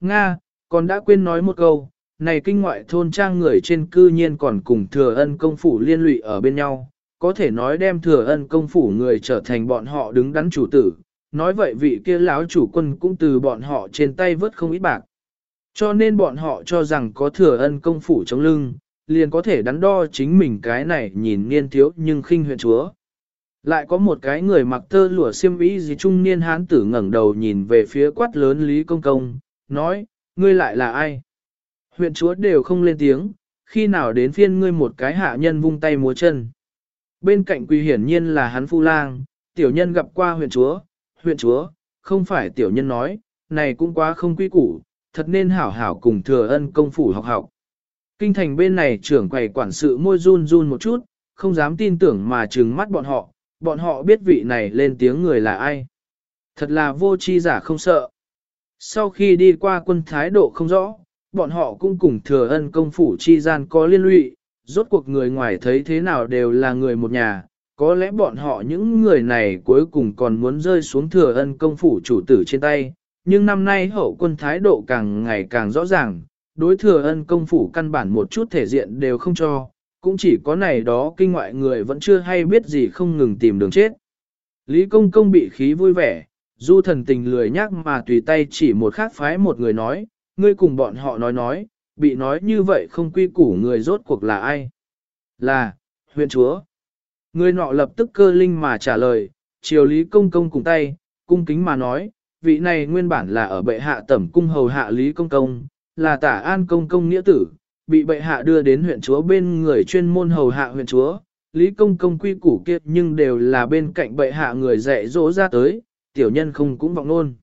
Nga, còn đã quên nói một câu, này kinh ngoại thôn trang người trên cư nhiên còn cùng thừa ân công phủ liên lụy ở bên nhau, có thể nói đem thừa ân công phủ người trở thành bọn họ đứng đắn chủ tử, nói vậy vị kia lão chủ quân cũng từ bọn họ trên tay vớt không ít bạc. Cho nên bọn họ cho rằng có thừa ân công phủ chống lưng, liền có thể đắn đo chính mình cái này nhìn niên thiếu nhưng khinh huyện chúa. Lại có một cái người mặc tơ lụa xiêm ý gì trung niên hán tử ngẩng đầu nhìn về phía quát lớn Lý Công Công, nói, ngươi lại là ai? Huyện chúa đều không lên tiếng, khi nào đến phiên ngươi một cái hạ nhân vung tay múa chân. Bên cạnh quỳ hiển nhiên là hắn phu lang, tiểu nhân gặp qua huyện chúa, huyện chúa, không phải tiểu nhân nói, này cũng quá không quy củ, thật nên hảo hảo cùng thừa ân công phủ học học. Kinh thành bên này trưởng quầy quản sự môi run run một chút, không dám tin tưởng mà trừng mắt bọn họ, bọn họ biết vị này lên tiếng người là ai. Thật là vô chi giả không sợ. Sau khi đi qua quân thái độ không rõ, bọn họ cũng cùng thừa ân công phủ chi gian có liên lụy, rốt cuộc người ngoài thấy thế nào đều là người một nhà, có lẽ bọn họ những người này cuối cùng còn muốn rơi xuống thừa ân công phủ chủ tử trên tay, nhưng năm nay hậu quân thái độ càng ngày càng rõ ràng, đối thừa ân công phủ căn bản một chút thể diện đều không cho, cũng chỉ có này đó kinh ngoại người vẫn chưa hay biết gì không ngừng tìm đường chết. Lý công công bị khí vui vẻ, du thần tình lười nhắc mà tùy tay chỉ một khác phái một người nói, ngươi cùng bọn họ nói nói, bị nói như vậy không quy củ người rốt cuộc là ai? Là, huyện chúa. Người nọ lập tức cơ linh mà trả lời, triều lý công công cùng tay, cung kính mà nói, vị này nguyên bản là ở bệ hạ tẩm cung hầu hạ lý công công, là tả an công công nghĩa tử, bị bệ hạ đưa đến huyện chúa bên người chuyên môn hầu hạ huyện chúa. Lý công công quy củ kiệt nhưng đều là bên cạnh bệ hạ người dạy dỗ ra tới, tiểu nhân không cũng vọng luôn.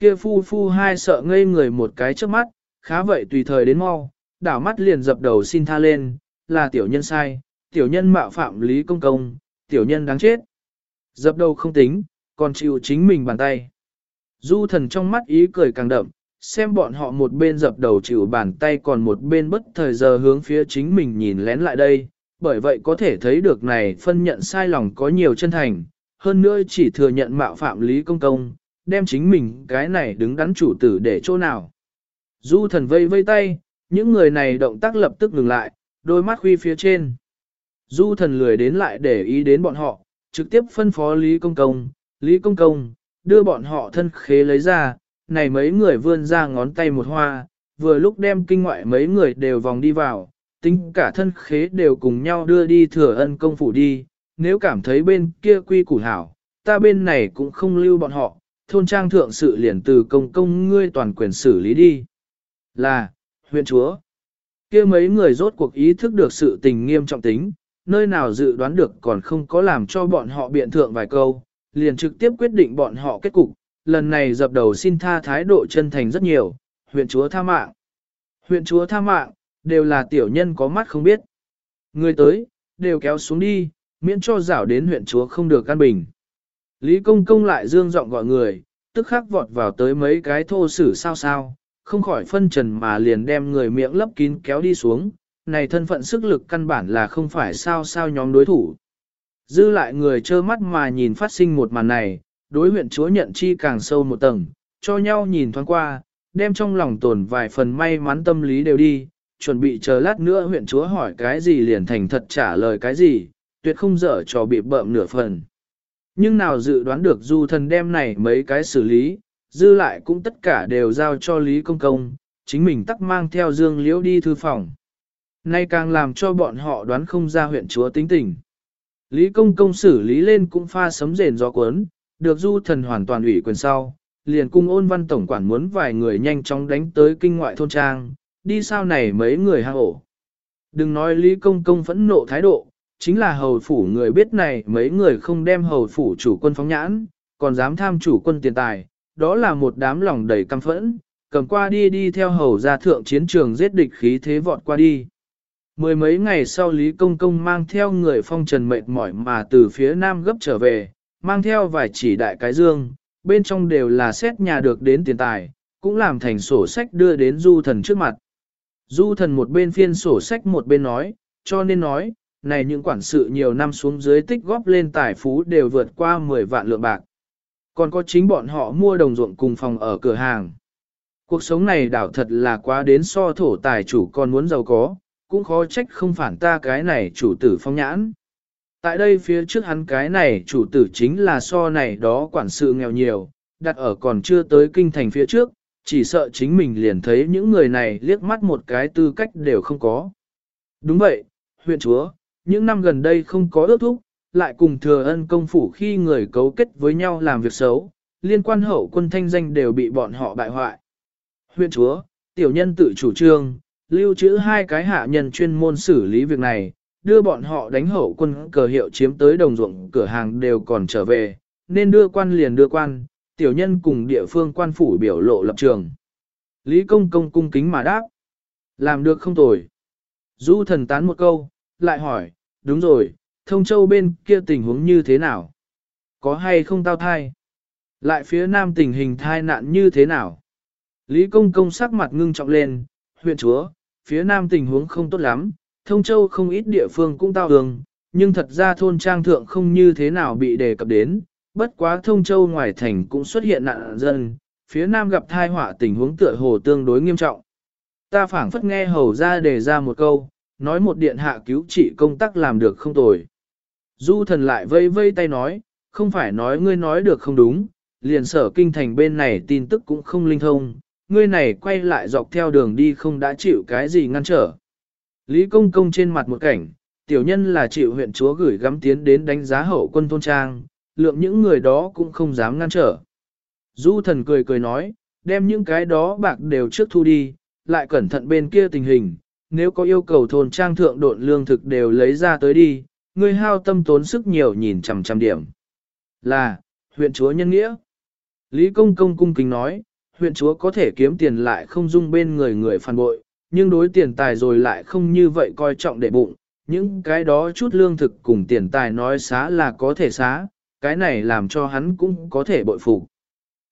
Kia phu phu hai sợ ngây người một cái trước mắt, khá vậy tùy thời đến mau, đảo mắt liền dập đầu xin tha lên, là tiểu nhân sai, tiểu nhân mạo phạm lý công công, tiểu nhân đáng chết. Dập đầu không tính, còn chịu chính mình bàn tay. Du thần trong mắt ý cười càng đậm, xem bọn họ một bên dập đầu chịu bàn tay còn một bên bất thời giờ hướng phía chính mình nhìn lén lại đây, bởi vậy có thể thấy được này phân nhận sai lòng có nhiều chân thành, hơn nữa chỉ thừa nhận mạo phạm lý công công, đem chính mình cái này đứng đắn chủ tử để chỗ nào. Du thần vây vây tay, những người này động tác lập tức ngừng lại, đôi mắt khuy phía trên. Du thần lười đến lại để ý đến bọn họ, trực tiếp phân phó Lý Công Công, Lý Công Công, đưa bọn họ thân khế lấy ra, này mấy người vươn ra ngón tay một hoa, vừa lúc đem kinh ngoại mấy người đều vòng đi vào, tính cả thân khế đều cùng nhau đưa đi thừa ân công phủ đi, nếu cảm thấy bên kia quy củ hảo, ta bên này cũng không lưu bọn họ, thôn trang thượng sự liền từ công công ngươi toàn quyền xử lý đi. Là, huyện chúa, kia mấy người rốt cuộc ý thức được sự tình nghiêm trọng tính, nơi nào dự đoán được còn không có làm cho bọn họ biện thượng vài câu, liền trực tiếp quyết định bọn họ kết cục, lần này dập đầu xin tha thái độ chân thành rất nhiều, huyện chúa tha mạng. Huyện chúa tha mạng, đều là tiểu nhân có mắt không biết. Người tới, đều kéo xuống đi, miễn cho rảo đến huyện chúa không được căn bình. Lý công công lại dương giọng gọi người, tức khắc vọt vào tới mấy cái thô sử sao sao, không khỏi phân trần mà liền đem người miệng lấp kín kéo đi xuống, này thân phận sức lực căn bản là không phải sao sao nhóm đối thủ. Dư lại người trơ mắt mà nhìn phát sinh một màn này, đối huyện chúa nhận chi càng sâu một tầng, cho nhau nhìn thoáng qua, đem trong lòng tồn vài phần may mắn tâm lý đều đi, chuẩn bị chờ lát nữa huyện chúa hỏi cái gì liền thành thật trả lời cái gì, tuyệt không dở cho bị bợm nửa phần. Nhưng nào dự đoán được du thần đem này mấy cái xử lý, dư lại cũng tất cả đều giao cho Lý Công Công, chính mình tắc mang theo Dương Liễu đi thư phòng. Nay càng làm cho bọn họ đoán không ra huyện chúa tính tình. Lý Công Công xử lý lên cũng pha sấm rền gió cuốn, được du thần hoàn toàn ủy quyền sau, liền cung ôn văn tổng quản muốn vài người nhanh chóng đánh tới kinh ngoại thôn trang, đi sao này mấy người hạ ổ. Đừng nói Lý Công Công phẫn nộ thái độ, chính là hầu phủ người biết này mấy người không đem hầu phủ chủ quân phóng nhãn, còn dám tham chủ quân tiền tài, đó là một đám lòng đầy căm phẫn, cầm qua đi đi theo hầu ra thượng chiến trường giết địch khí thế vọt qua đi. Mười mấy ngày sau Lý Công Công mang theo người phong trần mệt mỏi mà từ phía nam gấp trở về, mang theo vài chỉ đại cái dương, bên trong đều là xét nhà được đến tiền tài, cũng làm thành sổ sách đưa đến du thần trước mặt. Du thần một bên phiên sổ sách một bên nói, cho nên nói, này những quản sự nhiều năm xuống dưới tích góp lên tài phú đều vượt qua 10 vạn lượng bạc. Còn có chính bọn họ mua đồng ruộng cùng phòng ở cửa hàng. Cuộc sống này đảo thật là quá đến so thổ tài chủ còn muốn giàu có, cũng khó trách không phản ta cái này chủ tử phong nhãn. Tại đây phía trước hắn cái này chủ tử chính là so này đó quản sự nghèo nhiều, đặt ở còn chưa tới kinh thành phía trước, chỉ sợ chính mình liền thấy những người này liếc mắt một cái tư cách đều không có. Đúng vậy, huyện chúa, những năm gần đây không có ước thúc, lại cùng thừa ân công phủ khi người cấu kết với nhau làm việc xấu, liên quan hậu quân thanh danh đều bị bọn họ bại hoại. Huyện chúa, tiểu nhân tự chủ trương, lưu trữ hai cái hạ nhân chuyên môn xử lý việc này, đưa bọn họ đánh hậu quân cờ hiệu chiếm tới đồng ruộng cửa hàng đều còn trở về, nên đưa quan liền đưa quan, tiểu nhân cùng địa phương quan phủ biểu lộ lập trường. Lý công công cung kính mà đáp. Làm được không tồi. Du thần tán một câu, lại hỏi, đúng rồi, thông châu bên kia tình huống như thế nào? Có hay không tao thai? Lại phía nam tình hình thai nạn như thế nào? Lý công công sắc mặt ngưng trọng lên, huyện chúa, phía nam tình huống không tốt lắm, thông châu không ít địa phương cũng tao đường, nhưng thật ra thôn trang thượng không như thế nào bị đề cập đến, bất quá thông châu ngoài thành cũng xuất hiện nạn dân, phía nam gặp thai họa tình huống tựa hồ tương đối nghiêm trọng. Ta phảng phất nghe hầu ra đề ra một câu, nói một điện hạ cứu trị công tác làm được không tồi. Du thần lại vây vây tay nói, không phải nói ngươi nói được không đúng, liền sở kinh thành bên này tin tức cũng không linh thông, ngươi này quay lại dọc theo đường đi không đã chịu cái gì ngăn trở. Lý công công trên mặt một cảnh, tiểu nhân là chịu huyện chúa gửi gắm tiến đến đánh giá hậu quân thôn trang, lượng những người đó cũng không dám ngăn trở. Du thần cười cười nói, đem những cái đó bạc đều trước thu đi, lại cẩn thận bên kia tình hình, nếu có yêu cầu thôn trang thượng độn lương thực đều lấy ra tới đi, ngươi hao tâm tốn sức nhiều nhìn chằm chằm điểm. Là, huyện chúa nhân nghĩa. Lý công công cung kính nói, huyện chúa có thể kiếm tiền lại không dung bên người người phản bội, nhưng đối tiền tài rồi lại không như vậy coi trọng để bụng, những cái đó chút lương thực cùng tiền tài nói xá là có thể xá, cái này làm cho hắn cũng có thể bội phục.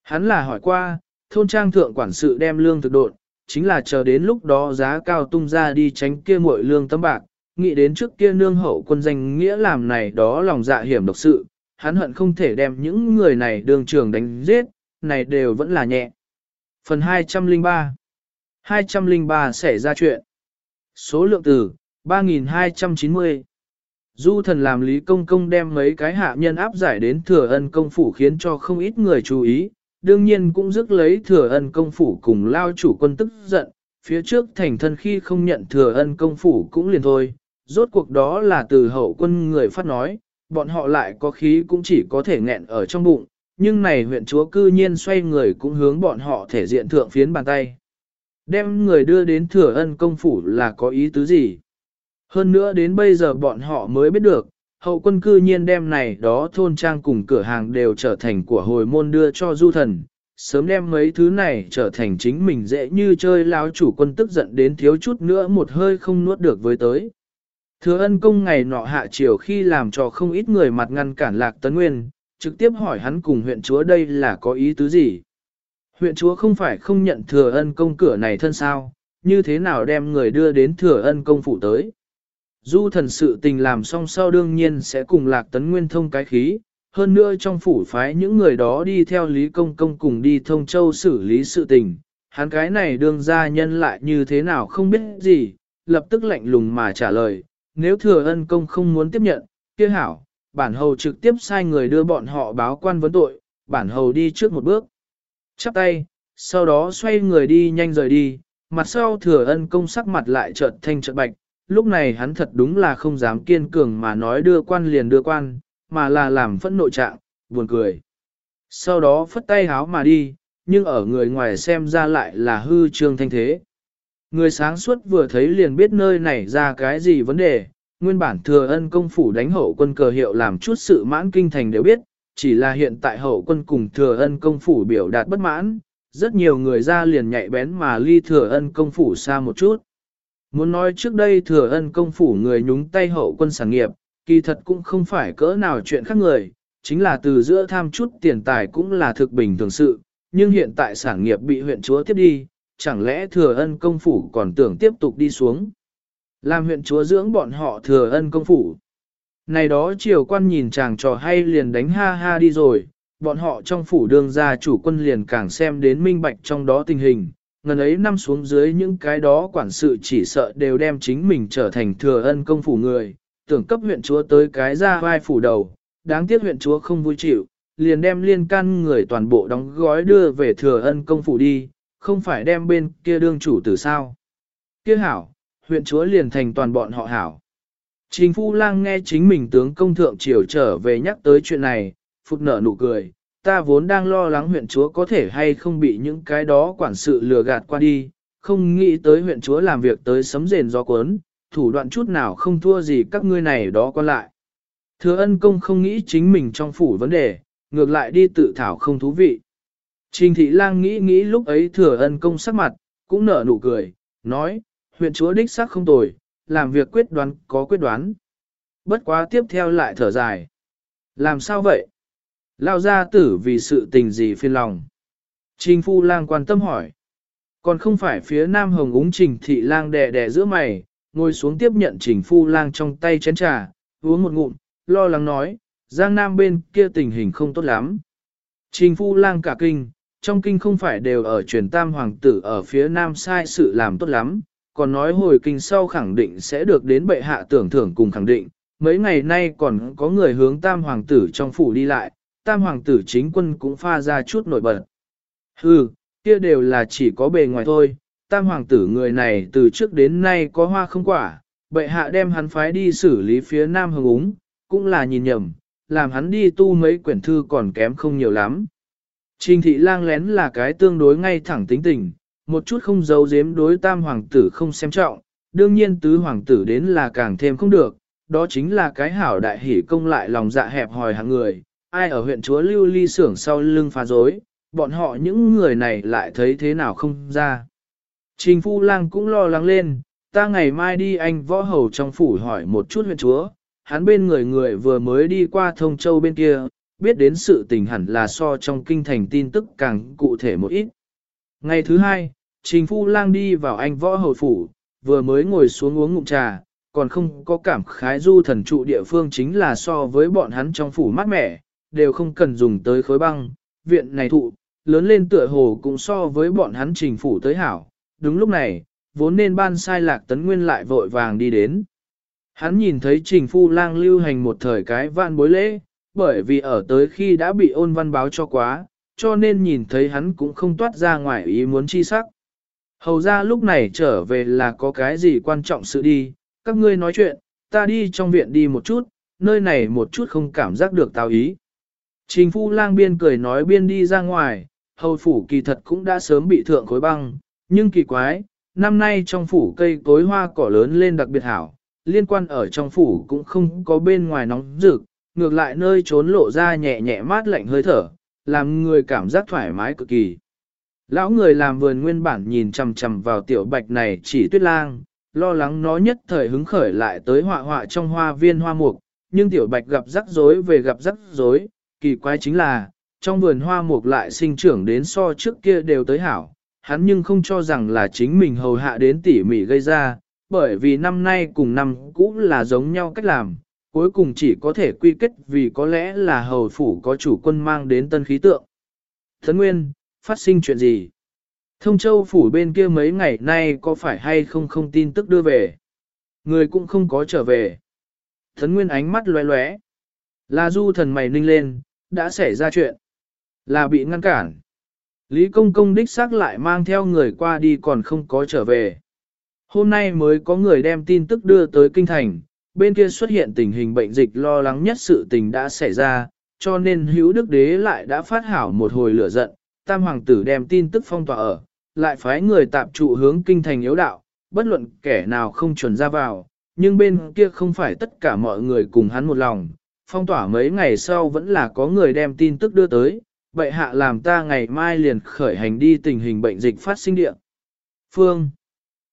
Hắn là hỏi qua, thôn trang thượng quản sự đem lương thực đột, chính là chờ đến lúc đó giá cao tung ra đi tránh kia muội lương tấm bạc, nghĩ đến trước kia nương hậu quân danh nghĩa làm này đó lòng dạ hiểm độc sự, hắn hận không thể đem những người này đường trường đánh giết, này đều vẫn là nhẹ. Phần 203 203 xảy ra chuyện. Số lượng từ 3290 Du thần làm lý công công đem mấy cái hạ nhân áp giải đến thừa ân công phủ khiến cho không ít người chú ý, đương nhiên cũng dứt lấy thừa ân công phủ cùng lao chủ quân tức giận, phía trước thành thân khi không nhận thừa ân công phủ cũng liền thôi, rốt cuộc đó là từ hậu quân người phát nói, bọn họ lại có khí cũng chỉ có thể nghẹn ở trong bụng, nhưng này huyện chúa cư nhiên xoay người cũng hướng bọn họ thể diện thượng phiến bàn tay. Đem người đưa đến thừa ân công phủ là có ý tứ gì? Hơn nữa đến bây giờ bọn họ mới biết được, hậu quân cư nhiên đem này đó thôn trang cùng cửa hàng đều trở thành của hồi môn đưa cho du thần, sớm đem mấy thứ này trở thành chính mình dễ như chơi Lão chủ quân tức giận đến thiếu chút nữa một hơi không nuốt được với tới. Thừa ân công ngày nọ hạ chiều khi làm cho không ít người mặt ngăn cản lạc tấn nguyên, trực tiếp hỏi hắn cùng huyện chúa đây là có ý tứ gì. Huyện chúa không phải không nhận thừa ân công cửa này thân sao, như thế nào đem người đưa đến thừa ân công phủ tới. Du thần sự tình làm xong sau đương nhiên sẽ cùng lạc tấn nguyên thông cái khí, hơn nữa trong phủ phái những người đó đi theo Lý Công Công cùng đi thông châu xử lý sự tình, hắn cái này đương gia nhân lại như thế nào không biết gì, lập tức lạnh lùng mà trả lời, nếu thừa ân công không muốn tiếp nhận, kia hảo, bản hầu trực tiếp sai người đưa bọn họ báo quan vấn tội, bản hầu đi trước một bước. Chắp tay, sau đó xoay người đi nhanh rời đi, mặt sau thừa ân công sắc mặt lại chợt thanh chợt bạch, lúc này hắn thật đúng là không dám kiên cường mà nói đưa quan liền đưa quan, mà là làm phẫn nội trạng, buồn cười. Sau đó phất tay háo mà đi, nhưng ở người ngoài xem ra lại là hư trương thanh thế. Người sáng suốt vừa thấy liền biết nơi này ra cái gì vấn đề, nguyên bản thừa ân công phủ đánh hậu quân cờ hiệu làm chút sự mãn kinh thành đều biết, chỉ là hiện tại hậu quân cùng thừa ân công phủ biểu đạt bất mãn, rất nhiều người ra liền nhạy bén mà ly thừa ân công phủ xa một chút. Muốn nói trước đây thừa ân công phủ người nhúng tay hậu quân sản nghiệp, kỳ thật cũng không phải cỡ nào chuyện khác người, chính là từ giữa tham chút tiền tài cũng là thực bình thường sự, nhưng hiện tại sản nghiệp bị huyện chúa tiếp đi, chẳng lẽ thừa ân công phủ còn tưởng tiếp tục đi xuống. Làm huyện chúa dưỡng bọn họ thừa ân công phủ. Này đó triều quan nhìn chàng trò hay liền đánh ha ha đi rồi, bọn họ trong phủ đương gia chủ quân liền càng xem đến minh bạch trong đó tình hình, ngần ấy năm xuống dưới những cái đó quản sự chỉ sợ đều đem chính mình trở thành thừa ân công phủ người, tưởng cấp huyện chúa tới cái ra vai phủ đầu, đáng tiếc huyện chúa không vui chịu, liền đem liên can người toàn bộ đóng gói đưa về thừa ân công phủ đi, không phải đem bên kia đương chủ từ sao. Kia hảo, huyện chúa liền thành toàn bọn họ hảo. Trình Phu Lang nghe chính mình tướng công thượng triều trở về nhắc tới chuyện này, phụt nở nụ cười, ta vốn đang lo lắng huyện chúa có thể hay không bị những cái đó quản sự lừa gạt qua đi, không nghĩ tới huyện chúa làm việc tới sấm rền gió cuốn, thủ đoạn chút nào không thua gì các ngươi này đó còn lại. Thừa ân công không nghĩ chính mình trong phủ vấn đề, ngược lại đi tự thảo không thú vị. Trình thị lang nghĩ nghĩ lúc ấy thừa ân công sắc mặt, cũng nở nụ cười, nói, huyện chúa đích xác không tồi, làm việc quyết đoán có quyết đoán. Bất quá tiếp theo lại thở dài. Làm sao vậy? Lao gia tử vì sự tình gì phiền lòng? Trình phu lang quan tâm hỏi. Còn không phải phía nam hồng úng trình thị lang đè đè giữa mày, ngồi xuống tiếp nhận trình phu lang trong tay chén trà, uống một ngụm, lo lắng nói, giang nam bên kia tình hình không tốt lắm. Trình phu lang cả kinh, trong kinh không phải đều ở truyền tam hoàng tử ở phía nam sai sự làm tốt lắm, còn nói hồi kinh sau khẳng định sẽ được đến bệ hạ tưởng thưởng cùng khẳng định, mấy ngày nay còn có người hướng tam hoàng tử trong phủ đi lại, tam hoàng tử chính quân cũng pha ra chút nổi bật. Hừ, kia đều là chỉ có bề ngoài thôi, tam hoàng tử người này từ trước đến nay có hoa không quả, bệ hạ đem hắn phái đi xử lý phía nam hồng úng, cũng là nhìn nhầm, làm hắn đi tu mấy quyển thư còn kém không nhiều lắm. Trình thị lang lén là cái tương đối ngay thẳng tính tình, một chút không giấu giếm đối tam hoàng tử không xem trọng, đương nhiên tứ hoàng tử đến là càng thêm không được, đó chính là cái hảo đại hỷ công lại lòng dạ hẹp hòi hạng người, ai ở huyện chúa lưu ly xưởng sau lưng phá dối, bọn họ những người này lại thấy thế nào không ra. Trình phu lang cũng lo lắng lên, ta ngày mai đi anh võ hầu trong phủ hỏi một chút huyện chúa, hắn bên người người vừa mới đi qua thông châu bên kia, biết đến sự tình hẳn là so trong kinh thành tin tức càng cụ thể một ít. Ngày thứ hai, Trình Phu Lang đi vào anh võ hầu phủ, vừa mới ngồi xuống uống ngụm trà, còn không có cảm khái du thần trụ địa phương chính là so với bọn hắn trong phủ mát mẻ, đều không cần dùng tới khối băng, viện này thụ, lớn lên tựa hồ cũng so với bọn hắn trình phủ tới hảo. Đúng lúc này, vốn nên ban sai lạc tấn nguyên lại vội vàng đi đến. Hắn nhìn thấy trình phu lang lưu hành một thời cái vạn bối lễ, bởi vì ở tới khi đã bị ôn văn báo cho quá, cho nên nhìn thấy hắn cũng không toát ra ngoài ý muốn chi sắc. Hầu ra lúc này trở về là có cái gì quan trọng sự đi, các ngươi nói chuyện, ta đi trong viện đi một chút, nơi này một chút không cảm giác được tao ý. Trình phu lang biên cười nói biên đi ra ngoài, hầu phủ kỳ thật cũng đã sớm bị thượng khối băng, nhưng kỳ quái, năm nay trong phủ cây cối hoa cỏ lớn lên đặc biệt hảo, liên quan ở trong phủ cũng không có bên ngoài nóng rực, ngược lại nơi trốn lộ ra nhẹ nhẹ mát lạnh hơi thở, làm người cảm giác thoải mái cực kỳ. Lão người làm vườn nguyên bản nhìn chằm chằm vào tiểu bạch này chỉ tuyết lang, lo lắng nó nhất thời hứng khởi lại tới họa họa trong hoa viên hoa mục, nhưng tiểu bạch gặp rắc rối về gặp rắc rối, kỳ quái chính là, trong vườn hoa mục lại sinh trưởng đến so trước kia đều tới hảo, hắn nhưng không cho rằng là chính mình hầu hạ đến tỉ mỉ gây ra, bởi vì năm nay cùng năm cũ là giống nhau cách làm, cuối cùng chỉ có thể quy kết vì có lẽ là hầu phủ có chủ quân mang đến tân khí tượng. Thấn Nguyên, phát sinh chuyện gì? Thông châu phủ bên kia mấy ngày nay có phải hay không không tin tức đưa về? Người cũng không có trở về. Thấn Nguyên ánh mắt lóe lóe. Là du thần mày ninh lên, đã xảy ra chuyện. Là bị ngăn cản. Lý công công đích xác lại mang theo người qua đi còn không có trở về. Hôm nay mới có người đem tin tức đưa tới kinh thành, bên kia xuất hiện tình hình bệnh dịch lo lắng nhất sự tình đã xảy ra, cho nên hữu đức đế lại đã phát hảo một hồi lửa giận, tam hoàng tử đem tin tức phong tỏa ở, lại phái người tạp trụ hướng kinh thành yếu đạo, bất luận kẻ nào không chuẩn ra vào, nhưng bên kia không phải tất cả mọi người cùng hắn một lòng, phong tỏa mấy ngày sau vẫn là có người đem tin tức đưa tới, vậy hạ làm ta ngày mai liền khởi hành đi tình hình bệnh dịch phát sinh địa. Phương,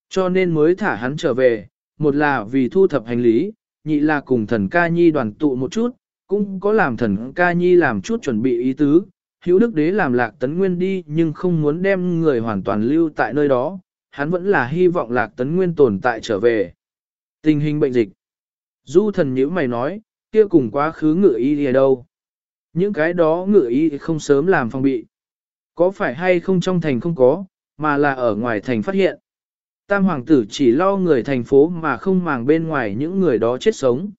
cho nên mới thả hắn trở về, một là vì thu thập hành lý, nhị là cùng thần ca nhi đoàn tụ một chút, cũng có làm thần ca nhi làm chút chuẩn bị ý tứ, hữu đức đế làm lạc tấn nguyên đi nhưng không muốn đem người hoàn toàn lưu tại nơi đó, hắn vẫn là hy vọng lạc tấn nguyên tồn tại trở về. Tình hình bệnh dịch. Du thần nhữ mày nói, kia cùng quá khứ ngự y thì đâu. Những cái đó ngự y không sớm làm phòng bị. Có phải hay không trong thành không có, mà là ở ngoài thành phát hiện. Tam hoàng tử chỉ lo người thành phố mà không màng bên ngoài những người đó chết sống.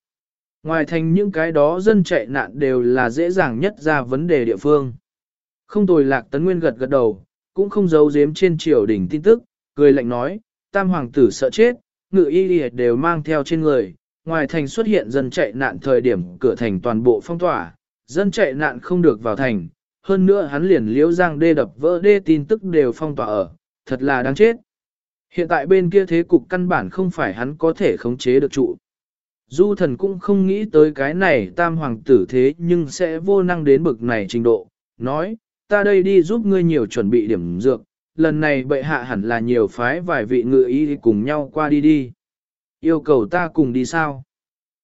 Ngoài thành những cái đó dân chạy nạn đều là dễ dàng nhất ra vấn đề địa phương. Không tồi lạc tấn nguyên gật gật đầu, cũng không giấu giếm trên triều đỉnh tin tức, cười lạnh nói, tam hoàng tử sợ chết, ngự y đều mang theo trên người, ngoài thành xuất hiện dân chạy nạn thời điểm cửa thành toàn bộ phong tỏa, dân chạy nạn không được vào thành, hơn nữa hắn liền liễu giang đê đập vỡ đê tin tức đều phong tỏa ở, thật là đáng chết. Hiện tại bên kia thế cục căn bản không phải hắn có thể khống chế được trụ. Du thần cũng không nghĩ tới cái này tam hoàng tử thế nhưng sẽ vô năng đến bực này trình độ, nói, ta đây đi giúp ngươi nhiều chuẩn bị điểm dược, lần này bệ hạ hẳn là nhiều phái vài vị ngự ý cùng nhau qua đi đi. Yêu cầu ta cùng đi sao?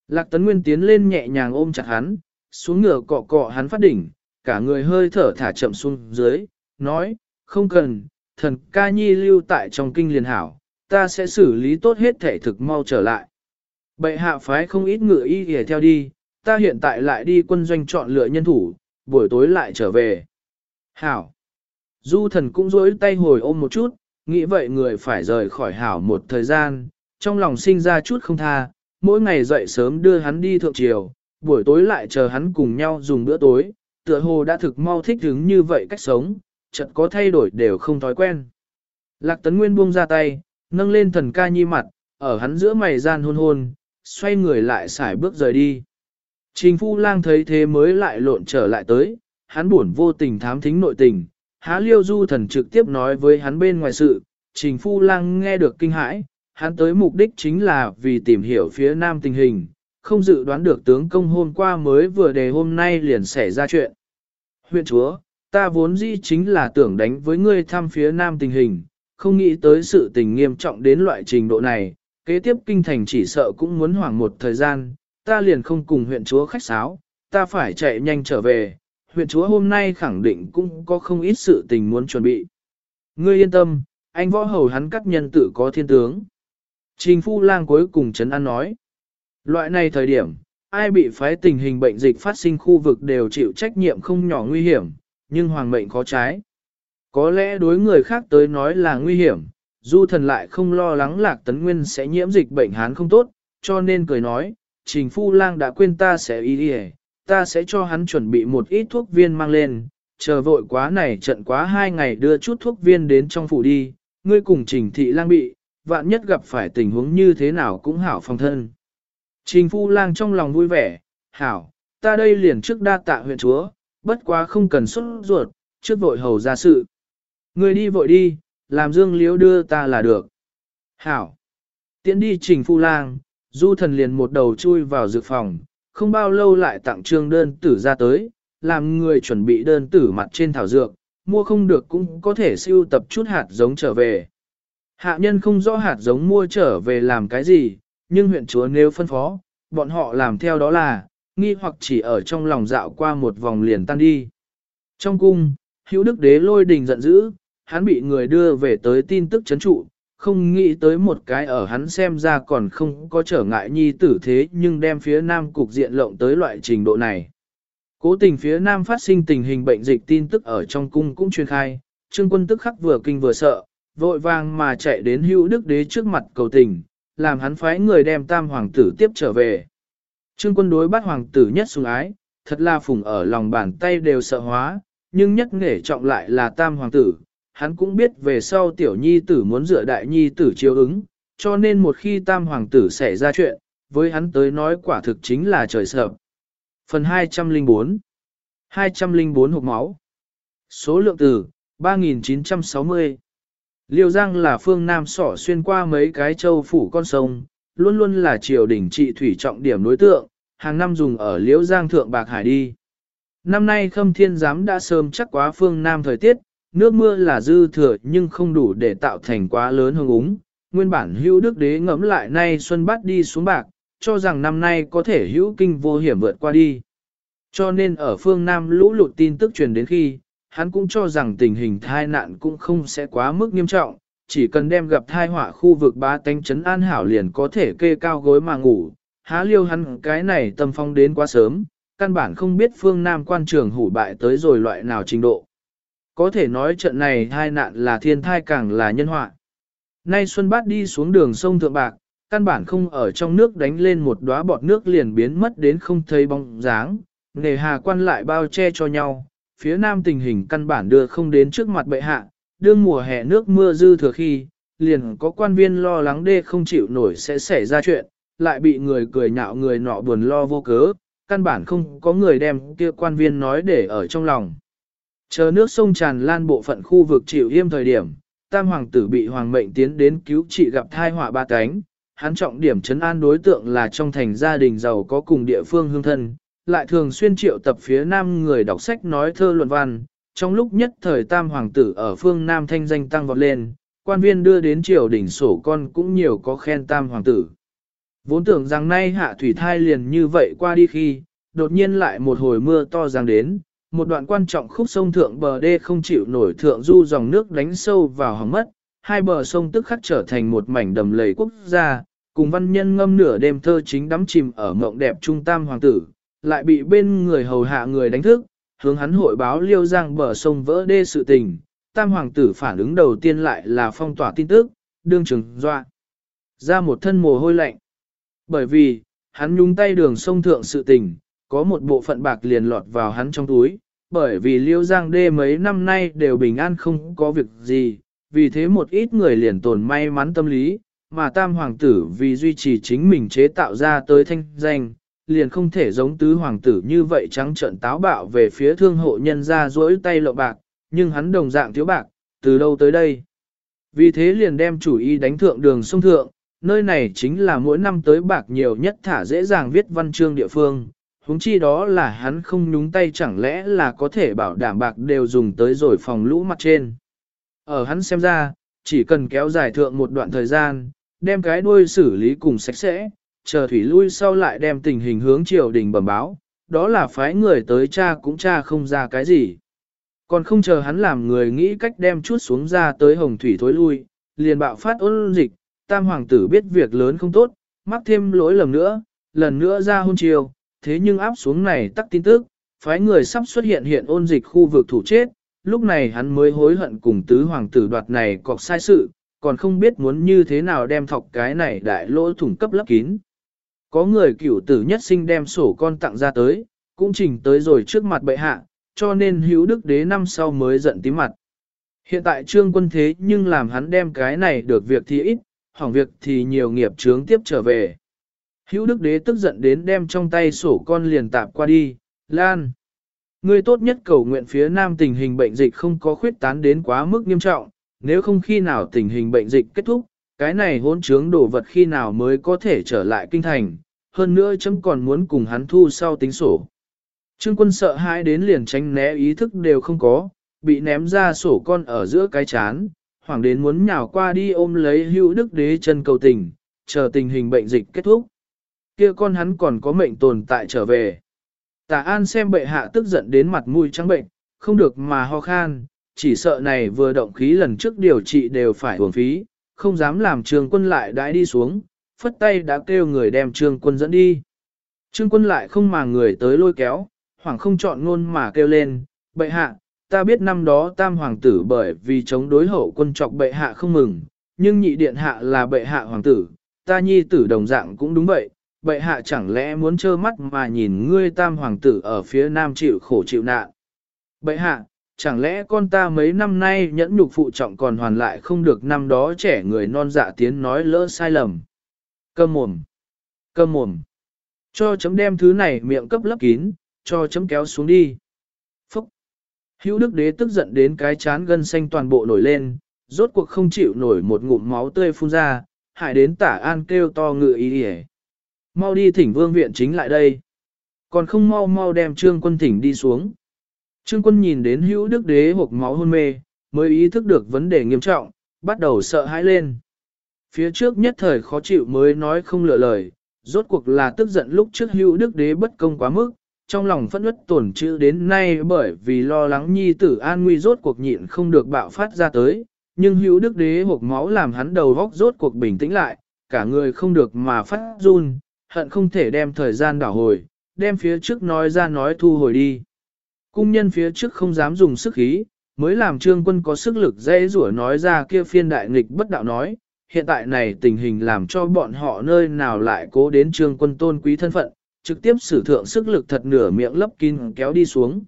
Lạc tấn nguyên tiến lên nhẹ nhàng ôm chặt hắn, xuống ngựa cọ cọ hắn phát đỉnh, cả người hơi thở thả chậm xuống dưới, nói, không cần, thần ca nhi lưu tại trong kinh liền hảo, ta sẽ xử lý tốt hết thể thực mau trở lại. Bệ hạ phái không ít ngựa y để theo đi, ta hiện tại lại đi quân doanh chọn lựa nhân thủ, buổi tối lại trở về. Hảo. Du thần cũng rối tay hồi ôm một chút, nghĩ vậy người phải rời khỏi hảo một thời gian, trong lòng sinh ra chút không tha, mỗi ngày dậy sớm đưa hắn đi thượng triều, buổi tối lại chờ hắn cùng nhau dùng bữa tối, tựa hồ đã thực mau thích hứng như vậy cách sống, chợt có thay đổi đều không thói quen. Lạc Tấn Nguyên buông ra tay, nâng lên thần ca nhi mặt, ở hắn giữa mày gian hôn hôn, xoay người lại xài bước rời đi. Trình Phu Lang thấy thế mới lại lộn trở lại tới, hắn buồn vô tình thám thính nội tình, há liêu du thần trực tiếp nói với hắn bên ngoài sự, Trình Phu Lang nghe được kinh hãi, hắn tới mục đích chính là vì tìm hiểu phía nam tình hình, không dự đoán được tướng công hôm qua mới vừa đề hôm nay liền xảy ra chuyện. Huyện chúa, ta vốn dĩ chính là tưởng đánh với ngươi thăm phía nam tình hình, không nghĩ tới sự tình nghiêm trọng đến loại trình độ này, kế tiếp kinh thành chỉ sợ cũng muốn hoảng một thời gian, ta liền không cùng huyện chúa khách sáo, ta phải chạy nhanh trở về, huyện chúa hôm nay khẳng định cũng có không ít sự tình muốn chuẩn bị. Ngươi yên tâm, anh võ hầu hắn các nhân tử có thiên tướng. Trình phu lang cuối cùng chấn an nói. Loại này thời điểm, ai bị phái tình hình bệnh dịch phát sinh khu vực đều chịu trách nhiệm không nhỏ nguy hiểm, nhưng hoàng mệnh khó trái. Có lẽ đối người khác tới nói là nguy hiểm, du thần lại không lo lắng lạc tấn nguyên sẽ nhiễm dịch bệnh hán không tốt, cho nên cười nói, trình phu lang đã quên ta sẽ ý đi ta sẽ cho hắn chuẩn bị một ít thuốc viên mang lên, chờ vội quá này trận quá hai ngày đưa chút thuốc viên đến trong phủ đi, ngươi cùng trình thị lang bị, vạn nhất gặp phải tình huống như thế nào cũng hảo phòng thân. Trình phu lang trong lòng vui vẻ, hảo, ta đây liền trước đa tạ huyện chúa, bất quá không cần xuất ruột, trước vội hầu ra sự. Người đi vội đi, làm dương liếu đưa ta là được. Hảo, tiễn đi trình phu lang, du thần liền một đầu chui vào dược phòng, không bao lâu lại tặng trương đơn tử ra tới, làm người chuẩn bị đơn tử mặt trên thảo dược, mua không được cũng có thể siêu tập chút hạt giống trở về. Hạ nhân không rõ hạt giống mua trở về làm cái gì, nhưng huyện chúa nếu phân phó, bọn họ làm theo đó là, nghi hoặc chỉ ở trong lòng dạo qua một vòng liền tan đi. Trong cung, hữu đức đế lôi đình giận dữ, hắn bị người đưa về tới tin tức chấn trụ, không nghĩ tới một cái ở hắn xem ra còn không có trở ngại nhi tử thế nhưng đem phía nam cục diện lộng tới loại trình độ này. Cố tình phía nam phát sinh tình hình bệnh dịch tin tức ở trong cung cũng truyền khai, trương quân tức khắc vừa kinh vừa sợ, vội vàng mà chạy đến hữu đức đế trước mặt cầu tình, làm hắn phái người đem tam hoàng tử tiếp trở về. Trương quân đối bắt hoàng tử nhất sùng ái, thật là phùng ở lòng bàn tay đều sợ hóa, nhưng nhất nghề trọng lại là tam hoàng tử. Hắn cũng biết về sau tiểu nhi tử muốn dựa đại nhi tử chiếu ứng, cho nên một khi tam hoàng tử xảy ra chuyện, với hắn tới nói quả thực chính là trời sợ. Phần 204 204 hộp máu Số lượng từ 3960 Liêu Giang là phương Nam sỏ xuyên qua mấy cái châu phủ con sông, luôn luôn là triều đỉnh trị thủy trọng điểm đối tượng, hàng năm dùng ở Liêu Giang Thượng Bạc Hải đi. Năm nay khâm thiên giám đã sớm chắc quá phương Nam thời tiết, nước mưa là dư thừa nhưng không đủ để tạo thành quá lớn hương úng. Nguyên bản hữu đức đế ngẫm lại nay xuân bắt đi xuống bạc, cho rằng năm nay có thể hữu kinh vô hiểm vượt qua đi. Cho nên ở phương Nam lũ lụt tin tức truyền đến khi, hắn cũng cho rằng tình hình thai nạn cũng không sẽ quá mức nghiêm trọng, chỉ cần đem gặp thai họa khu vực ba tánh trấn an hảo liền có thể kê cao gối mà ngủ. Há liêu hắn cái này tâm phong đến quá sớm, căn bản không biết phương Nam quan trường hủ bại tới rồi loại nào trình độ. có thể nói trận này thai nạn là thiên thai càng là nhân họa. Nay Xuân Bát đi xuống đường sông Thượng Bạc, căn bản không ở trong nước đánh lên một đóa bọt nước liền biến mất đến không thấy bóng dáng, nề hà quan lại bao che cho nhau, phía nam tình hình căn bản đưa không đến trước mặt bệ hạ, đương mùa hè nước mưa dư thừa khi, liền có quan viên lo lắng đê không chịu nổi sẽ xảy ra chuyện, lại bị người cười nhạo người nọ buồn lo vô cớ, căn bản không có người đem kia quan viên nói để ở trong lòng. Chờ nước sông tràn lan bộ phận khu vực chịu yêm thời điểm, tam hoàng tử bị hoàng mệnh tiến đến cứu trị gặp thai họa ba cánh, hắn trọng điểm chấn an đối tượng là trong thành gia đình giàu có cùng địa phương hương thân, lại thường xuyên triệu tập phía nam người đọc sách nói thơ luận văn, trong lúc nhất thời tam hoàng tử ở phương nam thanh danh tăng vọt lên, quan viên đưa đến triều đỉnh sổ con cũng nhiều có khen tam hoàng tử. Vốn tưởng rằng nay hạ thủy thai liền như vậy qua đi khi, đột nhiên lại một hồi mưa to giáng đến, một đoạn quan trọng khúc sông thượng bờ đê không chịu nổi thượng du dòng nước đánh sâu vào hỏng mất, hai bờ sông tức khắc trở thành một mảnh đầm lầy quốc gia, cùng văn nhân ngâm nửa đêm thơ chính đắm chìm ở mộng đẹp trung tam hoàng tử, lại bị bên người hầu hạ người đánh thức, hướng hắn hội báo liêu giang bờ sông vỡ đê sự tình, tam hoàng tử phản ứng đầu tiên lại là phong tỏa tin tức, đương trường doa. Ra một thân mồ hôi lạnh. Bởi vì, hắn nhúng tay đường sông thượng sự tình, có một bộ phận bạc liền lọt vào hắn trong túi, bởi vì liêu giang đê mấy năm nay đều bình an không có việc gì, vì thế một ít người liền tồn may mắn tâm lý, mà tam hoàng tử vì duy trì chính mình chế tạo ra tới thanh danh, liền không thể giống tứ hoàng tử như vậy trắng trợn táo bạo về phía thương hộ nhân ra dỗi tay lộ bạc, nhưng hắn đồng dạng thiếu bạc, từ đâu tới đây. Vì thế liền đem chủ ý đánh thượng đường sông thượng, nơi này chính là mỗi năm tới bạc nhiều nhất thả dễ dàng viết văn chương địa phương, huống chi đó là hắn không nhúng tay chẳng lẽ là có thể bảo đảm bạc đều dùng tới rồi phòng lũ mặt trên. Ở hắn xem ra, chỉ cần kéo dài thượng một đoạn thời gian, đem cái đuôi xử lý cùng sạch sẽ, chờ thủy lui sau lại đem tình hình hướng triều đình bẩm báo, đó là phái người tới cha cũng cha không ra cái gì. Còn không chờ hắn làm người nghĩ cách đem chút xuống ra tới hồng thủy thối lui, liền bạo phát ôn dịch, tam hoàng tử biết việc lớn không tốt, mắc thêm lỗi lầm nữa, lần nữa ra hôn triều, thế nhưng áp xuống này tắc tin tức, phái người sắp xuất hiện hiện ôn dịch khu vực thủ chết, lúc này hắn mới hối hận cùng tứ hoàng tử đoạt này cọc sai sự, còn không biết muốn như thế nào đem thọc cái này đại lỗ thủng cấp lấp kín. Có người cửu tử nhất sinh đem sổ con tặng ra tới, cũng trình tới rồi trước mặt bệ hạ, cho nên hữu đức đế năm sau mới giận tím mặt. Hiện tại trương quân thế nhưng làm hắn đem cái này được việc thì ít, hỏng việc thì nhiều nghiệp trướng tiếp trở về. Hữu đức đế tức giận đến đem trong tay sổ con liền tạp qua đi, Lan. Ngươi tốt nhất cầu nguyện phía nam tình hình bệnh dịch không có khuyết tán đến quá mức nghiêm trọng, nếu không khi nào tình hình bệnh dịch kết thúc, cái này hỗn trướng đổ vật khi nào mới có thể trở lại kinh thành, hơn nữa chấm còn muốn cùng hắn thu sau tính sổ. Trương quân sợ hãi đến liền tránh né ý thức đều không có, bị ném ra sổ con ở giữa cái chán, hoàng đến muốn nhào qua đi ôm lấy hữu đức đế chân cầu tình, chờ tình hình bệnh dịch kết thúc. Kia con hắn còn có mệnh tồn tại trở về. Tả An xem bệ hạ tức giận đến mặt mũi trắng bệnh, không được mà ho khan, chỉ sợ này vừa động khí lần trước điều trị đều phải uổng phí, không dám làm trường quân lại đãi đi xuống, phất tay đã kêu người đem trương quân dẫn đi. Trương quân lại không mà người tới lôi kéo, hoàng không chọn ngôn mà kêu lên, bệ hạ, ta biết năm đó tam hoàng tử bởi vì chống đối hậu quân trọc bệ hạ không mừng, nhưng nhị điện hạ là bệ hạ hoàng tử, ta nhi tử đồng dạng cũng đúng vậy, bệ hạ chẳng lẽ muốn trơ mắt mà nhìn ngươi tam hoàng tử ở phía nam chịu khổ chịu nạn. Bệ hạ, chẳng lẽ con ta mấy năm nay nhẫn nhục phụ trọng còn hoàn lại không được năm đó trẻ người non dạ tiến nói lỡ sai lầm. Cơm mồm. Cơm mồm. Cho chấm đem thứ này miệng cấp lấp kín, cho chấm kéo xuống đi. Phúc. Hữu đức đế tức giận đến cái chán gân xanh toàn bộ nổi lên, rốt cuộc không chịu nổi một ngụm máu tươi phun ra, hại đến tả an kêu to ngự ý hề. Mau đi thỉnh vương viện chính lại đây. Còn không mau mau đem trương quân thỉnh đi xuống. Trương quân nhìn đến hữu đức đế hộp máu hôn mê, mới ý thức được vấn đề nghiêm trọng, bắt đầu sợ hãi lên. Phía trước nhất thời khó chịu mới nói không lựa lời, rốt cuộc là tức giận lúc trước hữu đức đế bất công quá mức, trong lòng phẫn nứt tổn chữ đến nay bởi vì lo lắng nhi tử an nguy rốt cuộc nhịn không được bạo phát ra tới, nhưng hữu đức đế hộp máu làm hắn đầu góc rốt cuộc bình tĩnh lại, cả người không được mà phát run, hận không thể đem thời gian đảo hồi, đem phía trước nói ra nói thu hồi đi. Cung nhân phía trước không dám dùng sức khí, mới làm trương quân có sức lực dễ rủa nói ra kia phiên đại nghịch bất đạo nói, hiện tại này tình hình làm cho bọn họ nơi nào lại cố đến trương quân tôn quý thân phận, trực tiếp sử thượng sức lực thật nửa miệng lấp kín kéo đi xuống.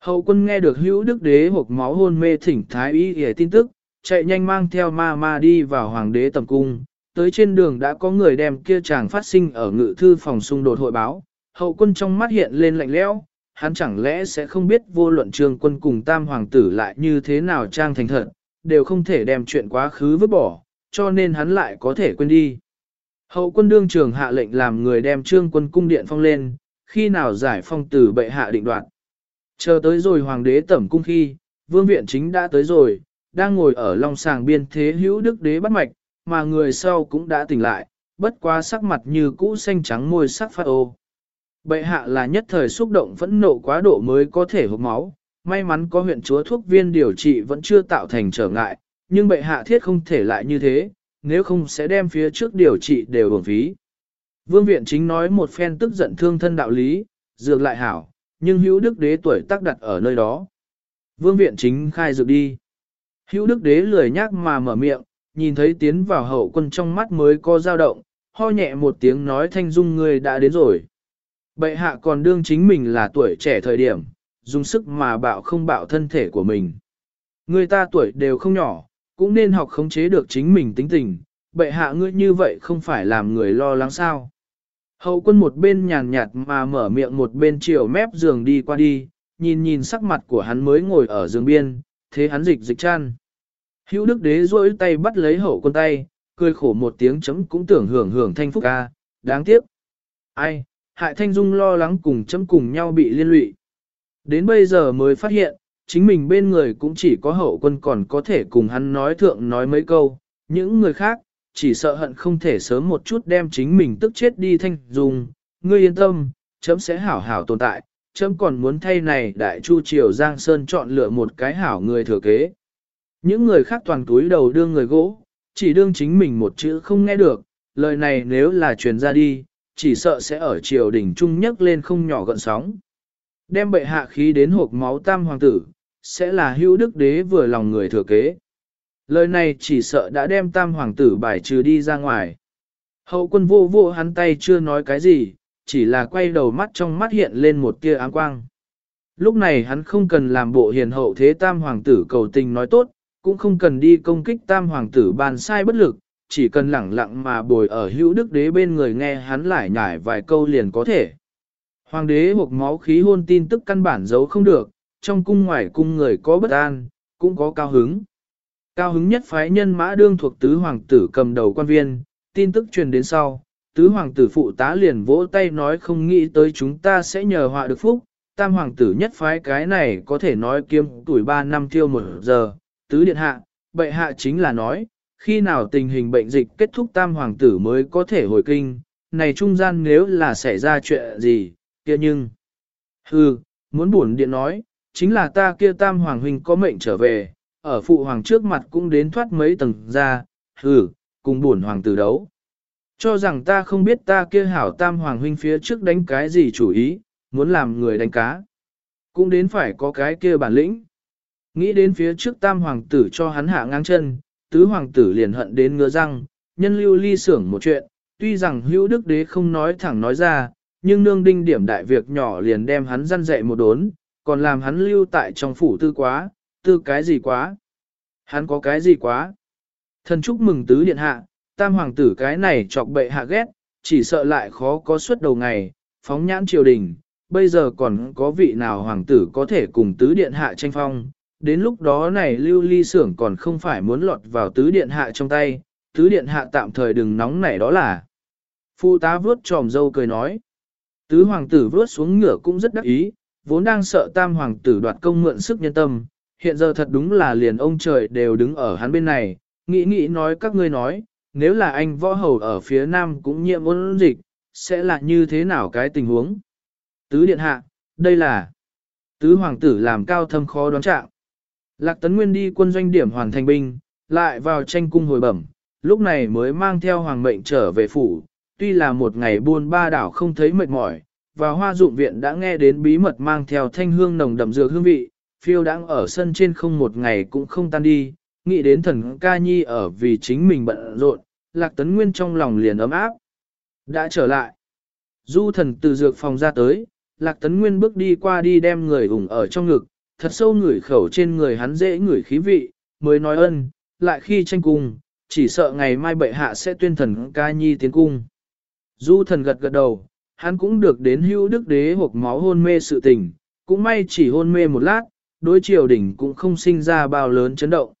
Hậu quân nghe được hữu đức đế hộp máu hôn mê thỉnh thái y hề tin tức, chạy nhanh mang theo ma ma đi vào hoàng đế tầm cung, tới trên đường đã có người đem kia chàng phát sinh ở ngự thư phòng xung đột hội báo, hậu quân trong mắt hiện lên lạnh lẽo, hắn chẳng lẽ sẽ không biết vô luận trương quân cùng tam hoàng tử lại như thế nào trang thành thật, đều không thể đem chuyện quá khứ vứt bỏ, cho nên hắn lại có thể quên đi. Hậu quân đương trường hạ lệnh làm người đem trương quân cung điện phong lên, khi nào giải phong tử bệ hạ định đoạt. Chờ tới rồi hoàng đế tẩm cung khi, vương viện chính đã tới rồi, đang ngồi ở long sàng biên thế hữu đức đế bắt mạch, mà người sau cũng đã tỉnh lại, bất quá sắc mặt như cũ xanh trắng môi sắc phát ô. Bệ hạ là nhất thời xúc động phẫn nộ quá độ mới có thể hộp máu, may mắn có huyện chúa thuốc viên điều trị vẫn chưa tạo thành trở ngại, nhưng bệ hạ thiết không thể lại như thế, nếu không sẽ đem phía trước điều trị đều bổng phí. Vương viện chính nói một phen tức giận thương thân đạo lý, dược lại hảo, nhưng hữu đức đế tuổi tác đặt ở nơi đó. Vương viện chính khai dược đi. Hữu đức đế lười nhác mà mở miệng, nhìn thấy tiến vào hậu quân trong mắt mới có dao động, ho nhẹ một tiếng nói thanh dung người đã đến rồi. Bệ hạ còn đương chính mình là tuổi trẻ thời điểm, dùng sức mà bạo không bạo thân thể của mình. Người ta tuổi đều không nhỏ, cũng nên học khống chế được chính mình tính tình, bệ hạ ngươi như vậy không phải làm người lo lắng sao. Hậu quân một bên nhàn nhạt mà mở miệng một bên chiều mép giường đi qua đi, nhìn nhìn sắc mặt của hắn mới ngồi ở giường biên, thế hắn dịch dịch chăn. Hữu đức đế duỗi tay bắt lấy hậu quân tay, cười khổ một tiếng chấm cũng tưởng hưởng hưởng thanh phúc ca, đáng tiếc. Ai, hại thanh dung lo lắng cùng chấm cùng nhau bị liên lụy. Đến bây giờ mới phát hiện, chính mình bên người cũng chỉ có hậu quân còn có thể cùng hắn nói thượng nói mấy câu, những người khác, chỉ sợ hận không thể sớm một chút đem chính mình tức chết đi thanh dung, ngươi yên tâm, chấm sẽ hảo hảo tồn tại, chấm còn muốn thay này đại chu triều Giang Sơn chọn lựa một cái hảo người thừa kế. Những người khác toàn túi đầu đương người gỗ, chỉ đương chính mình một chữ không nghe được, lời này nếu là truyền ra đi, chỉ sợ sẽ ở triều đình trung nhất lên không nhỏ gợn sóng. Đem bệ hạ khí đến hộp máu tam hoàng tử, sẽ là hữu đức đế vừa lòng người thừa kế. Lời này chỉ sợ đã đem tam hoàng tử bài trừ đi ra ngoài. Hậu quân vô vô hắn tay chưa nói cái gì, chỉ là quay đầu mắt trong mắt hiện lên một tia áng quang. Lúc này hắn không cần làm bộ hiền hậu thế tam hoàng tử cầu tình nói tốt, cũng không cần đi công kích tam hoàng tử bàn sai bất lực, chỉ cần lẳng lặng mà bồi ở hữu đức đế bên người nghe hắn lại nhải vài câu liền có thể. Hoàng đế hộp máu khí hôn tin tức căn bản giấu không được, trong cung ngoài cung người có bất an, cũng có cao hứng. Cao hứng nhất phái nhân mã đương thuộc tứ hoàng tử cầm đầu quan viên, tin tức truyền đến sau, tứ hoàng tử phụ tá liền vỗ tay nói không nghĩ tới chúng ta sẽ nhờ họa được phúc, tam hoàng tử nhất phái cái này có thể nói kiêm tuổi 3 năm tiêu một giờ, tứ điện hạ, bệ hạ chính là nói, khi nào tình hình bệnh dịch kết thúc tam hoàng tử mới có thể hồi kinh, này trung gian nếu là xảy ra chuyện gì, kia nhưng, hừ, muốn buồn điện nói, chính là ta kia tam hoàng huynh có mệnh trở về, ở phụ hoàng trước mặt cũng đến thoát mấy tầng ra, hừ, cùng buồn hoàng tử đấu. Cho rằng ta không biết ta kia hảo tam hoàng huynh phía trước đánh cái gì chủ ý, muốn làm người đánh cá. Cũng đến phải có cái kia bản lĩnh. Nghĩ đến phía trước tam hoàng tử cho hắn hạ ngang chân, tứ hoàng tử liền hận đến ngứa răng, nhân lưu ly sưởng một chuyện, tuy rằng hữu đức đế không nói thẳng nói ra, nhưng nương đinh điểm đại việc nhỏ liền đem hắn răn dạy một đốn, còn làm hắn lưu tại trong phủ tư quá, tư cái gì quá. Hắn có cái gì quá. Thần chúc mừng tứ điện hạ, tam hoàng tử cái này chọc bệ hạ ghét, chỉ sợ lại khó có suốt đầu ngày, phóng nhãn triều đình, bây giờ còn có vị nào hoàng tử có thể cùng tứ điện hạ tranh phong. Đến lúc đó này lưu ly xưởng còn không phải muốn lọt vào tứ điện hạ trong tay, tứ điện hạ tạm thời đừng nóng nảy đó là. Phu tá vướt tròm dâu cười nói. Tứ hoàng tử vướt xuống ngựa cũng rất đắc ý, vốn đang sợ tam hoàng tử đoạt công mượn sức nhân tâm, hiện giờ thật đúng là liền ông trời đều đứng ở hắn bên này, nghĩ nghĩ nói các ngươi nói, nếu là anh võ hầu ở phía nam cũng nhiễm ôn dịch, sẽ là như thế nào cái tình huống? Tứ điện hạ, đây là tứ hoàng tử làm cao thâm khó đoán trạng. Lạc tấn nguyên đi quân doanh điểm hoàn thành binh, lại vào tranh cung hồi bẩm, lúc này mới mang theo hoàng mệnh trở về phủ, tuy là một ngày buôn ba đảo không thấy mệt mỏi, và hoa dụng viện đã nghe đến bí mật mang theo thanh hương nồng đậm dược hương vị, phiêu đang ở sân trên không một ngày cũng không tan đi, nghĩ đến thần ca nhi ở vì chính mình bận rộn, lạc tấn nguyên trong lòng liền ấm áp. Đã trở lại. Du thần từ dược phòng ra tới, lạc tấn nguyên bước đi qua đi đem người ủng ở trong ngực, thật sâu ngửi khẩu trên người hắn dễ ngửi khí vị, mới nói ân, lại khi tranh cung, chỉ sợ ngày mai bệ hạ sẽ tuyên thần ca nhi tiến cung. Du thần gật gật đầu, hắn cũng được đến hưu đức đế hộp máu hôn mê sự tình, cũng may chỉ hôn mê một lát, đối triều đỉnh cũng không sinh ra bao lớn chấn động.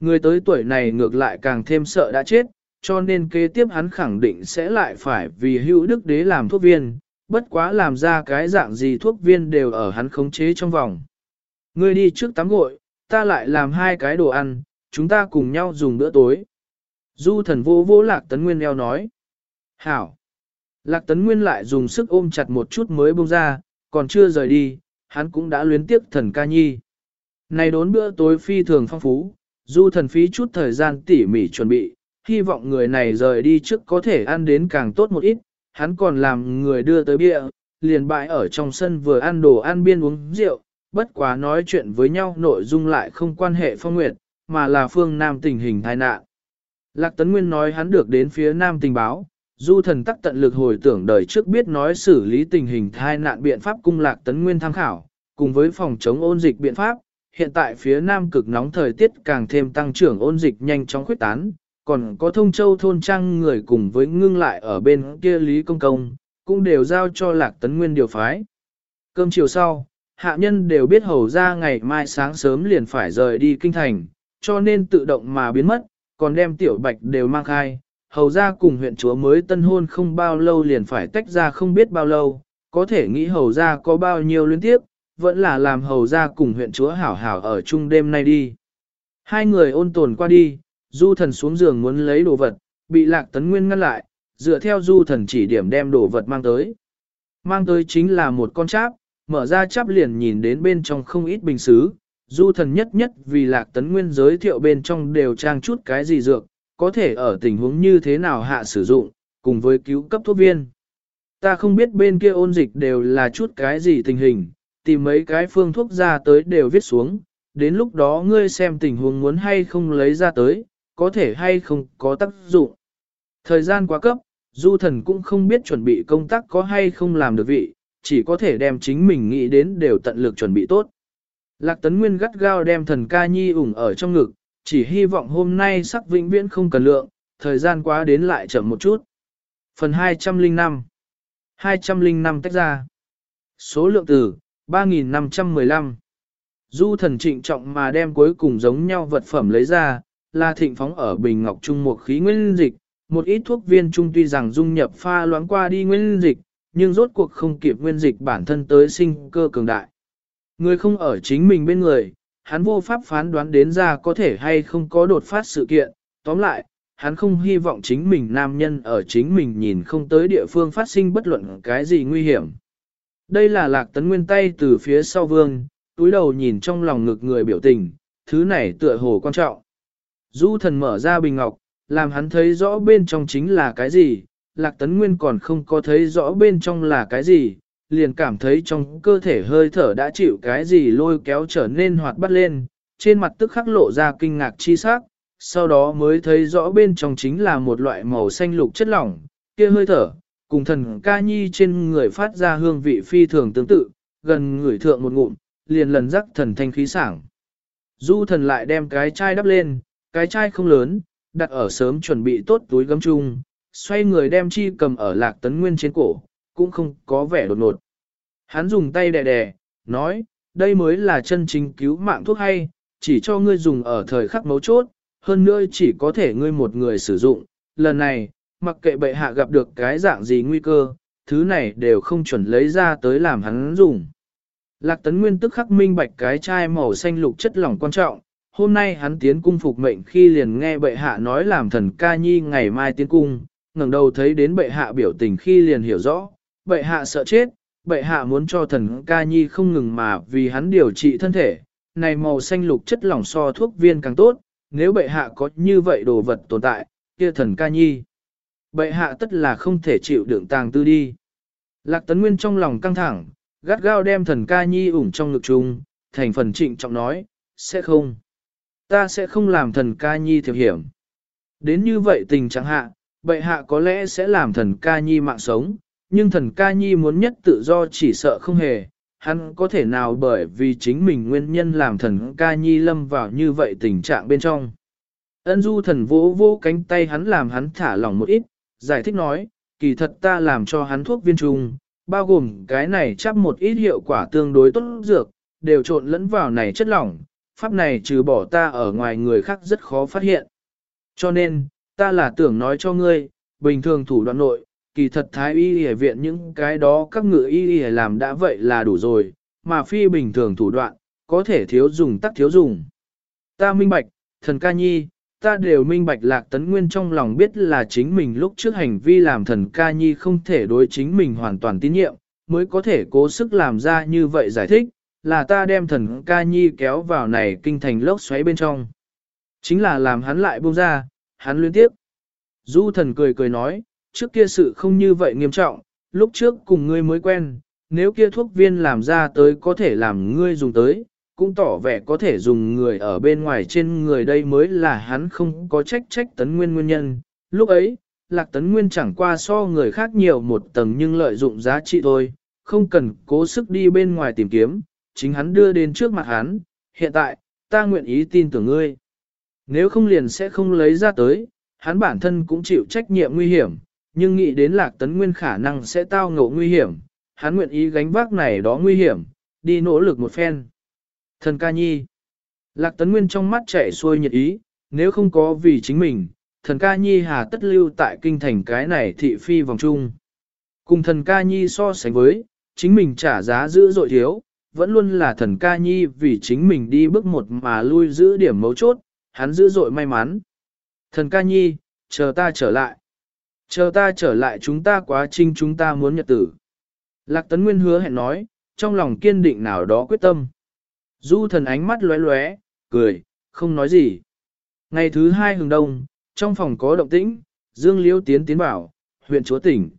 Người tới tuổi này ngược lại càng thêm sợ đã chết, cho nên kế tiếp hắn khẳng định sẽ lại phải vì hữu đức đế làm thuốc viên, bất quá làm ra cái dạng gì thuốc viên đều ở hắn khống chế trong vòng. Ngươi đi trước tắm gội, ta lại làm hai cái đồ ăn, chúng ta cùng nhau dùng bữa tối. Du thần vô vô lạc tấn nguyên eo nói. Hảo. Lạc tấn nguyên lại dùng sức ôm chặt một chút mới bông ra, còn chưa rời đi, hắn cũng đã luyến tiếp thần ca nhi. Này đốn bữa tối phi thường phong phú, du thần phí chút thời gian tỉ mỉ chuẩn bị, hy vọng người này rời đi trước có thể ăn đến càng tốt một ít, hắn còn làm người đưa tới bia, liền bãi ở trong sân vừa ăn đồ ăn biên uống rượu, bất quá nói chuyện với nhau nội dung lại không quan hệ phong nguyệt, mà là phương Nam tình hình tai nạn. Lạc Tấn Nguyên nói hắn được đến phía Nam tình báo, du thần tắc tận lực hồi tưởng đời trước biết nói xử lý tình hình tai nạn biện pháp cung Lạc Tấn Nguyên tham khảo, cùng với phòng chống ôn dịch biện pháp, hiện tại phía Nam cực nóng thời tiết càng thêm tăng trưởng ôn dịch nhanh chóng khuyết tán, còn có thông châu thôn trang người cùng với ngưng lại ở bên kia Lý Công Công, cũng đều giao cho Lạc Tấn Nguyên điều phái. Cơm chiều sau, hạ nhân đều biết hầu ra ngày mai sáng sớm liền phải rời đi kinh thành, cho nên tự động mà biến mất, còn đem tiểu bạch đều mang khai. Hầu ra cùng huyện chúa mới tân hôn không bao lâu liền phải tách ra không biết bao lâu, có thể nghĩ hầu ra có bao nhiêu liên tiếp, vẫn là làm hầu ra cùng huyện chúa hảo hảo ở chung đêm nay đi. Hai người ôn tồn qua đi, du thần xuống giường muốn lấy đồ vật, bị lạc tấn nguyên ngăn lại, dựa theo du thần chỉ điểm đem đồ vật mang tới. Mang tới chính là một con cháp, mở ra chắp liền nhìn đến bên trong không ít bình xứ, du thần nhất nhất vì lạc tấn nguyên giới thiệu bên trong đều trang chút cái gì dược, có thể ở tình huống như thế nào hạ sử dụng, cùng với cứu cấp thuốc viên. Ta không biết bên kia ôn dịch đều là chút cái gì tình hình, tìm mấy cái phương thuốc ra tới đều viết xuống, đến lúc đó ngươi xem tình huống muốn hay không lấy ra tới, có thể hay không có tác dụng. Thời gian quá cấp, du thần cũng không biết chuẩn bị công tác có hay không làm được vị, chỉ có thể đem chính mình nghĩ đến đều tận lực chuẩn bị tốt. Lạc Tấn Nguyên gắt gao đem thần ca nhi ủng ở trong ngực, chỉ hy vọng hôm nay sắc vĩnh viễn không cần lượng, thời gian quá đến lại chậm một chút. Phần 205 205 tách ra Số lượng từ 3.515 Du thần trịnh trọng mà đem cuối cùng giống nhau vật phẩm lấy ra, là thịnh phóng ở bình ngọc trung một khí nguyên dịch, một ít thuốc viên trung tuy rằng dung nhập pha loãng qua đi nguyên dịch, nhưng rốt cuộc không kịp nguyên dịch bản thân tới sinh cơ cường đại. Người không ở chính mình bên người, hắn vô pháp phán đoán đến ra có thể hay không có đột phát sự kiện, tóm lại, hắn không hy vọng chính mình nam nhân ở chính mình nhìn không tới địa phương phát sinh bất luận cái gì nguy hiểm. Đây là lạc tấn nguyên tay từ phía sau vương, túi đầu nhìn trong lòng ngực người biểu tình, thứ này tựa hồ quan trọng. Du thần mở ra bình ngọc, làm hắn thấy rõ bên trong chính là cái gì, lạc tấn nguyên còn không có thấy rõ bên trong là cái gì, liền cảm thấy trong cơ thể hơi thở đã chịu cái gì lôi kéo trở nên hoạt bắt lên, trên mặt tức khắc lộ ra kinh ngạc chi sắc, sau đó mới thấy rõ bên trong chính là một loại màu xanh lục chất lỏng, kia hơi thở, cùng thần ca nhi trên người phát ra hương vị phi thường tương tự, gần người thượng một ngụm, liền lần rắc thần thanh khí sảng. Du thần lại đem cái chai đắp lên, cái chai không lớn, đặt ở sớm chuẩn bị tốt túi gấm chung, xoay người đem chi cầm ở lạc tấn nguyên trên cổ, cũng không có vẻ đột nột. Hắn dùng tay đè đè, nói, đây mới là chân chính cứu mạng thuốc hay, chỉ cho ngươi dùng ở thời khắc mấu chốt, hơn nữa chỉ có thể ngươi một người sử dụng. Lần này, mặc kệ bệ hạ gặp được cái dạng gì nguy cơ, thứ này đều không chuẩn lấy ra tới làm hắn dùng. Lạc Tấn Nguyên tức khắc minh bạch cái chai màu xanh lục chất lỏng quan trọng, hôm nay hắn tiến cung phục mệnh khi liền nghe bệ hạ nói làm thần ca nhi ngày mai tiến cung, ngẩng đầu thấy đến bệ hạ biểu tình khi liền hiểu rõ, bệ hạ sợ chết, bệ hạ muốn cho thần ca nhi không ngừng mà vì hắn điều trị thân thể, này màu xanh lục chất lỏng so thuốc viên càng tốt, nếu bệ hạ có như vậy đồ vật tồn tại, kia thần ca nhi. Bệ hạ tất là không thể chịu đựng tàng tư đi. Lạc tấn nguyên trong lòng căng thẳng, gắt gao đem thần ca nhi ủng trong ngực chung, thành phần trịnh trọng nói, sẽ không. Ta sẽ không làm thần ca nhi thiệp hiểm. Đến như vậy tình trạng hạ, bệ hạ có lẽ sẽ làm thần ca nhi mạng sống, nhưng thần ca nhi muốn nhất tự do chỉ sợ không hề, hắn có thể nào bởi vì chính mình nguyên nhân làm thần ca nhi lâm vào như vậy tình trạng bên trong. Ân du thần vỗ vô cánh tay hắn làm hắn thả lỏng một ít, giải thích nói, kỳ thật ta làm cho hắn thuốc viên trùng, bao gồm cái này chắp một ít hiệu quả tương đối tốt dược, đều trộn lẫn vào này chất lỏng, pháp này trừ bỏ ta ở ngoài người khác rất khó phát hiện. Cho nên, ta là tưởng nói cho ngươi, bình thường thủ đoạn nội, kỳ thật thái y y viện những cái đó các ngự y y làm đã vậy là đủ rồi, mà phi bình thường thủ đoạn, có thể thiếu dùng tắc thiếu dùng. Ta minh bạch, thần ca nhi, ta đều minh bạch lạc tấn nguyên trong lòng biết là chính mình lúc trước hành vi làm thần ca nhi không thể đối chính mình hoàn toàn tín nhiệm, mới có thể cố sức làm ra như vậy giải thích, là ta đem thần ca nhi kéo vào này kinh thành lốc xoáy bên trong. Chính là làm hắn lại buông ra, hắn liên tiếp. Du thần cười cười nói, trước kia sự không như vậy nghiêm trọng, lúc trước cùng ngươi mới quen, nếu kia thuốc viên làm ra tới có thể làm ngươi dùng tới, cũng tỏ vẻ có thể dùng người ở bên ngoài trên người đây mới là hắn không có trách trách tấn nguyên nguyên nhân. Lúc ấy, lạc tấn nguyên chẳng qua so người khác nhiều một tầng nhưng lợi dụng giá trị thôi, không cần cố sức đi bên ngoài tìm kiếm, chính hắn đưa đến trước mặt hắn, hiện tại, ta nguyện ý tin tưởng ngươi. Nếu không liền sẽ không lấy ra tới, hắn bản thân cũng chịu trách nhiệm nguy hiểm, nhưng nghĩ đến lạc tấn nguyên khả năng sẽ tao ngộ nguy hiểm, hắn nguyện ý gánh vác này đó nguy hiểm, đi nỗ lực một phen. Thần ca nhi. Lạc tấn nguyên trong mắt chạy xuôi nhiệt ý, nếu không có vì chính mình, thần ca nhi hà tất lưu tại kinh thành cái này thị phi vòng trung. Cùng thần ca nhi so sánh với, chính mình trả giá giữ dội thiếu, vẫn luôn là thần ca nhi vì chính mình đi bước một mà lui giữ điểm mấu chốt, hắn dữ dội may mắn. Thần ca nhi, chờ ta trở lại. Chờ ta trở lại chúng ta quá trinh chúng ta muốn nhật tử. Lạc Tấn Nguyên hứa hẹn nói, trong lòng kiên định nào đó quyết tâm. Du thần ánh mắt lóe lóe, cười, không nói gì. Ngày thứ hai hừng đông, trong phòng có động tĩnh, Dương Liễu tiến tiến bảo, huyện chúa tỉnh.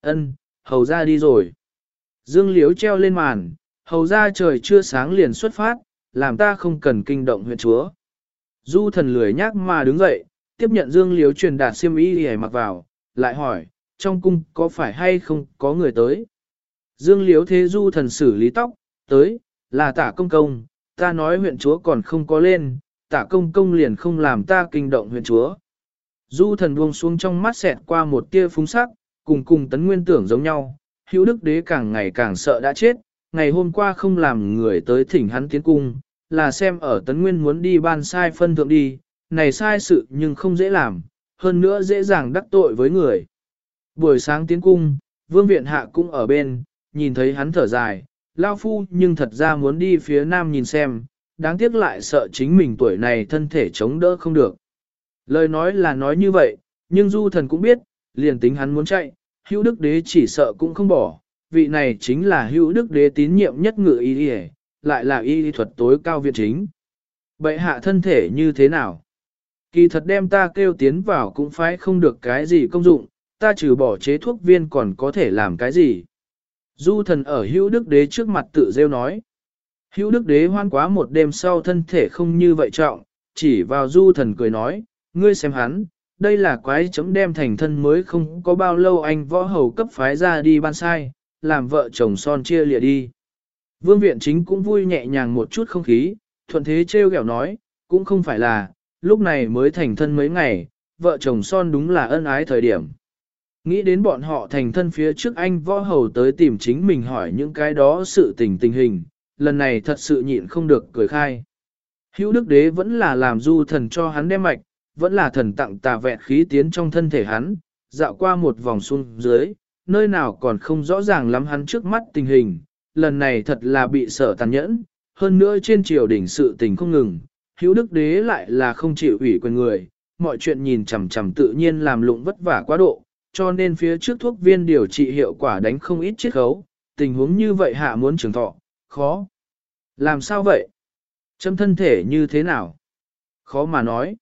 Ân, hầu ra đi rồi. Dương Liễu treo lên màn, hầu ra trời chưa sáng liền xuất phát, làm ta không cần kinh động huyện chúa. Du thần lười nhác mà đứng dậy, tiếp nhận Dương Liếu truyền đạt xiêm y để mặc vào, lại hỏi, trong cung có phải hay không có người tới? Dương Liếu thế du thần xử lý tóc, tới, là tả công công, ta nói huyện chúa còn không có lên, tả công công liền không làm ta kinh động huyện chúa. Du thần buông xuống trong mắt xẹt qua một tia phúng sắc, cùng cùng tấn nguyên tưởng giống nhau, hữu đức đế càng ngày càng sợ đã chết, ngày hôm qua không làm người tới thỉnh hắn tiến cung, là xem ở tấn nguyên muốn đi ban sai phân thượng đi, này sai sự nhưng không dễ làm, hơn nữa dễ dàng đắc tội với người. Buổi sáng tiến cung, vương viện hạ cũng ở bên, nhìn thấy hắn thở dài, lao phu nhưng thật ra muốn đi phía nam nhìn xem, đáng tiếc lại sợ chính mình tuổi này thân thể chống đỡ không được. Lời nói là nói như vậy, nhưng du thần cũng biết, liền tính hắn muốn chạy, hữu đức đế chỉ sợ cũng không bỏ, vị này chính là hữu đức đế tín nhiệm nhất ngự ý y lại là y thuật tối cao viện chính. Bệ hạ thân thể như thế nào? Kỳ thật đem ta kêu tiến vào cũng phải không được cái gì công dụng, ta trừ bỏ chế thuốc viên còn có thể làm cái gì. Du thần ở hữu đức đế trước mặt tự rêu nói. Hữu đức đế hoan quá một đêm sau thân thể không như vậy trọng, chỉ vào du thần cười nói, ngươi xem hắn, đây là quái chấm đem thành thân mới không có bao lâu anh võ hầu cấp phái ra đi ban sai, làm vợ chồng son chia lìa đi. Vương viện chính cũng vui nhẹ nhàng một chút không khí, thuận thế trêu ghẹo nói, cũng không phải là, lúc này mới thành thân mấy ngày, vợ chồng son đúng là ân ái thời điểm. Nghĩ đến bọn họ thành thân phía trước anh võ hầu tới tìm chính mình hỏi những cái đó sự tình tình hình, lần này thật sự nhịn không được cười khai. Hữu đức đế vẫn là làm du thần cho hắn đem mạch, vẫn là thần tặng tà vẹn khí tiến trong thân thể hắn, dạo qua một vòng xuống dưới, nơi nào còn không rõ ràng lắm hắn trước mắt tình hình, lần này thật là bị sở tàn nhẫn, hơn nữa trên triều đỉnh sự tình không ngừng, hữu đức đế lại là không chịu ủy quyền người, mọi chuyện nhìn chằm chằm tự nhiên làm lụng vất vả quá độ, cho nên phía trước thuốc viên điều trị hiệu quả đánh không ít chiết khấu, tình huống như vậy hạ muốn trường thọ, khó. Làm sao vậy? Châm thân thể như thế nào? Khó mà nói.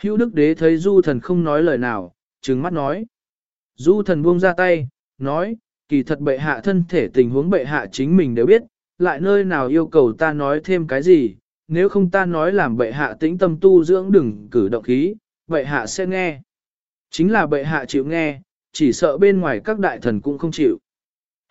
Hữu đức đế thấy du thần không nói lời nào, trừng mắt nói. Du thần buông ra tay, nói, kỳ thật bệ hạ thân thể tình huống bệ hạ chính mình đều biết, lại nơi nào yêu cầu ta nói thêm cái gì, nếu không ta nói làm bệ hạ tĩnh tâm tu dưỡng đừng cử động khí, bệ hạ sẽ nghe. Chính là bệ hạ chịu nghe, chỉ sợ bên ngoài các đại thần cũng không chịu.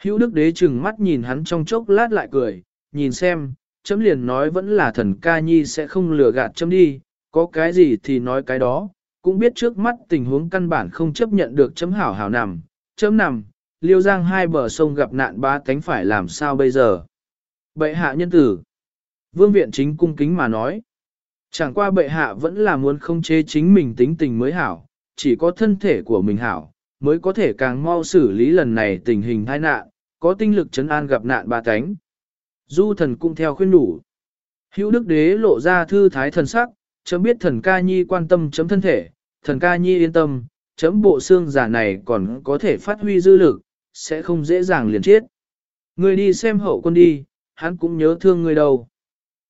Hữu đức đế chừng mắt nhìn hắn trong chốc lát lại cười, nhìn xem, chấm liền nói vẫn là thần ca nhi sẽ không lừa gạt chấm đi, có cái gì thì nói cái đó, cũng biết trước mắt tình huống căn bản không chấp nhận được chấm hảo hảo nằm, chấm nằm, liêu giang hai bờ sông gặp nạn ba cánh phải làm sao bây giờ. Bệ hạ nhân tử, vương viện chính cung kính mà nói, chẳng qua bệ hạ vẫn là muốn không chế chính mình tính tình mới hảo, chỉ có thân thể của mình hảo, mới có thể càng mau xử lý lần này tình hình tai nạn, có tinh lực chấn an gặp nạn ba cánh. Du thần cũng theo khuyên đủ. Hữu đức đế lộ ra thư thái thần sắc, chấm biết thần ca nhi quan tâm chấm thân thể, thần ca nhi yên tâm, chấm bộ xương giả này còn có thể phát huy dư lực, sẽ không dễ dàng liền chết. Người đi xem hậu quân đi, hắn cũng nhớ thương người đâu.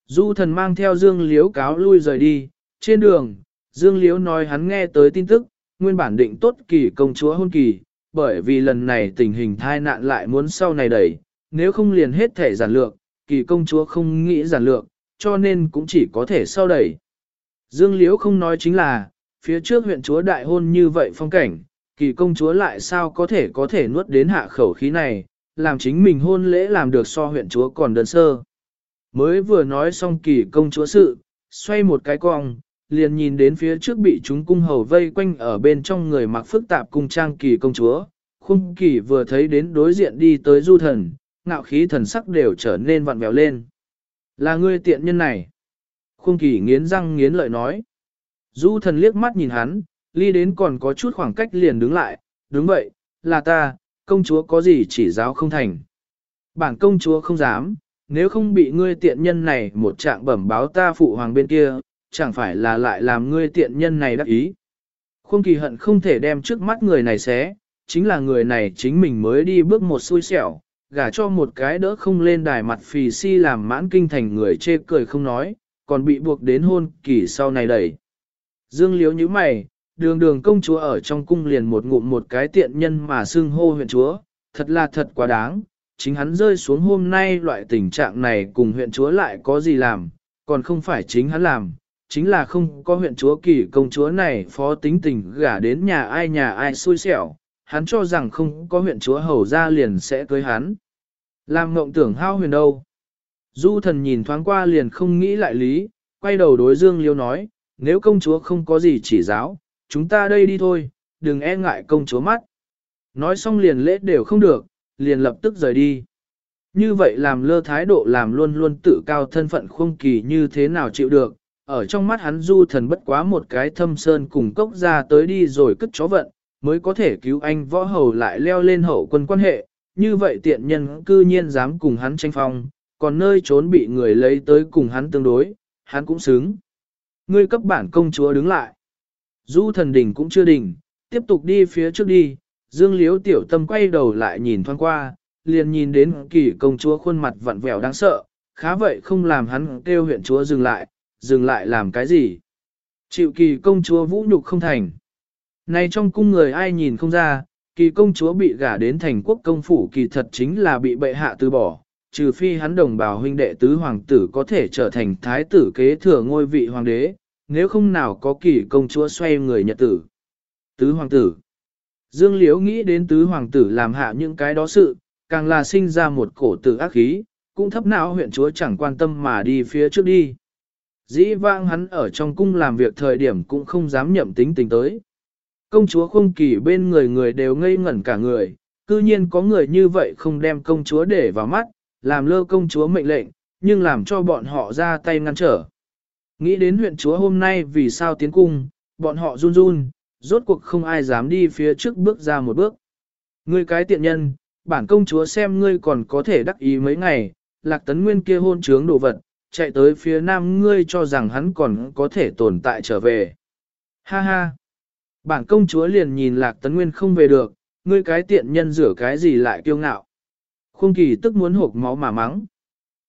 Du thần mang theo Dương Liếu cáo lui rời đi, trên đường, Dương Liếu nói hắn nghe tới tin tức, nguyên bản định tốt kỳ công chúa hôn kỳ, bởi vì lần này tình hình thai nạn lại muốn sau này đẩy, nếu không liền hết thể giản lược, kỳ công chúa không nghĩ giản lược, cho nên cũng chỉ có thể sau đẩy. Dương Liễu không nói chính là, phía trước huyện chúa đại hôn như vậy phong cảnh, kỳ công chúa lại sao có thể có thể nuốt đến hạ khẩu khí này, làm chính mình hôn lễ làm được so huyện chúa còn đơn sơ. Mới vừa nói xong kỳ công chúa sự, xoay một cái cong, liền nhìn đến phía trước bị chúng cung hầu vây quanh ở bên trong người mặc phức tạp cung trang kỳ công chúa. Khung kỳ vừa thấy đến đối diện đi tới du thần, ngạo khí thần sắc đều trở nên vặn vẹo lên. Là ngươi tiện nhân này. Khung kỳ nghiến răng nghiến lợi nói. Du thần liếc mắt nhìn hắn, ly đến còn có chút khoảng cách liền đứng lại, đúng vậy, là ta, công chúa có gì chỉ giáo không thành. Bản công chúa không dám, nếu không bị ngươi tiện nhân này một trạng bẩm báo ta phụ hoàng bên kia, chẳng phải là lại làm ngươi tiện nhân này đắc ý. Khung kỳ hận không thể đem trước mắt người này xé, chính là người này chính mình mới đi bước một xui xẻo, gả cho một cái đỡ không lên đài mặt phì si làm mãn kinh thành người chê cười không nói, còn bị buộc đến hôn kỳ sau này đẩy. Dương liếu như mày, đường đường công chúa ở trong cung liền một ngụm một cái tiện nhân mà xưng hô huyện chúa, thật là thật quá đáng, chính hắn rơi xuống hôm nay loại tình trạng này cùng huyện chúa lại có gì làm, còn không phải chính hắn làm, chính là không có huyện chúa kỳ công chúa này phó tính tình gả đến nhà ai nhà ai xui xẻo, hắn cho rằng không có huyện chúa hầu ra liền sẽ cưới hắn. Làm ngộng tưởng hao huyền đâu. Du thần nhìn thoáng qua liền không nghĩ lại lý, quay đầu đối Dương Liêu nói, nếu công chúa không có gì chỉ giáo, chúng ta đây đi thôi, đừng e ngại công chúa mắt. Nói xong liền lễ đều không được, liền lập tức rời đi. Như vậy làm lơ thái độ làm luôn luôn tự cao thân phận không kỳ như thế nào chịu được, ở trong mắt hắn du thần bất quá một cái thâm sơn cùng cốc ra tới đi rồi cất chó vận, mới có thể cứu anh võ hầu lại leo lên hậu quân quan hệ, như vậy tiện nhân cư nhiên dám cùng hắn tranh phong, còn nơi trốn bị người lấy tới cùng hắn tương đối, hắn cũng xứng. Ngươi cấp bản công chúa đứng lại. Du thần đỉnh cũng chưa đỉnh, tiếp tục đi phía trước đi, dương liếu tiểu tâm quay đầu lại nhìn thoáng qua, liền nhìn đến kỳ công chúa khuôn mặt vặn vẹo đáng sợ, khá vậy không làm hắn kêu huyện chúa dừng lại, dừng lại làm cái gì? Chịu kỳ công chúa vũ nhục không thành. Này trong cung người ai nhìn không ra, kỳ công chúa bị gả đến thành quốc công phủ kỳ thật chính là bị bệ hạ từ bỏ, trừ phi hắn đồng bào huynh đệ tứ hoàng tử có thể trở thành thái tử kế thừa ngôi vị hoàng đế, nếu không nào có kỳ công chúa xoay người nhật tử. Tứ hoàng tử Dương Liễu nghĩ đến tứ hoàng tử làm hạ những cái đó sự, càng là sinh ra một cổ tử ác khí, cũng thấp não huyện chúa chẳng quan tâm mà đi phía trước đi. Dĩ vãng hắn ở trong cung làm việc thời điểm cũng không dám nhậm tính tình tới. Công chúa không kỳ bên người người đều ngây ngẩn cả người, cư nhiên có người như vậy không đem công chúa để vào mắt, làm lơ công chúa mệnh lệnh, nhưng làm cho bọn họ ra tay ngăn trở. Nghĩ đến huyện chúa hôm nay vì sao tiến cung, bọn họ run run, rốt cuộc không ai dám đi phía trước bước ra một bước. Ngươi cái tiện nhân, bản công chúa xem ngươi còn có thể đắc ý mấy ngày, lạc tấn nguyên kia hôn trướng đồ vật, chạy tới phía nam ngươi cho rằng hắn còn có thể tồn tại trở về. Ha ha! Bản công chúa liền nhìn lạc tấn nguyên không về được, ngươi cái tiện nhân rửa cái gì lại kiêu ngạo. Khung kỳ tức muốn hộp máu mà mắng.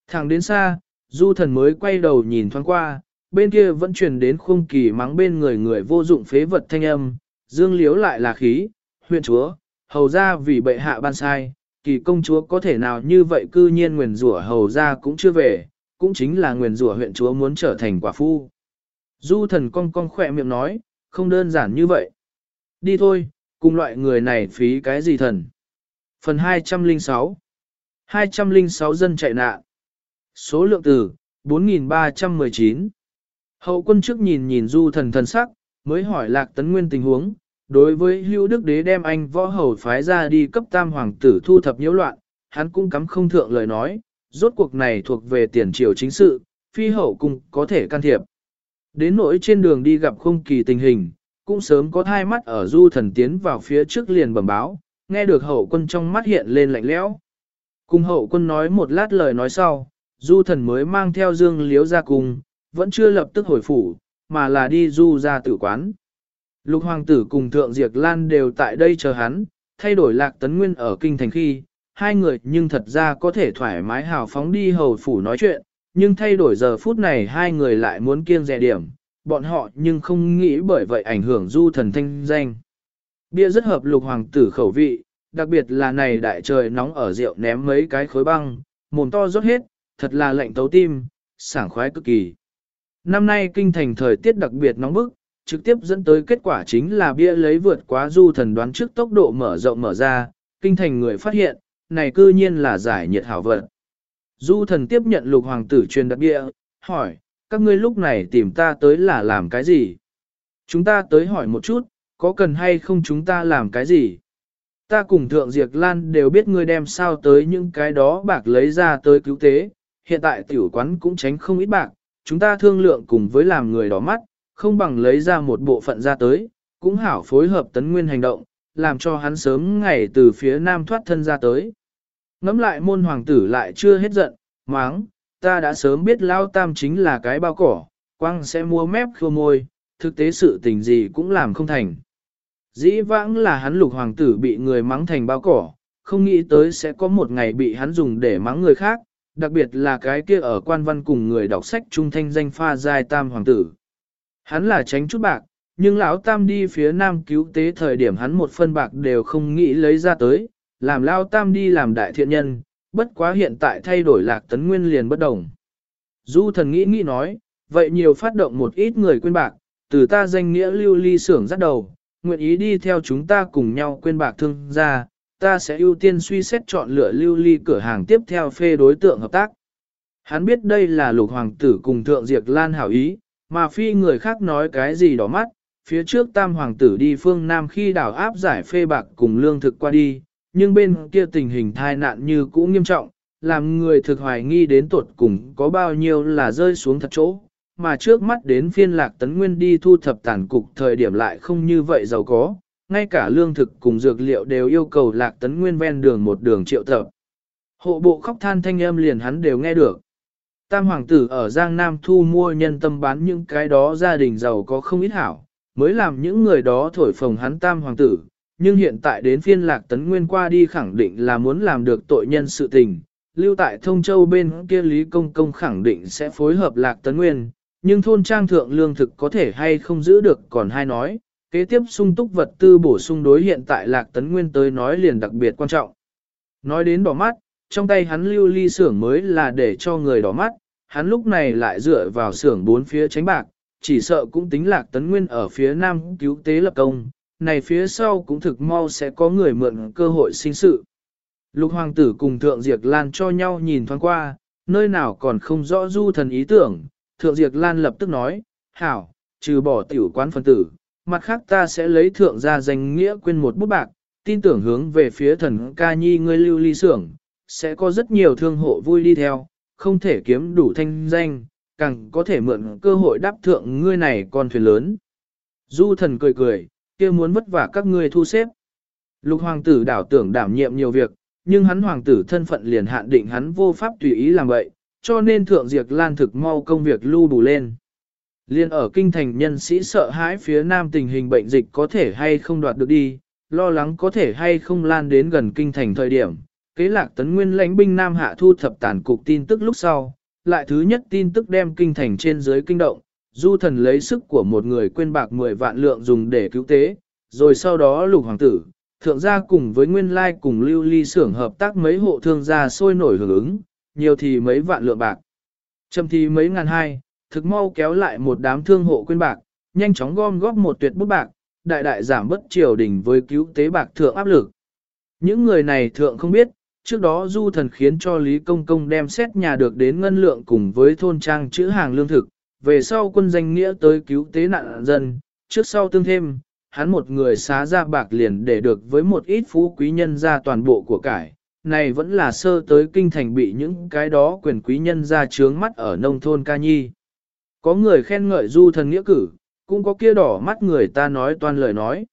Thẳng đến xa, du thần mới quay đầu nhìn thoáng qua, bên kia vẫn truyền đến khung kỳ mắng bên người người vô dụng phế vật thanh âm, dương liếu lại là khí, huyện chúa, hầu ra vì bệ hạ ban sai, kỳ công chúa có thể nào như vậy cư nhiên nguyền rủa hầu ra cũng chưa về, cũng chính là nguyền rủa huyện chúa muốn trở thành quả phu. Du thần cong cong khỏe miệng nói, không đơn giản như vậy. Đi thôi, cùng loại người này phí cái gì thần. Phần 206 206 dân chạy nạn. Số lượng từ 4.319 Hậu quân trước nhìn nhìn du thần thần sắc, mới hỏi lạc tấn nguyên tình huống. Đối với hưu đức đế đem anh võ hầu phái ra đi cấp tam hoàng tử thu thập nhiễu loạn, hắn cũng cắm không thượng lời nói, rốt cuộc này thuộc về tiền triều chính sự, phi hậu cung có thể can thiệp. Đến nỗi trên đường đi gặp không kỳ tình hình, cũng sớm có thai mắt ở du thần tiến vào phía trước liền bẩm báo, nghe được hậu quân trong mắt hiện lên lạnh lẽo. Cùng hậu quân nói một lát lời nói sau, du thần mới mang theo dương liếu ra cùng, vẫn chưa lập tức hồi phủ, mà là đi du ra tử quán. Lục hoàng tử cùng thượng diệt lan đều tại đây chờ hắn, thay đổi lạc tấn nguyên ở kinh thành khi, hai người nhưng thật ra có thể thoải mái hào phóng đi hầu phủ nói chuyện, nhưng thay đổi giờ phút này hai người lại muốn kiêng dè điểm, bọn họ nhưng không nghĩ bởi vậy ảnh hưởng du thần thanh danh. Bia rất hợp lục hoàng tử khẩu vị, đặc biệt là này đại trời nóng ở rượu ném mấy cái khối băng, mồm to rót hết, thật là lạnh tấu tim, sảng khoái cực kỳ. Năm nay kinh thành thời tiết đặc biệt nóng bức, trực tiếp dẫn tới kết quả chính là bia lấy vượt quá du thần đoán trước tốc độ mở rộng mở ra, kinh thành người phát hiện, này cư nhiên là giải nhiệt hảo vật. Du thần tiếp nhận lục hoàng tử truyền đặc bia, hỏi, các ngươi lúc này tìm ta tới là làm cái gì? Chúng ta tới hỏi một chút, có cần hay không chúng ta làm cái gì? Ta cùng Thượng diệt Lan đều biết ngươi đem sao tới những cái đó bạc lấy ra tới cứu tế, hiện tại tiểu quán cũng tránh không ít bạc, chúng ta thương lượng cùng với làm người đỏ mắt, không bằng lấy ra một bộ phận ra tới, cũng hảo phối hợp tấn nguyên hành động, làm cho hắn sớm ngày từ phía nam thoát thân ra tới. Ngắm lại môn hoàng tử lại chưa hết giận, máng, ta đã sớm biết lao tam chính là cái bao cỏ, quăng sẽ mua mép khô môi, thực tế sự tình gì cũng làm không thành. Dĩ vãng là hắn lục hoàng tử bị người mắng thành bao cỏ, không nghĩ tới sẽ có một ngày bị hắn dùng để mắng người khác, đặc biệt là cái kia ở quan văn cùng người đọc sách trung thanh danh pha giai tam hoàng tử. Hắn là tránh chút bạc, nhưng lão tam đi phía nam cứu tế thời điểm hắn một phân bạc đều không nghĩ lấy ra tới, làm lão tam đi làm đại thiện nhân, bất quá hiện tại thay đổi lạc tấn nguyên liền bất đồng. Du thần nghĩ nghĩ nói, vậy nhiều phát động một ít người quên bạc, từ ta danh nghĩa lưu ly xưởng dắt đầu, nguyện ý đi theo chúng ta cùng nhau quên bạc thương ra, ta sẽ ưu tiên suy xét chọn lựa lưu ly cửa hàng tiếp theo phê đối tượng hợp tác. Hắn biết đây là lục hoàng tử cùng thượng diệt lan hảo ý, mà phi người khác nói cái gì đỏ mắt, phía trước tam hoàng tử đi phương Nam khi đảo áp giải phê bạc cùng lương thực qua đi, nhưng bên kia tình hình thai nạn như cũ nghiêm trọng, làm người thực hoài nghi đến tuột cùng có bao nhiêu là rơi xuống thật chỗ, mà trước mắt đến phiên lạc tấn nguyên đi thu thập tàn cục thời điểm lại không như vậy giàu có, ngay cả lương thực cùng dược liệu đều yêu cầu lạc tấn nguyên ven đường một đường triệu tập. Hộ bộ khóc than thanh âm liền hắn đều nghe được. Tam hoàng tử ở Giang Nam thu mua nhân tâm bán những cái đó gia đình giàu có không ít hảo, mới làm những người đó thổi phồng hắn tam hoàng tử, nhưng hiện tại đến phiên lạc tấn nguyên qua đi khẳng định là muốn làm được tội nhân sự tình. Lưu tại Thông Châu bên kia Lý Công Công khẳng định sẽ phối hợp lạc tấn nguyên, nhưng thôn trang thượng lương thực có thể hay không giữ được còn hai nói, kế tiếp sung túc vật tư bổ sung đối hiện tại lạc tấn nguyên tới nói liền đặc biệt quan trọng. Nói đến đỏ mắt, trong tay hắn lưu ly xưởng mới là để cho người đỏ mắt, hắn lúc này lại dựa vào xưởng bốn phía tránh bạc, chỉ sợ cũng tính lạc tấn nguyên ở phía nam cứu tế lập công, này phía sau cũng thực mau sẽ có người mượn cơ hội sinh sự. Lục hoàng tử cùng thượng diệt lan cho nhau nhìn thoáng qua, nơi nào còn không rõ du thần ý tưởng, thượng diệt lan lập tức nói, hảo, trừ bỏ tiểu quán phân tử, mặt khác ta sẽ lấy thượng ra danh nghĩa quên một bút bạc, tin tưởng hướng về phía thần ca nhi ngươi lưu ly xưởng, sẽ có rất nhiều thương hộ vui đi theo, không thể kiếm đủ thanh danh, càng có thể mượn cơ hội đáp thượng ngươi này con thuyền lớn. Du thần cười cười, kia muốn vất vả các ngươi thu xếp. Lục hoàng tử đảo tưởng đảm nhiệm nhiều việc, nhưng hắn hoàng tử thân phận liền hạn định hắn vô pháp tùy ý làm vậy, cho nên thượng diệt lan thực mau công việc lưu đủ lên. Liên ở kinh thành nhân sĩ sợ hãi phía nam tình hình bệnh dịch có thể hay không đoạt được đi, lo lắng có thể hay không lan đến gần kinh thành thời điểm. Kế lạc tấn nguyên lãnh binh nam hạ thu thập tàn cục tin tức lúc sau, lại thứ nhất tin tức đem kinh thành trên dưới kinh động, du thần lấy sức của một người quên bạc 10 vạn lượng dùng để cứu tế, rồi sau đó lục hoàng tử, thượng gia cùng với nguyên lai cùng lưu ly xưởng hợp tác mấy hộ thương gia sôi nổi hưởng ứng, nhiều thì mấy vạn lượng bạc. Châm thì mấy ngàn hai, thực mau kéo lại một đám thương hộ quên bạc, nhanh chóng gom góp một tuyệt bút bạc, đại đại giảm bất triều đỉnh với cứu tế bạc thượng áp lực. Những người này thượng không biết, trước đó du thần khiến cho Lý Công Công đem xét nhà được đến ngân lượng cùng với thôn trang chữ hàng lương thực, về sau quân danh nghĩa tới cứu tế nạn dân, trước sau tương thêm, hắn một người xá ra bạc liền để được với một ít phú quý nhân ra toàn bộ của cải. Này vẫn là sơ tới kinh thành bị những cái đó quyền quý nhân ra trướng mắt ở nông thôn ca nhi. Có người khen ngợi du thần nghĩa cử, cũng có kia đỏ mắt người ta nói toàn lời nói.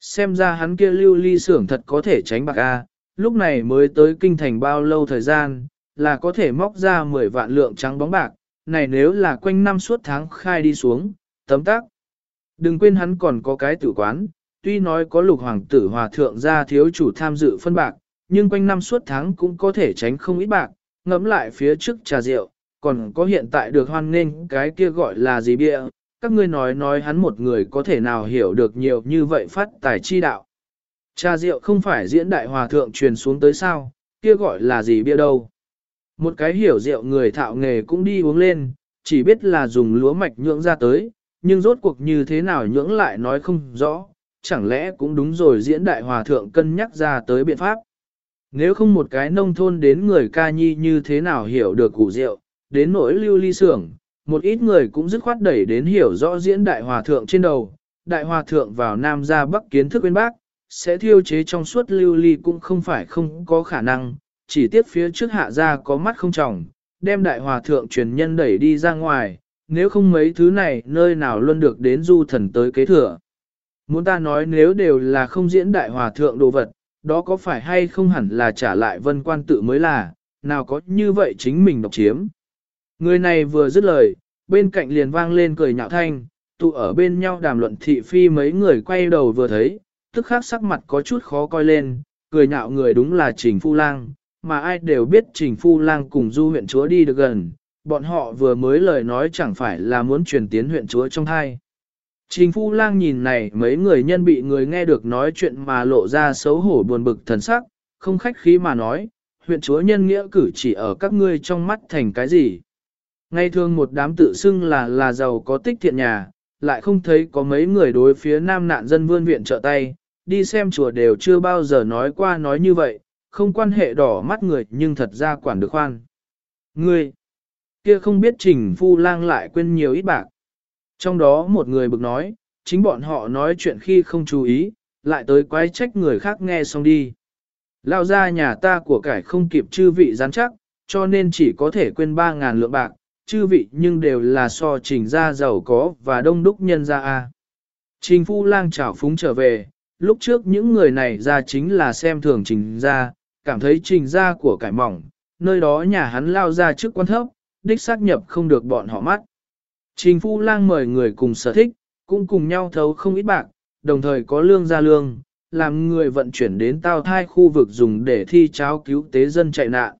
Xem ra hắn kia lưu ly xưởng thật có thể tránh bạc A, lúc này mới tới kinh thành bao lâu thời gian, là có thể móc ra 10 vạn lượng trắng bóng bạc, này nếu là quanh năm suốt tháng khai đi xuống, tấm tắc. Đừng quên hắn còn có cái tử quán, tuy nói có lục hoàng tử hòa thượng ra thiếu chủ tham dự phân bạc, nhưng quanh năm suốt tháng cũng có thể tránh không ít bạc, ngẫm lại phía trước trà rượu, còn có hiện tại được hoan nghênh cái kia gọi là gì bịa, các ngươi nói nói hắn một người có thể nào hiểu được nhiều như vậy phát tài chi đạo. cha rượu không phải diễn đại hòa thượng truyền xuống tới sao, kia gọi là gì bia đâu. Một cái hiểu rượu người thạo nghề cũng đi uống lên, chỉ biết là dùng lúa mạch nhưỡng ra tới, nhưng rốt cuộc như thế nào nhưỡng lại nói không rõ, chẳng lẽ cũng đúng rồi diễn đại hòa thượng cân nhắc ra tới biện pháp. Nếu không một cái nông thôn đến người ca nhi như thế nào hiểu được củ rượu, đến nỗi lưu ly sưởng, một ít người cũng dứt khoát đẩy đến hiểu rõ diễn đại hòa thượng trên đầu. Đại hòa thượng vào Nam ra Bắc kiến thức bên bác, sẽ thiêu chế trong suốt lưu ly cũng không phải không có khả năng, chỉ tiếc phía trước hạ ra có mắt không trọng, đem đại hòa thượng truyền nhân đẩy đi ra ngoài, nếu không mấy thứ này nơi nào luôn được đến du thần tới kế thừa. Muốn ta nói nếu đều là không diễn đại hòa thượng đồ vật, đó có phải hay không hẳn là trả lại vân quan tự mới là, nào có như vậy chính mình độc chiếm. Người này vừa dứt lời, bên cạnh liền vang lên cười nhạo thanh, tụ ở bên nhau đàm luận thị phi mấy người quay đầu vừa thấy, tức khắc sắc mặt có chút khó coi lên, cười nhạo người đúng là Trình Phu Lang, mà ai đều biết Trình Phu Lang cùng du huyện chúa đi được gần, bọn họ vừa mới lời nói chẳng phải là muốn truyền tiến huyện chúa trong thai. Trình Phu Lang nhìn này mấy người nhân bị người nghe được nói chuyện mà lộ ra xấu hổ buồn bực thần sắc, không khách khí mà nói, huyện chúa nhân nghĩa cử chỉ ở các ngươi trong mắt thành cái gì. Ngay thường một đám tự xưng là là giàu có tích thiện nhà, lại không thấy có mấy người đối phía nam nạn dân vươn viện trợ tay, đi xem chùa đều chưa bao giờ nói qua nói như vậy, không quan hệ đỏ mắt người nhưng thật ra quản được khoan. Ngươi, kia không biết trình phu lang lại quên nhiều ít bạc. Trong đó một người bực nói, chính bọn họ nói chuyện khi không chú ý, lại tới quái trách người khác nghe xong đi. Lao ra nhà ta của cải không kịp chư vị gián chắc, cho nên chỉ có thể quên 3.000 lượng bạc, chư vị nhưng đều là so trình gia giàu có và đông đúc nhân gia A. Trình phu lang chảo phúng trở về, lúc trước những người này ra chính là xem thường trình gia, cảm thấy trình gia của cải mỏng, nơi đó nhà hắn lao ra trước quan thấp, đích xác nhập không được bọn họ mắt. Trình phu lang mời người cùng sở thích, cũng cùng nhau thấu không ít bạc, đồng thời có lương ra lương, làm người vận chuyển đến tao thai khu vực dùng để thi cháo cứu tế dân chạy nạn.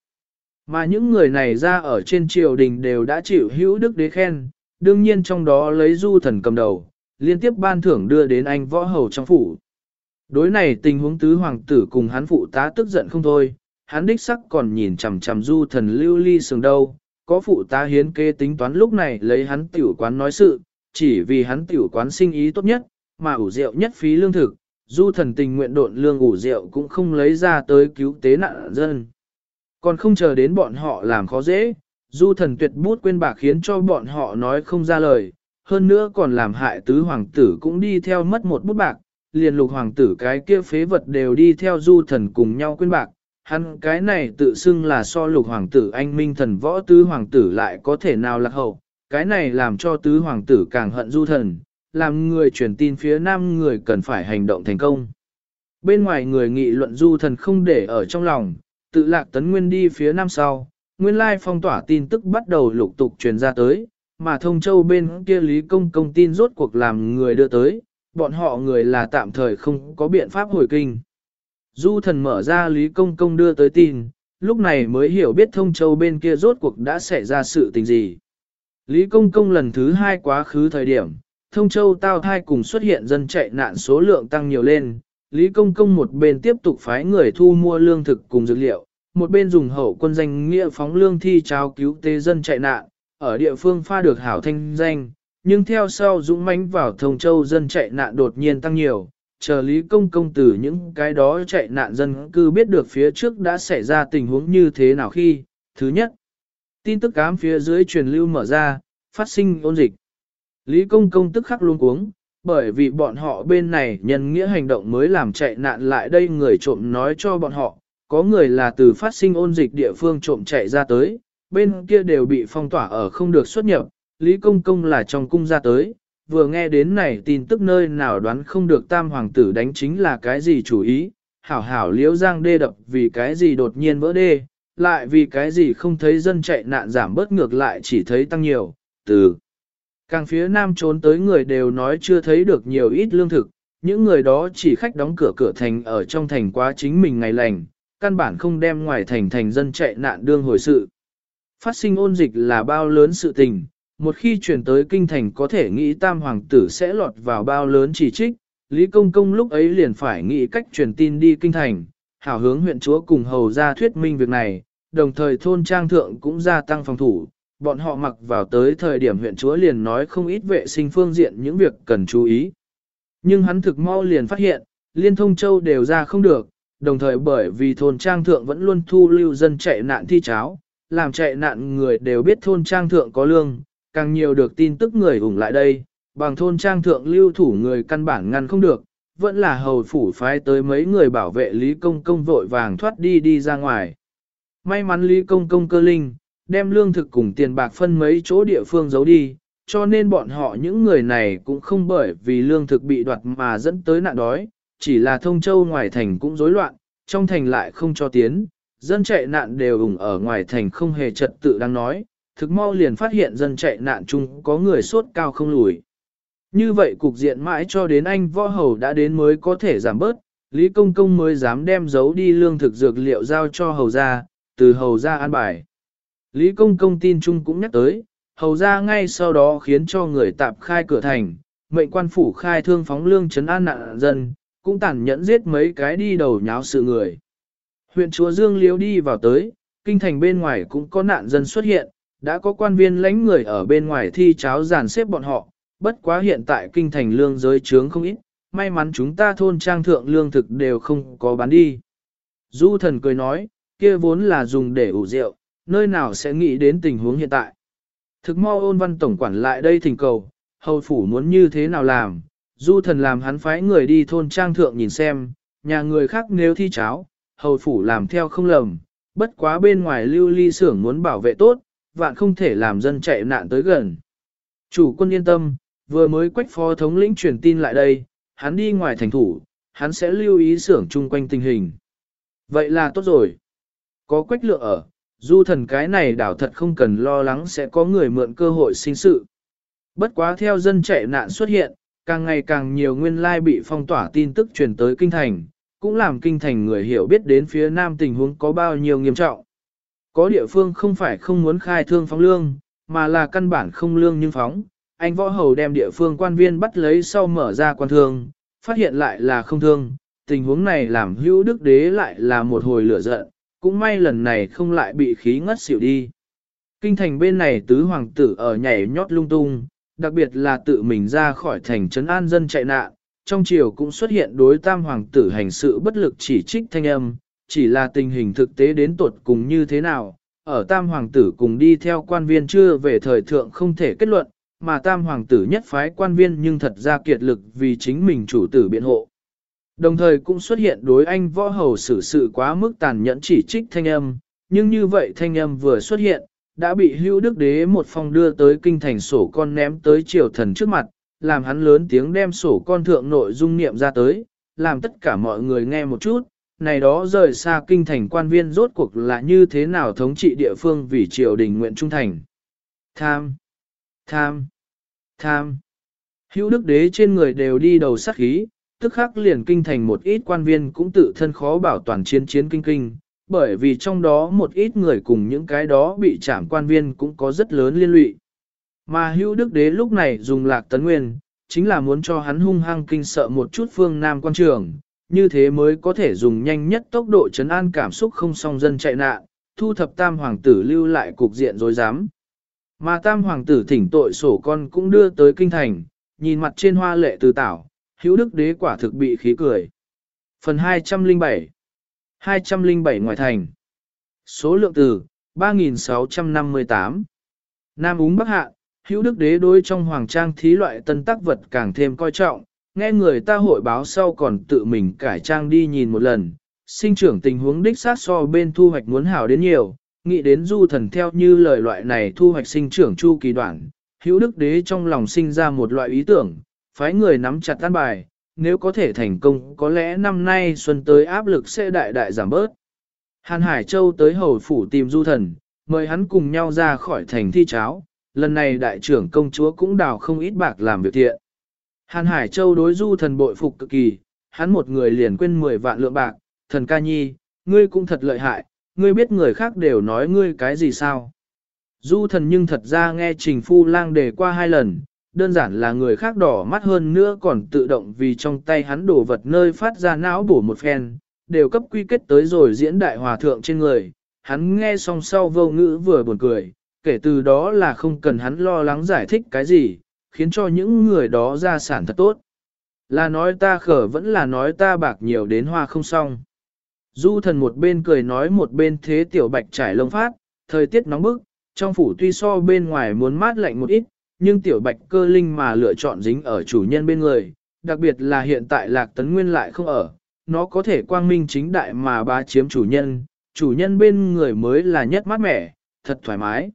Mà những người này ra ở trên triều đình đều đã chịu hữu đức đế khen, đương nhiên trong đó lấy du thần cầm đầu, liên tiếp ban thưởng đưa đến anh võ hầu trong phủ. Đối này tình huống tứ hoàng tử cùng hắn phụ tá tức giận không thôi, hắn đích sắc còn nhìn chằm chằm du thần lưu ly sừng đâu, có phụ tá hiến kê tính toán lúc này lấy hắn tiểu quán nói sự, chỉ vì hắn tiểu quán sinh ý tốt nhất, mà ủ rượu nhất phí lương thực, du thần tình nguyện độn lương ủ rượu cũng không lấy ra tới cứu tế nạn dân. Còn không chờ đến bọn họ làm khó dễ, du thần tuyệt bút quên bạc khiến cho bọn họ nói không ra lời, hơn nữa còn làm hại tứ hoàng tử cũng đi theo mất một bút bạc, liền lục hoàng tử cái kia phế vật đều đi theo du thần cùng nhau quên bạc. Hắn cái này tự xưng là so lục hoàng tử anh minh thần võ tứ hoàng tử lại có thể nào lạc hậu, cái này làm cho tứ hoàng tử càng hận du thần, làm người truyền tin phía nam người cần phải hành động thành công. Bên ngoài người nghị luận du thần không để ở trong lòng, tự lạc tấn nguyên đi phía nam sau, nguyên lai phong tỏa tin tức bắt đầu lục tục truyền ra tới, mà thông châu bên kia lý công công tin rốt cuộc làm người đưa tới, bọn họ người là tạm thời không có biện pháp hồi kinh. Du thần mở ra lý công công đưa tới tin, lúc này mới hiểu biết thông châu bên kia rốt cuộc đã xảy ra sự tình gì. Lý công công lần thứ hai quá khứ thời điểm, thông châu tao thai cùng xuất hiện dân chạy nạn số lượng tăng nhiều lên, Lý Công Công một bên tiếp tục phái người thu mua lương thực cùng dược liệu, một bên dùng hậu quân danh nghĩa phóng lương thi trao cứu tế dân chạy nạn, ở địa phương pha được hảo thanh danh, nhưng theo sau dũng mãnh vào thông châu dân chạy nạn đột nhiên tăng nhiều, chờ Lý Công Công từ những cái đó chạy nạn dân cư biết được phía trước đã xảy ra tình huống như thế nào khi, thứ nhất, tin tức cám phía dưới truyền lưu mở ra, phát sinh ôn dịch. Lý Công Công tức khắc luôn cuống, bởi vì bọn họ bên này nhân nghĩa hành động mới làm chạy nạn lại đây người trộm nói cho bọn họ, có người là từ phát sinh ôn dịch địa phương trộm chạy ra tới, bên kia đều bị phong tỏa ở không được xuất nhập, Lý Công Công là trong cung ra tới, vừa nghe đến này tin tức nơi nào đoán không được tam hoàng tử đánh chính là cái gì chủ ý, hảo hảo liễu giang đê đập vì cái gì đột nhiên vỡ đê, lại vì cái gì không thấy dân chạy nạn giảm bớt ngược lại chỉ thấy tăng nhiều, từ càng phía nam trốn tới người đều nói chưa thấy được nhiều ít lương thực, những người đó chỉ khách đóng cửa cửa thành ở trong thành quá chính mình ngày lành, căn bản không đem ngoài thành thành dân chạy nạn đương hồi sự. Phát sinh ôn dịch là bao lớn sự tình, một khi chuyển tới kinh thành có thể nghĩ tam hoàng tử sẽ lọt vào bao lớn chỉ trích, Lý Công Công lúc ấy liền phải nghĩ cách truyền tin đi kinh thành, hảo hướng huyện chúa cùng hầu ra thuyết minh việc này, đồng thời thôn trang thượng cũng gia tăng phòng thủ, bọn họ mặc vào tới thời điểm huyện chúa liền nói không ít vệ sinh phương diện những việc cần chú ý. Nhưng hắn thực mau liền phát hiện, liên thông châu đều ra không được, đồng thời bởi vì thôn trang thượng vẫn luôn thu lưu dân chạy nạn thi cháo, làm chạy nạn người đều biết thôn trang thượng có lương, càng nhiều được tin tức người ủng lại đây, bằng thôn trang thượng lưu thủ người căn bản ngăn không được, vẫn là hầu phủ phái tới mấy người bảo vệ Lý Công Công vội vàng thoát đi đi ra ngoài. May mắn Lý Công Công cơ linh, đem lương thực cùng tiền bạc phân mấy chỗ địa phương giấu đi, cho nên bọn họ những người này cũng không bởi vì lương thực bị đoạt mà dẫn tới nạn đói, chỉ là thông châu ngoài thành cũng rối loạn, trong thành lại không cho tiến, dân chạy nạn đều ủng ở ngoài thành không hề trật tự đang nói, thực mau liền phát hiện dân chạy nạn chung có người sốt cao không lùi. Như vậy cục diện mãi cho đến anh võ hầu đã đến mới có thể giảm bớt, Lý Công Công mới dám đem giấu đi lương thực dược liệu giao cho hầu ra, từ hầu ra an bài. Lý Công Công tin chung cũng nhắc tới, hầu ra ngay sau đó khiến cho người tạp khai cửa thành, mệnh quan phủ khai thương phóng lương trấn an nạn dân, cũng tàn nhẫn giết mấy cái đi đầu nháo sự người. Huyện chúa Dương Liễu đi vào tới, kinh thành bên ngoài cũng có nạn dân xuất hiện, đã có quan viên lãnh người ở bên ngoài thi cháo giàn xếp bọn họ, bất quá hiện tại kinh thành lương giới trướng không ít, may mắn chúng ta thôn trang thượng lương thực đều không có bán đi. Du thần cười nói, kia vốn là dùng để ủ rượu, nơi nào sẽ nghĩ đến tình huống hiện tại. Thực mau ôn văn tổng quản lại đây thỉnh cầu, hầu phủ muốn như thế nào làm, du thần làm hắn phái người đi thôn trang thượng nhìn xem, nhà người khác nếu thi cháo, hầu phủ làm theo không lầm, bất quá bên ngoài lưu ly xưởng muốn bảo vệ tốt, vạn không thể làm dân chạy nạn tới gần. Chủ quân yên tâm, vừa mới quách phó thống lĩnh truyền tin lại đây, hắn đi ngoài thành thủ, hắn sẽ lưu ý xưởng chung quanh tình hình. Vậy là tốt rồi. Có quách lượng ở, du thần cái này đảo thật không cần lo lắng sẽ có người mượn cơ hội sinh sự. Bất quá theo dân chạy nạn xuất hiện, càng ngày càng nhiều nguyên lai bị phong tỏa tin tức truyền tới kinh thành, cũng làm kinh thành người hiểu biết đến phía nam tình huống có bao nhiêu nghiêm trọng. Có địa phương không phải không muốn khai thương phóng lương, mà là căn bản không lương nhưng phóng. Anh võ hầu đem địa phương quan viên bắt lấy sau mở ra quan thương, phát hiện lại là không thương. Tình huống này làm hữu đức đế lại là một hồi lửa giận, cũng may lần này không lại bị khí ngất xỉu đi. Kinh thành bên này tứ hoàng tử ở nhảy nhót lung tung, đặc biệt là tự mình ra khỏi thành trấn an dân chạy nạn, trong triều cũng xuất hiện đối tam hoàng tử hành sự bất lực chỉ trích thanh âm, chỉ là tình hình thực tế đến tuột cùng như thế nào, ở tam hoàng tử cùng đi theo quan viên chưa về thời thượng không thể kết luận, mà tam hoàng tử nhất phái quan viên nhưng thật ra kiệt lực vì chính mình chủ tử biện hộ. Đồng thời cũng xuất hiện đối anh võ hầu xử sự quá mức tàn nhẫn chỉ trích thanh âm, nhưng như vậy thanh âm vừa xuất hiện, đã bị hữu đức đế một phong đưa tới kinh thành sổ con ném tới triều thần trước mặt, làm hắn lớn tiếng đem sổ con thượng nội dung niệm ra tới, làm tất cả mọi người nghe một chút, này đó rời xa kinh thành quan viên rốt cuộc là như thế nào thống trị địa phương vì triều đình nguyện trung thành. Tham, tham, tham. Hữu đức đế trên người đều đi đầu sắc khí, tức khắc liền kinh thành một ít quan viên cũng tự thân khó bảo toàn chiến chiến kinh kinh, bởi vì trong đó một ít người cùng những cái đó bị trảm quan viên cũng có rất lớn liên lụy. Mà hữu đức đế lúc này dùng lạc tấn nguyên, chính là muốn cho hắn hung hăng kinh sợ một chút phương Nam quan trường, như thế mới có thể dùng nhanh nhất tốc độ chấn an cảm xúc không song dân chạy nạn, thu thập tam hoàng tử lưu lại cục diện dối dám. Mà tam hoàng tử thỉnh tội sổ con cũng đưa tới kinh thành, nhìn mặt trên hoa lệ từ tảo, hữu đức đế quả thực bị khí cười. Phần 207 207 ngoại thành. Số lượng từ 3.658 Nam úng Bắc Hạ, hữu đức đế đối trong hoàng trang thí loại tân tác vật càng thêm coi trọng, nghe người ta hội báo sau còn tự mình cải trang đi nhìn một lần, sinh trưởng tình huống đích sát so bên thu hoạch muốn hảo đến nhiều, nghĩ đến du thần theo như lời loại này thu hoạch sinh trưởng chu kỳ đoạn, hữu đức đế trong lòng sinh ra một loại ý tưởng, phái người nắm chặt tan bài, nếu có thể thành công có lẽ năm nay xuân tới áp lực sẽ đại đại giảm bớt. Hàn Hải Châu tới hầu phủ tìm du thần, mời hắn cùng nhau ra khỏi thành thi cháo, lần này đại trưởng công chúa cũng đào không ít bạc làm việc thiện. Hàn Hải Châu đối du thần bội phục cực kỳ, hắn một người liền quên 10 vạn lượng bạc, thần ca nhi, ngươi cũng thật lợi hại, ngươi biết người khác đều nói ngươi cái gì sao. Du thần nhưng thật ra nghe trình phu lang đề qua hai lần, đơn giản là người khác đỏ mắt hơn nữa còn tự động vì trong tay hắn đổ vật nơi phát ra não bổ một phen, đều cấp quy kết tới rồi diễn đại hòa thượng trên người. Hắn nghe xong sau vô ngữ vừa buồn cười, kể từ đó là không cần hắn lo lắng giải thích cái gì, khiến cho những người đó ra sản thật tốt. Là nói ta khở vẫn là nói ta bạc nhiều đến hoa không xong. Du thần một bên cười nói một bên thế tiểu bạch trải lông phát, thời tiết nóng bức, trong phủ tuy so bên ngoài muốn mát lạnh một ít, nhưng tiểu bạch cơ linh mà lựa chọn dính ở chủ nhân bên người, đặc biệt là hiện tại lạc tấn nguyên lại không ở, nó có thể quang minh chính đại mà bá chiếm chủ nhân, chủ nhân bên người mới là nhất mát mẻ, thật thoải mái.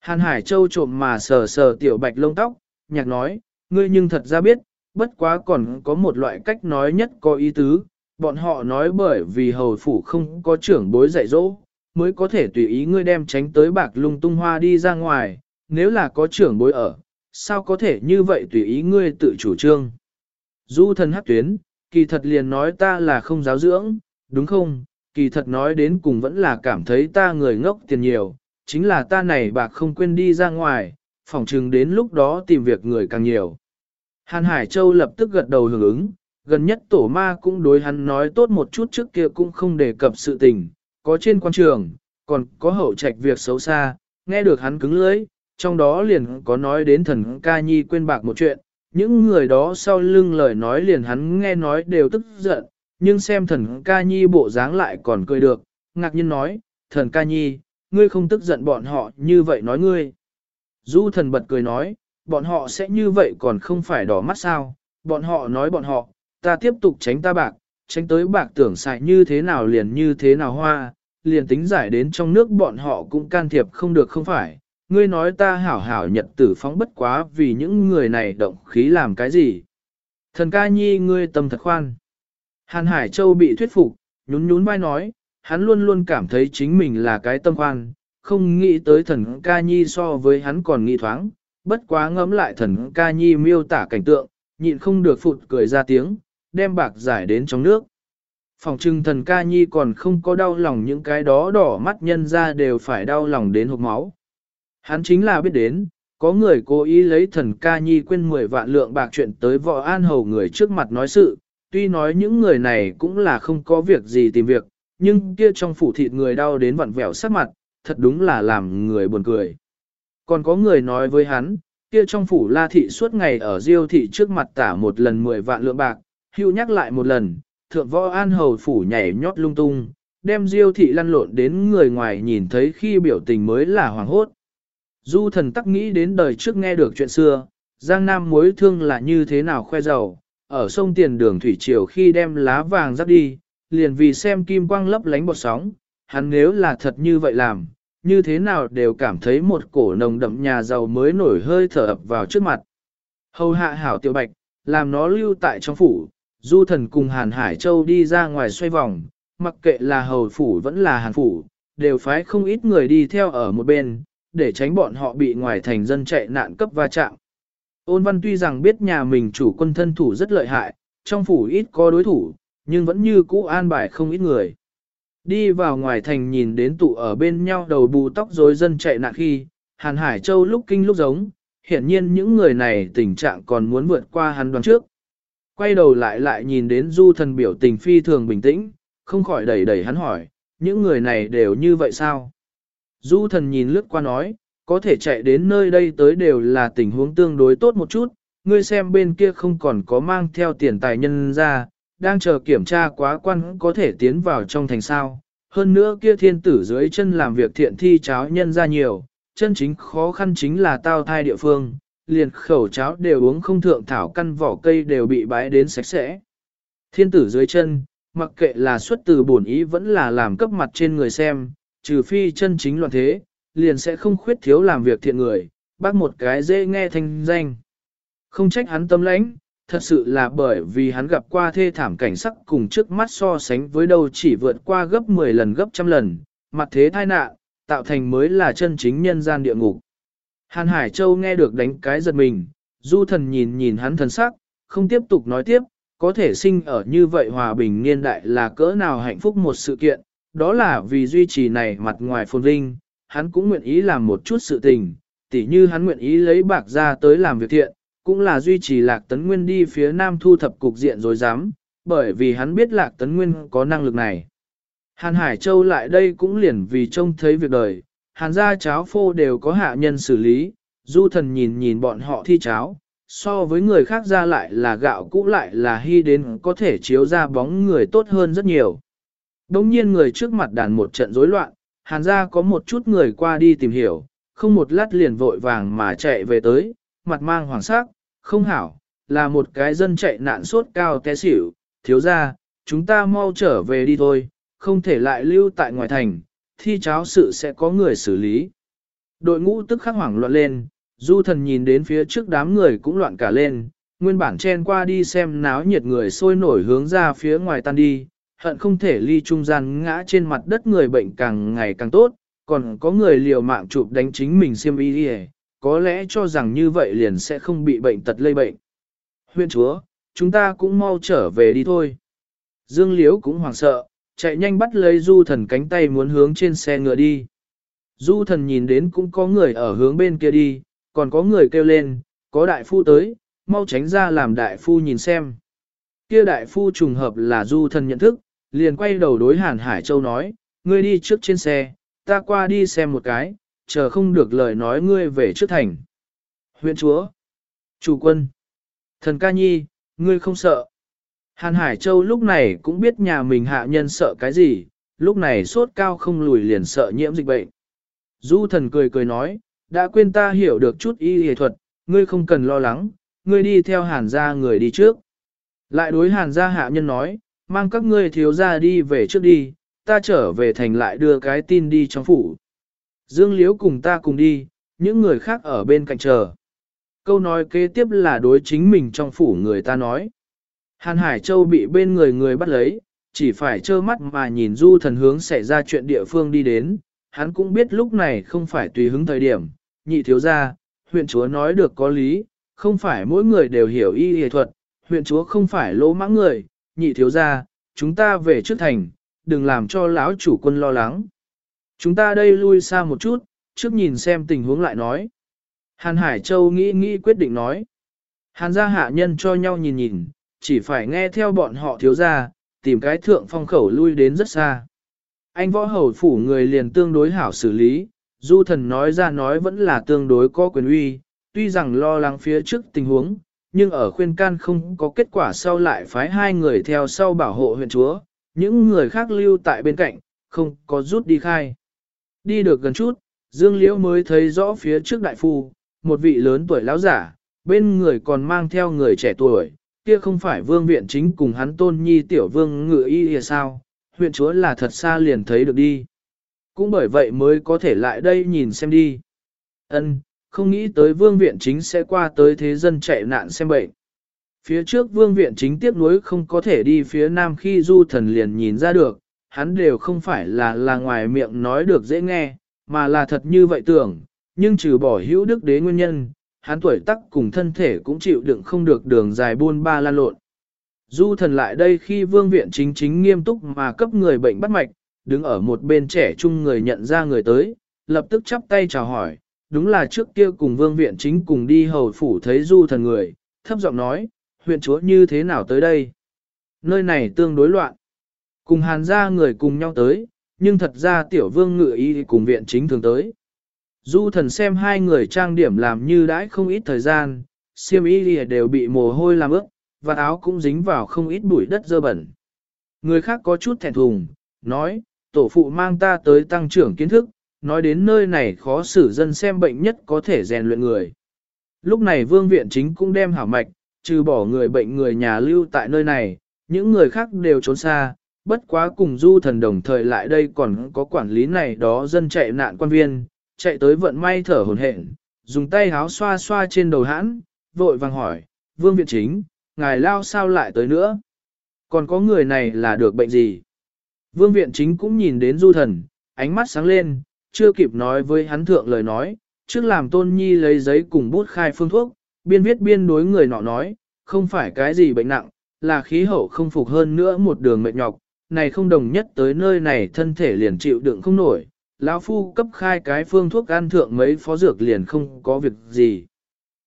Hàn Hải Châu trộm mà sờ sờ tiểu bạch lông tóc, nhạc nói, ngươi nhưng thật ra biết, bất quá còn có một loại cách nói nhất có ý tứ, bọn họ nói bởi vì hầu phủ không có trưởng bối dạy dỗ, mới có thể tùy ý ngươi đem tránh tới bạc lung tung hoa đi ra ngoài, nếu là có trưởng bối ở, sao có thể như vậy tùy ý ngươi tự chủ trương. Du thần hắc tuyến, kỳ thật liền nói ta là không giáo dưỡng, đúng không, kỳ thật nói đến cùng vẫn là cảm thấy ta người ngốc tiền nhiều, chính là ta này bạc không quên đi ra ngoài, phỏng chừng đến lúc đó tìm việc người càng nhiều. Hàn Hải Châu lập tức gật đầu hưởng ứng, gần nhất tổ ma cũng đối hắn nói tốt một chút trước kia cũng không đề cập sự tình, có trên quan trường, còn có hậu trạch việc xấu xa, nghe được hắn cứng lưỡi, trong đó liền có nói đến thần ca nhi quên bạc một chuyện, những người đó sau lưng lời nói liền hắn nghe nói đều tức giận, nhưng xem thần ca nhi bộ dáng lại còn cười được, ngạc nhiên nói, thần ca nhi, ngươi không tức giận bọn họ như vậy nói ngươi. Du thần bật cười nói, bọn họ sẽ như vậy còn không phải đỏ mắt sao, bọn họ nói bọn họ, ta tiếp tục tránh ta bạc, tránh tới bạc tưởng xài như thế nào liền như thế nào hoa, liền tính giải đến trong nước bọn họ cũng can thiệp không được không phải. Ngươi nói ta hảo hảo nhật tử phóng bất quá vì những người này động khí làm cái gì. Thần ca nhi ngươi tâm thật khoan. Hàn Hải Châu bị thuyết phục, nhún nhún vai nói, hắn luôn luôn cảm thấy chính mình là cái tâm khoan, không nghĩ tới thần ca nhi so với hắn còn nghi thoáng, bất quá ngẫm lại thần ca nhi miêu tả cảnh tượng, nhịn không được phụt cười ra tiếng, đem bạc giải đến trong nước. Phòng trưng thần ca nhi còn không có đau lòng những cái đó đỏ mắt nhân ra đều phải đau lòng đến hộp máu. Hắn chính là biết đến, có người cố ý lấy thần ca nhi quên 10 vạn lượng bạc chuyện tới võ an hầu người trước mặt nói sự, tuy nói những người này cũng là không có việc gì tìm việc, nhưng kia trong phủ thịt người đau đến vặn vẹo sắc mặt, thật đúng là làm người buồn cười. Còn có người nói với hắn, kia trong phủ la thị suốt ngày ở diêu thị trước mặt tả một lần 10 vạn lượng bạc, hưu nhắc lại một lần, thượng võ an hầu phủ nhảy nhót lung tung, đem diêu thị lăn lộn đến người ngoài nhìn thấy khi biểu tình mới là hoàng hốt. Du thần tắc nghĩ đến đời trước nghe được chuyện xưa, Giang Nam mối thương là như thế nào khoe giàu, ở sông tiền đường thủy triều khi đem lá vàng dắt đi, liền vì xem kim quang lấp lánh bọt sóng, hắn nếu là thật như vậy làm, như thế nào đều cảm thấy một cổ nồng đậm nhà giàu mới nổi hơi thở ập vào trước mặt. Hầu hạ hảo tiểu bạch, làm nó lưu tại trong phủ, du thần cùng Hàn Hải Châu đi ra ngoài xoay vòng, mặc kệ là hầu phủ vẫn là hàn phủ, đều phái không ít người đi theo ở một bên, để tránh bọn họ bị ngoài thành dân chạy nạn cấp va chạm. Ôn văn tuy rằng biết nhà mình chủ quân thân thủ rất lợi hại, trong phủ ít có đối thủ, nhưng vẫn như cũ an bài không ít người. Đi vào ngoài thành nhìn đến tụ ở bên nhau đầu bù tóc rối dân chạy nạn khi, Hàn Hải Châu lúc kinh lúc giống, hiển nhiên những người này tình trạng còn muốn vượt qua hắn đoán trước. Quay đầu lại lại nhìn đến du thần biểu tình phi thường bình tĩnh, không khỏi đẩy đẩy hắn hỏi, những người này đều như vậy sao? Du thần nhìn lướt qua nói, có thể chạy đến nơi đây tới đều là tình huống tương đối tốt một chút, ngươi xem bên kia không còn có mang theo tiền tài nhân ra, đang chờ kiểm tra quá quan có thể tiến vào trong thành sao. Hơn nữa kia thiên tử dưới chân làm việc thiện thi cháo nhân ra nhiều, chân chính khó khăn chính là tao thai địa phương, liền khẩu cháo đều uống không thượng thảo căn vỏ cây đều bị bãi đến sạch sẽ. Thiên tử dưới chân, mặc kệ là xuất từ bổn ý vẫn là làm cấp mặt trên người xem, trừ phi chân chính loạn thế, liền sẽ không khuyết thiếu làm việc thiện người, bác một cái dễ nghe thanh danh. Không trách hắn tâm lãnh, thật sự là bởi vì hắn gặp qua thê thảm cảnh sắc cùng trước mắt so sánh với đâu chỉ vượt qua gấp 10 lần gấp trăm lần, mặt thế tai nạn, tạo thành mới là chân chính nhân gian địa ngục. Hàn Hải Châu nghe được đánh cái giật mình, du thần nhìn nhìn hắn thần sắc, không tiếp tục nói tiếp, có thể sinh ở như vậy hòa bình niên đại là cỡ nào hạnh phúc một sự kiện, đó là vì duy trì này mặt ngoài phồn vinh, hắn cũng nguyện ý làm một chút sự tình, tỉ như hắn nguyện ý lấy bạc ra tới làm việc thiện, cũng là duy trì Lạc Tấn Nguyên đi phía Nam thu thập cục diện rồi dám, bởi vì hắn biết Lạc Tấn Nguyên có năng lực này. Hàn Hải Châu lại đây cũng liền vì trông thấy việc đời, hàn gia cháo phô đều có hạ nhân xử lý, du thần nhìn nhìn bọn họ thi cháo, so với người khác ra lại là gạo cũ lại là hy đến có thể chiếu ra bóng người tốt hơn rất nhiều. Đông nhiên người trước mặt đàn một trận rối loạn, hàn gia có một chút người qua đi tìm hiểu, không một lát liền vội vàng mà chạy về tới, mặt mang hoàng sắc, không hảo, là một cái dân chạy nạn sốt cao té xỉu, thiếu ra, chúng ta mau trở về đi thôi, không thể lại lưu tại ngoài thành, thi cháo sự sẽ có người xử lý. Đội ngũ tức khắc hoảng loạn lên, du thần nhìn đến phía trước đám người cũng loạn cả lên, nguyên bản chen qua đi xem náo nhiệt người sôi nổi hướng ra phía ngoài tan đi, hận không thể ly trung gian ngã trên mặt đất người bệnh càng ngày càng tốt, còn có người liều mạng chụp đánh chính mình xiêm y đi có lẽ cho rằng như vậy liền sẽ không bị bệnh tật lây bệnh. Huyện chúa, chúng ta cũng mau trở về đi thôi. Dương Liễu cũng hoảng sợ, chạy nhanh bắt lấy du thần cánh tay muốn hướng trên xe ngựa đi. Du thần nhìn đến cũng có người ở hướng bên kia đi, còn có người kêu lên, có đại phu tới, mau tránh ra làm đại phu nhìn xem. Kia đại phu trùng hợp là du thần nhận thức, liền quay đầu đối Hàn Hải Châu nói, ngươi đi trước trên xe, ta qua đi xem một cái, chờ không được lời nói ngươi về trước thành. Huyện chúa, chủ quân, thần ca nhi, ngươi không sợ. Hàn Hải Châu lúc này cũng biết nhà mình hạ nhân sợ cái gì, lúc này sốt cao không lùi liền sợ nhiễm dịch bệnh. Du thần cười cười nói, đã quên ta hiểu được chút y y thuật, ngươi không cần lo lắng, ngươi đi theo hàn gia người đi trước. Lại đối hàn gia hạ nhân nói, mang các ngươi thiếu gia đi về trước đi, ta trở về thành lại đưa cái tin đi trong phủ. Dương Liễu cùng ta cùng đi, những người khác ở bên cạnh chờ. Câu nói kế tiếp là đối chính mình trong phủ người ta nói. Hàn Hải Châu bị bên người người bắt lấy, chỉ phải trơ mắt mà nhìn du thần hướng xảy ra chuyện địa phương đi đến, hắn cũng biết lúc này không phải tùy hứng thời điểm, nhị thiếu gia, huyện chúa nói được có lý, không phải mỗi người đều hiểu y y thuật, huyện chúa không phải lỗ mãng người, nhị thiếu gia, chúng ta về trước thành, đừng làm cho lão chủ quân lo lắng. Chúng ta đây lui xa một chút, trước nhìn xem tình huống lại nói. Hàn Hải Châu nghĩ nghĩ quyết định nói. Hàn gia hạ nhân cho nhau nhìn nhìn, chỉ phải nghe theo bọn họ thiếu gia, tìm cái thượng phong khẩu lui đến rất xa. Anh võ hầu phủ người liền tương đối hảo xử lý, du thần nói ra nói vẫn là tương đối có quyền uy, tuy rằng lo lắng phía trước tình huống, nhưng ở khuyên can không có kết quả sau lại phái hai người theo sau bảo hộ huyện chúa, những người khác lưu tại bên cạnh, không có rút đi khai. Đi được gần chút, Dương Liễu mới thấy rõ phía trước đại phu, một vị lớn tuổi lão giả, bên người còn mang theo người trẻ tuổi, kia không phải vương viện chính cùng hắn tôn nhi tiểu vương ngự y hay sao, huyện chúa là thật xa liền thấy được đi. Cũng bởi vậy mới có thể lại đây nhìn xem đi. Ân, không nghĩ tới vương viện chính sẽ qua tới thế dân chạy nạn xem bệnh. Phía trước vương viện chính tiếp nối không có thể đi phía nam khi du thần liền nhìn ra được, hắn đều không phải là là ngoài miệng nói được dễ nghe, mà là thật như vậy tưởng, nhưng trừ bỏ hữu đức đế nguyên nhân, hắn tuổi tắc cùng thân thể cũng chịu đựng không được đường dài buôn ba lan lộn. Du thần lại đây khi vương viện chính chính nghiêm túc mà cấp người bệnh bắt mạch, đứng ở một bên trẻ trung người nhận ra người tới, lập tức chắp tay chào hỏi, đúng là trước kia cùng vương viện chính cùng đi hầu phủ thấy du thần người, thấp giọng nói, huyện chúa như thế nào tới đây? Nơi này tương đối loạn. Cùng hàn ra người cùng nhau tới, nhưng thật ra tiểu vương ngự y cùng viện chính thường tới. Du thần xem hai người trang điểm làm như đãi không ít thời gian, xiêm y đều bị mồ hôi làm ướt, và áo cũng dính vào không ít bụi đất dơ bẩn. Người khác có chút thẹn thùng, nói, tổ phụ mang ta tới tăng trưởng kiến thức, nói đến nơi này khó xử dân xem bệnh nhất có thể rèn luyện người. Lúc này vương viện chính cũng đem hảo mạch, trừ bỏ người bệnh người nhà lưu tại nơi này, những người khác đều trốn xa, bất quá cùng du thần đồng thời lại đây còn có quản lý này đó dân chạy nạn quan viên, chạy tới vận may thở hồn hển, dùng tay háo xoa xoa trên đầu hãn, vội vàng hỏi, vương viện chính, ngài lao sao lại tới nữa? Còn có người này là được bệnh gì? Vương viện chính cũng nhìn đến du thần, ánh mắt sáng lên, chưa kịp nói với hắn thượng lời nói, trước làm tôn nhi lấy giấy cùng bút khai phương thuốc, biên viết biên đối người nọ nói, không phải cái gì bệnh nặng, là khí hậu không phục hơn nữa một đường mệt nhọc, này không đồng nhất tới nơi này thân thể liền chịu đựng không nổi, lão phu cấp khai cái phương thuốc ăn thượng mấy phó dược liền không có việc gì.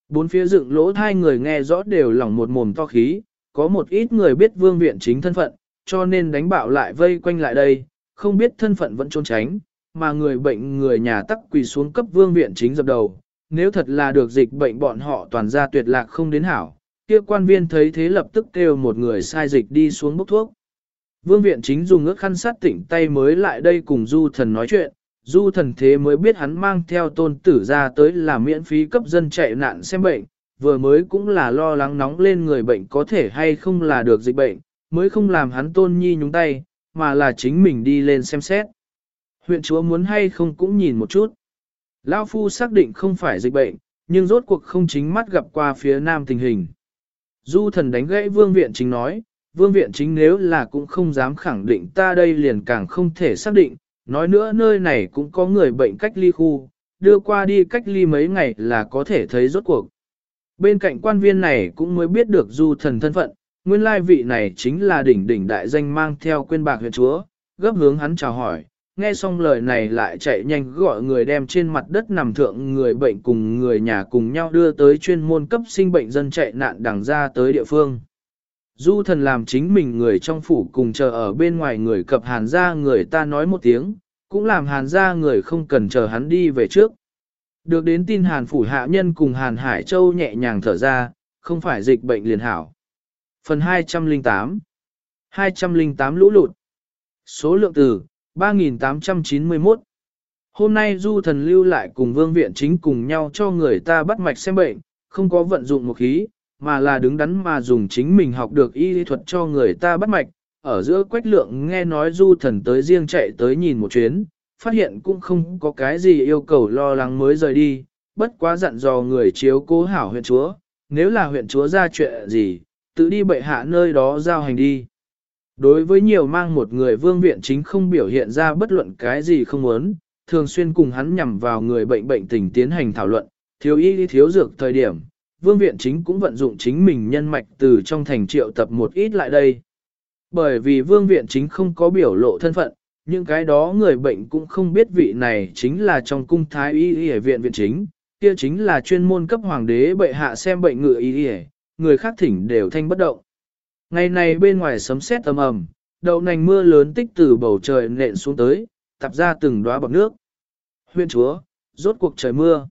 Bốn phía dựng lỗ hai người nghe rõ đều lỏng một mồm to khí, có một ít người biết vương viện chính thân phận, cho nên đánh bạo lại vây quanh lại đây, không biết thân phận vẫn trốn tránh, mà người bệnh người nhà tắc quỳ xuống cấp vương viện chính dập đầu. Nếu thật là được dịch bệnh bọn họ toàn ra tuyệt lạc không đến hảo, kia quan viên thấy thế lập tức kêu một người sai dịch đi xuống bốc thuốc. Vương viện chính dùng ước khăn sát tỉnh tay mới lại đây cùng du thần nói chuyện, du thần thế mới biết hắn mang theo tôn tử ra tới là miễn phí cấp dân chạy nạn xem bệnh, vừa mới cũng là lo lắng nóng lên người bệnh có thể hay không là được dịch bệnh, mới không làm hắn tôn nhi nhúng tay, mà là chính mình đi lên xem xét. Huyện chúa muốn hay không cũng nhìn một chút. Lão Phu xác định không phải dịch bệnh, nhưng rốt cuộc không chính mắt gặp qua phía nam tình hình. Du thần đánh gãy vương viện chính nói, vương viện chính nếu là cũng không dám khẳng định ta đây liền càng không thể xác định, nói nữa nơi này cũng có người bệnh cách ly khu, đưa qua đi cách ly mấy ngày là có thể thấy rốt cuộc. Bên cạnh quan viên này cũng mới biết được du thần thân phận, nguyên lai vị này chính là đỉnh đỉnh đại danh mang theo quên bạc huyện chúa, gấp hướng hắn chào hỏi, nghe xong lời này lại chạy nhanh gọi người đem trên mặt đất nằm thượng người bệnh cùng người nhà cùng nhau đưa tới chuyên môn cấp sinh bệnh dân chạy nạn đằng ra tới địa phương. Du thần làm chính mình người trong phủ cùng chờ ở bên ngoài người cập hàn ra người ta nói một tiếng, cũng làm hàn ra người không cần chờ hắn đi về trước. Được đến tin hàn phủ hạ nhân cùng hàn Hải Châu nhẹ nhàng thở ra, không phải dịch bệnh liền hảo. Phần 208 208 lũ lụt Số lượng từ 3891 Hôm nay du thần lưu lại cùng vương viện chính cùng nhau cho người ta bắt mạch xem bệnh, không có vận dụng một khí, mà là đứng đắn mà dùng chính mình học được y lý thuật cho người ta bắt mạch. Ở giữa quách lượng nghe nói du thần tới riêng chạy tới nhìn một chuyến, phát hiện cũng không có cái gì yêu cầu lo lắng mới rời đi, bất quá dặn dò người chiếu cố hảo huyện chúa, nếu là huyện chúa ra chuyện gì, tự đi bệ hạ nơi đó giao hành đi. Đối với nhiều mang một người vương viện chính không biểu hiện ra bất luận cái gì không muốn, thường xuyên cùng hắn nhằm vào người bệnh bệnh tình tiến hành thảo luận, thiếu y thiếu dược thời điểm, vương viện chính cũng vận dụng chính mình nhân mạch từ trong thành triệu tập một ít lại đây. Bởi vì vương viện chính không có biểu lộ thân phận, những cái đó người bệnh cũng không biết vị này chính là trong cung thái y y viện viện chính, kia chính là chuyên môn cấp hoàng đế bệ hạ xem bệnh ngựa y y, người khác thỉnh đều thanh bất động. Ngày này bên ngoài sấm sét âm ầm, đậu nành mưa lớn tích từ bầu trời nện xuống tới, tập ra từng đóa bọt nước. Huyện chúa, rốt cuộc trời mưa.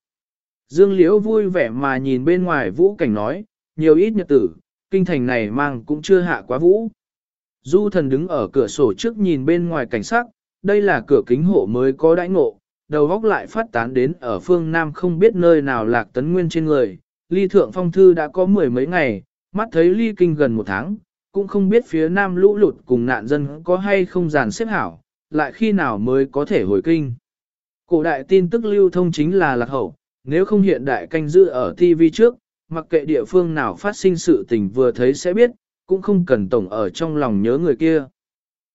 Dương Liễu vui vẻ mà nhìn bên ngoài vũ cảnh nói, nhiều ít nhật tử, kinh thành này mang cũng chưa hạ quá vũ. Du thần đứng ở cửa sổ trước nhìn bên ngoài cảnh sắc, đây là cửa kính hộ mới có đãi ngộ, đầu góc lại phát tán đến ở phương Nam không biết nơi nào lạc tấn nguyên trên người. Ly thượng phong thư đã có mười mấy ngày, mắt thấy ly kinh gần một tháng, cũng không biết phía Nam lũ lụt cùng nạn dân có hay không giàn xếp hảo, lại khi nào mới có thể hồi kinh. Cổ đại tin tức lưu thông chính là lạc hậu, nếu không hiện đại canh giữ ở TV trước, mặc kệ địa phương nào phát sinh sự tình vừa thấy sẽ biết, cũng không cần tổng ở trong lòng nhớ người kia.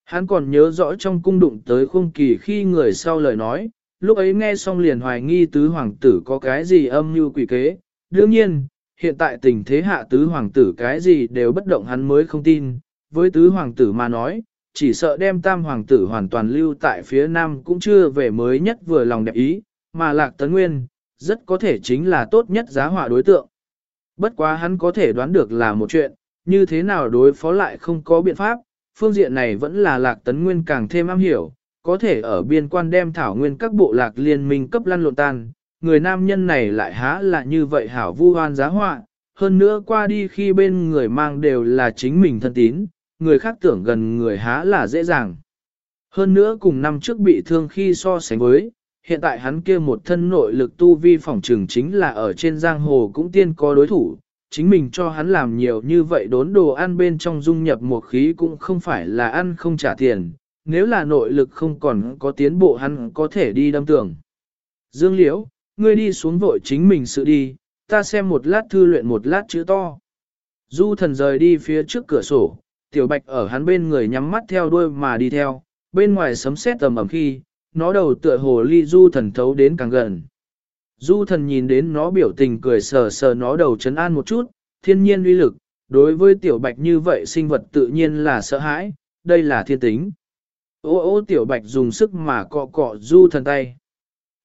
Hắn còn nhớ rõ trong cung đụng tới khung kỳ khi người sau lời nói, lúc ấy nghe xong liền hoài nghi tứ hoàng tử có cái gì âm mưu quỷ kế. Đương nhiên, hiện tại tình thế hạ tứ hoàng tử cái gì đều bất động hắn mới không tin. Với tứ hoàng tử mà nói, chỉ sợ đem tam hoàng tử hoàn toàn lưu tại phía nam cũng chưa về mới nhất vừa lòng đẹp ý, mà lạc tấn nguyên, rất có thể chính là tốt nhất giá họa đối tượng. Bất quá hắn có thể đoán được là một chuyện, như thế nào đối phó lại không có biện pháp, phương diện này vẫn là lạc tấn nguyên càng thêm am hiểu, có thể ở biên quan đem thảo nguyên các bộ lạc liên minh cấp lăn lộn tan, người nam nhân này lại há là như vậy hảo vu hoan giá họa, hơn nữa qua đi khi bên người mang đều là chính mình thân tín, người khác tưởng gần người há là dễ dàng. Hơn nữa cùng năm trước bị thương khi so sánh với, hiện tại hắn kia một thân nội lực tu vi phỏng trừng chính là ở trên giang hồ cũng tiên có đối thủ, chính mình cho hắn làm nhiều như vậy đốn đồ ăn bên trong dung nhập một khí cũng không phải là ăn không trả tiền, nếu là nội lực không còn có tiến bộ hắn có thể đi đâm tưởng. Dương Liễu, ngươi đi xuống vội chính mình sự đi, ta xem một lát thư luyện một lát chữ to. Du thần rời đi phía trước cửa sổ, tiểu bạch ở hắn bên người nhắm mắt theo đuôi mà đi theo, bên ngoài sấm sét tầm ẩm khi, nó đầu tựa hồ ly du thần thấu đến càng gần. Du thần nhìn đến nó biểu tình cười sờ sờ nó đầu chấn an một chút, thiên nhiên uy lực, đối với tiểu bạch như vậy sinh vật tự nhiên là sợ hãi, đây là thiên tính. Ô ô tiểu bạch dùng sức mà cọ cọ du thần tay.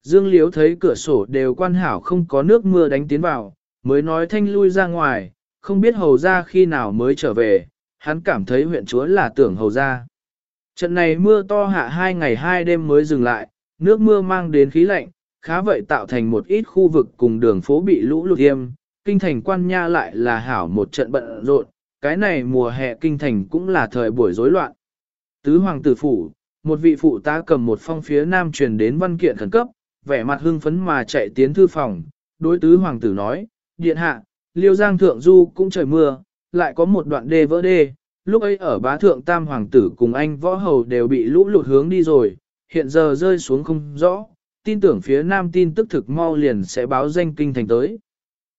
Dương Liếu thấy cửa sổ đều quan hảo không có nước mưa đánh tiến vào, mới nói thanh lui ra ngoài, không biết hầu ra khi nào mới trở về, hắn cảm thấy huyện chúa là tưởng hầu ra. Trận này mưa to hạ hai ngày hai đêm mới dừng lại, nước mưa mang đến khí lạnh, khá vậy tạo thành một ít khu vực cùng đường phố bị lũ lụt yêm, kinh thành quan nha lại là hảo một trận bận rộn, cái này mùa hè kinh thành cũng là thời buổi rối loạn. Tứ hoàng tử phủ, một vị phụ tá cầm một phong phía nam truyền đến văn kiện khẩn cấp, vẻ mặt hưng phấn mà chạy tiến thư phòng, đối tứ hoàng tử nói, điện hạ, liêu giang thượng du cũng trời mưa, lại có một đoạn đê vỡ đê, lúc ấy ở bá thượng tam hoàng tử cùng anh võ hầu đều bị lũ lụt hướng đi rồi, hiện giờ rơi xuống không rõ, tin tưởng phía nam tin tức thực mau liền sẽ báo danh kinh thành tới.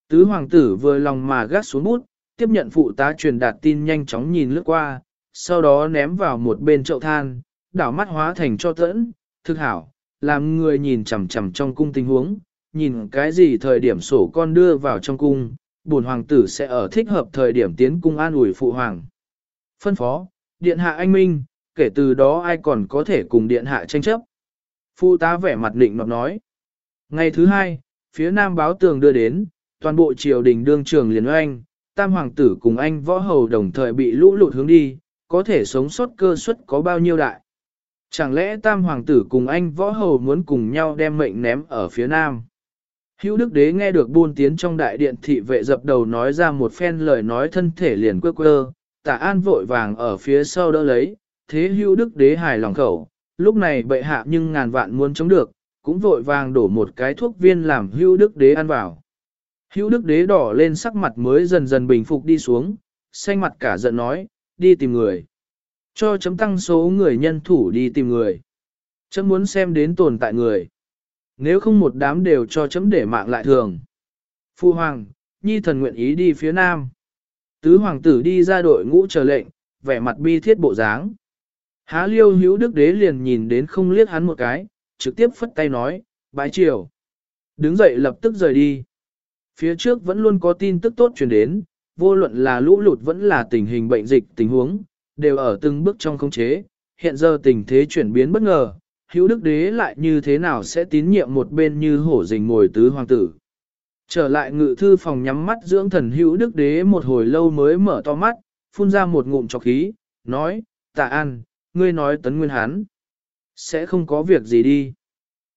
Tứ hoàng tử vừa lòng mà gác xuống bút, tiếp nhận phụ tá truyền đạt tin nhanh chóng nhìn lướt qua, sau đó ném vào một bên chậu than, đảo mắt hóa thành cho tẫn, thực hảo, làm người nhìn chằm chằm trong cung tình huống, nhìn cái gì thời điểm sổ con đưa vào trong cung, bổn hoàng tử sẽ ở thích hợp thời điểm tiến cung an ủi phụ hoàng. Phân phó, điện hạ anh minh, kể từ đó ai còn có thể cùng điện hạ tranh chấp. Phụ tá vẻ mặt định nọt nói. Ngày thứ hai, phía nam báo tường đưa đến, toàn bộ triều đình đương trường liền oanh, tam hoàng tử cùng anh võ hầu đồng thời bị lũ lụt hướng đi, có thể sống sót cơ suất có bao nhiêu đại. Chẳng lẽ tam hoàng tử cùng anh võ hầu muốn cùng nhau đem mệnh ném ở phía nam? Hữu đức đế nghe được buôn tiến trong đại điện thị vệ dập đầu nói ra một phen lời nói thân thể liền quơ quơ, tả an vội vàng ở phía sau đỡ lấy, thế hữu đức đế hài lòng khẩu, lúc này bệ hạ nhưng ngàn vạn muốn chống được, cũng vội vàng đổ một cái thuốc viên làm hữu đức đế ăn vào. Hữu đức đế đỏ lên sắc mặt mới dần dần bình phục đi xuống, xanh mặt cả giận nói, đi tìm người. Cho chấm tăng số người nhân thủ đi tìm người. Chấm muốn xem đến tồn tại người. Nếu không một đám đều cho chấm để mạng lại thường. Phu hoàng, nhi thần nguyện ý đi phía nam. Tứ hoàng tử đi ra đội ngũ chờ lệnh, vẻ mặt bi thiết bộ dáng. Há liêu hữu đức đế liền nhìn đến không liếc hắn một cái, trực tiếp phất tay nói, bái triều. Đứng dậy lập tức rời đi. Phía trước vẫn luôn có tin tức tốt truyền đến, vô luận là lũ lụt vẫn là tình hình bệnh dịch tình huống, đều ở từng bước trong khống chế. Hiện giờ tình thế chuyển biến bất ngờ, hữu đức đế lại như thế nào sẽ tín nhiệm một bên như hổ rình ngồi tứ hoàng tử. Trở lại ngự thư phòng nhắm mắt dưỡng thần hữu đức đế một hồi lâu mới mở to mắt, phun ra một ngụm trọc khí, nói, tạ an, ngươi nói tấn nguyên hán. Sẽ không có việc gì đi.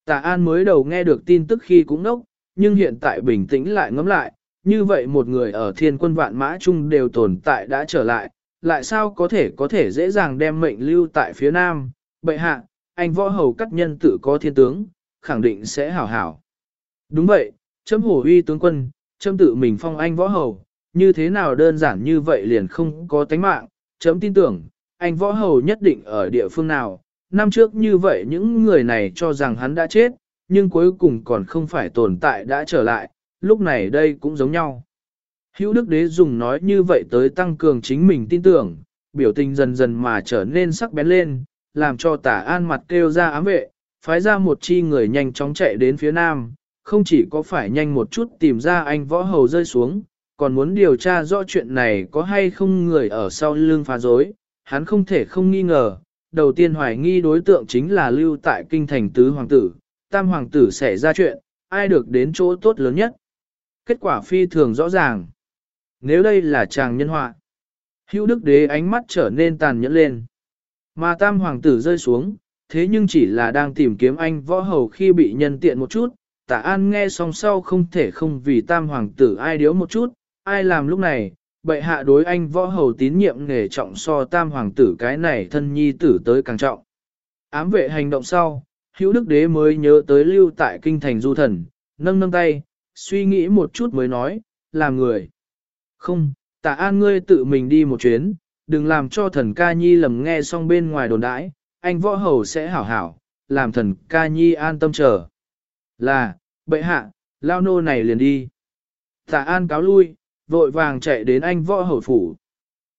Tạ an mới đầu nghe được tin tức khi cũng nốc, nhưng hiện tại bình tĩnh lại ngẫm lại, như vậy một người ở thiên quân vạn mã chung đều tồn tại đã trở lại, lại sao có thể có thể dễ dàng đem mệnh lưu tại phía nam, bệ hạ, anh võ hầu cắt nhân tự có thiên tướng, khẳng định sẽ hảo hảo. Đúng vậy, chấm hổ uy tướng quân, chấm tự mình phong anh võ hầu, như thế nào đơn giản như vậy liền không có tánh mạng, chấm tin tưởng, anh võ hầu nhất định ở địa phương nào, năm trước như vậy những người này cho rằng hắn đã chết, nhưng cuối cùng còn không phải tồn tại đã trở lại, lúc này đây cũng giống nhau. Hữu Đức Đế dùng nói như vậy tới tăng cường chính mình tin tưởng, biểu tình dần dần mà trở nên sắc bén lên, làm cho tả an mặt kêu ra ám vệ, phái ra một chi người nhanh chóng chạy đến phía nam, không chỉ có phải nhanh một chút tìm ra anh võ hầu rơi xuống, còn muốn điều tra rõ chuyện này có hay không người ở sau lưng phá dối, hắn không thể không nghi ngờ, đầu tiên hoài nghi đối tượng chính là lưu tại kinh thành tứ hoàng tử, tam hoàng tử xảy ra chuyện, ai được đến chỗ tốt lớn nhất. Kết quả phi thường rõ ràng. Nếu đây là chàng nhân họa, Hữu đức đế ánh mắt trở nên tàn nhẫn lên. Mà tam hoàng tử rơi xuống, thế nhưng chỉ là đang tìm kiếm anh võ hầu khi bị nhân tiện một chút. Tạ An nghe xong sau không thể không vì tam hoàng tử ai điếu một chút, ai làm lúc này, bệ hạ đối anh võ hầu tín nhiệm nghề trọng so tam hoàng tử cái này thân nhi tử tới càng trọng. Ám vệ hành động sau, hữu đức đế mới nhớ tới lưu tại kinh thành du thần, nâng nâng tay, suy nghĩ một chút mới nói, làm người. Không, tạ an ngươi tự mình đi một chuyến, đừng làm cho thần ca nhi lầm nghe xong bên ngoài đồn đãi, anh võ hầu sẽ hảo hảo, làm thần ca nhi an tâm chờ. Là, bệ hạ, lao nô này liền đi. Tạ an cáo lui, vội vàng chạy đến anh võ hầu phủ.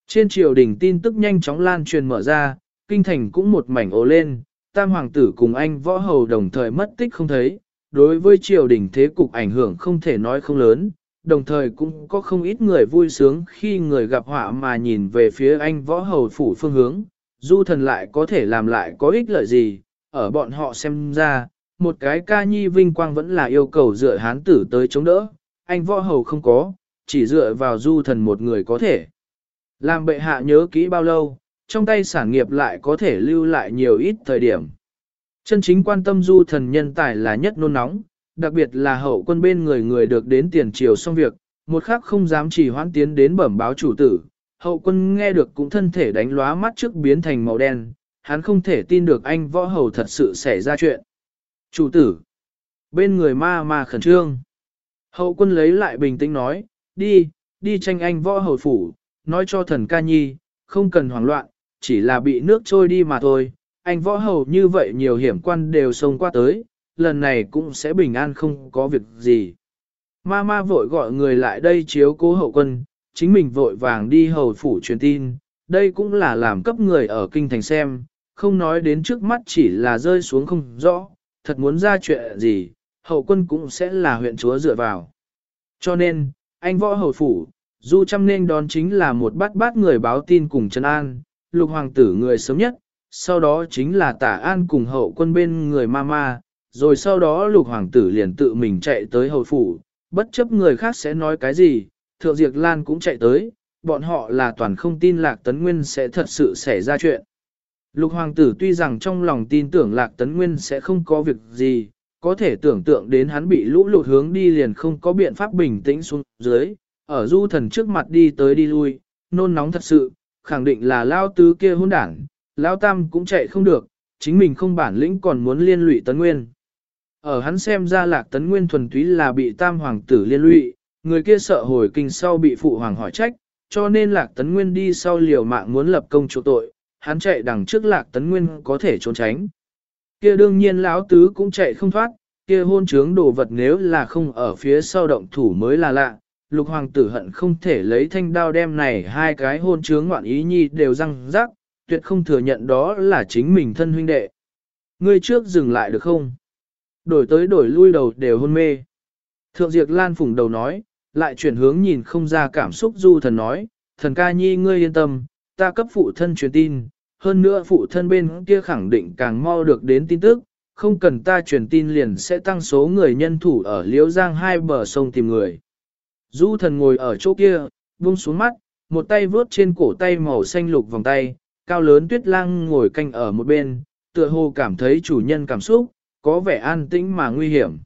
Trên triều đình tin tức nhanh chóng lan truyền mở ra, kinh thành cũng một mảnh ồ lên, tam hoàng tử cùng anh võ hầu đồng thời mất tích không thấy, đối với triều đình thế cục ảnh hưởng không thể nói không lớn, đồng thời cũng có không ít người vui sướng khi người gặp họa mà nhìn về phía anh võ hầu phủ phương hướng, du thần lại có thể làm lại có ích lợi gì, ở bọn họ xem ra, một cái ca nhi vinh quang vẫn là yêu cầu dựa hán tử tới chống đỡ, anh võ hầu không có, chỉ dựa vào du thần một người có thể. Làm bệ hạ nhớ kỹ bao lâu, trong tay sản nghiệp lại có thể lưu lại nhiều ít thời điểm. Chân chính quan tâm du thần nhân tài là nhất nôn nóng, đặc biệt là hậu quân bên người người được đến tiền triều xong việc, một khắc không dám chỉ hoãn tiến đến bẩm báo chủ tử. Hậu quân nghe được cũng thân thể đánh lóa mắt trước biến thành màu đen, hắn không thể tin được anh võ hầu thật sự xảy ra chuyện. Chủ tử, bên người ma ma khẩn trương. Hậu quân lấy lại bình tĩnh nói, đi, đi tranh anh võ hầu phủ, nói cho thần ca nhi, không cần hoảng loạn, chỉ là bị nước trôi đi mà thôi. Anh võ hầu như vậy nhiều hiểm quan đều xông qua tới, lần này cũng sẽ bình an không có việc gì. Ma ma vội gọi người lại đây chiếu cố hậu quân, chính mình vội vàng đi hầu phủ truyền tin, đây cũng là làm cấp người ở kinh thành xem, không nói đến trước mắt chỉ là rơi xuống không rõ, thật muốn ra chuyện gì, hậu quân cũng sẽ là huyện chúa dựa vào. Cho nên, anh võ hầu phủ, du chăm nên đón chính là một bát bát người báo tin cùng Trần An, lục hoàng tử người sớm nhất, sau đó chính là tả an cùng hậu quân bên người ma ma, rồi sau đó lục hoàng tử liền tự mình chạy tới hầu phủ, bất chấp người khác sẽ nói cái gì, thượng diệt lan cũng chạy tới, bọn họ là toàn không tin lạc tấn nguyên sẽ thật sự xảy ra chuyện. Lục hoàng tử tuy rằng trong lòng tin tưởng lạc tấn nguyên sẽ không có việc gì, có thể tưởng tượng đến hắn bị lũ lụt hướng đi liền không có biện pháp bình tĩnh xuống dưới, ở du thần trước mặt đi tới đi lui, nôn nóng thật sự, khẳng định là lao tứ kia hôn đảng, lao tam cũng chạy không được, chính mình không bản lĩnh còn muốn liên lụy tấn nguyên. Ở hắn xem ra lạc tấn nguyên thuần túy là bị tam hoàng tử liên lụy, người kia sợ hồi kinh sau bị phụ hoàng hỏi trách, cho nên lạc tấn nguyên đi sau liều mạng muốn lập công chỗ tội, hắn chạy đằng trước lạc tấn nguyên có thể trốn tránh. Kia đương nhiên lão tứ cũng chạy không thoát, kia hôn trướng đồ vật nếu là không ở phía sau động thủ mới là lạ, lục hoàng tử hận không thể lấy thanh đao đem này hai cái hôn trướng ngoạn ý nhi đều răng rắc, tuyệt không thừa nhận đó là chính mình thân huynh đệ. Ngươi trước dừng lại được không? Đổi tới đổi lui đầu đều hôn mê. Thượng Diệp Lan phủng đầu nói, lại chuyển hướng nhìn không ra cảm xúc du thần nói, thần ca nhi ngươi yên tâm, ta cấp phụ thân truyền tin, hơn nữa phụ thân bên kia khẳng định càng mau được đến tin tức, không cần ta truyền tin liền sẽ tăng số người nhân thủ ở Liễu Giang hai bờ sông tìm người. Du thần ngồi ở chỗ kia, buông xuống mắt, một tay vướt trên cổ tay màu xanh lục vòng tay, cao lớn tuyết lang ngồi canh ở một bên, tựa hồ cảm thấy chủ nhân cảm xúc, có vẻ an tĩnh mà nguy hiểm.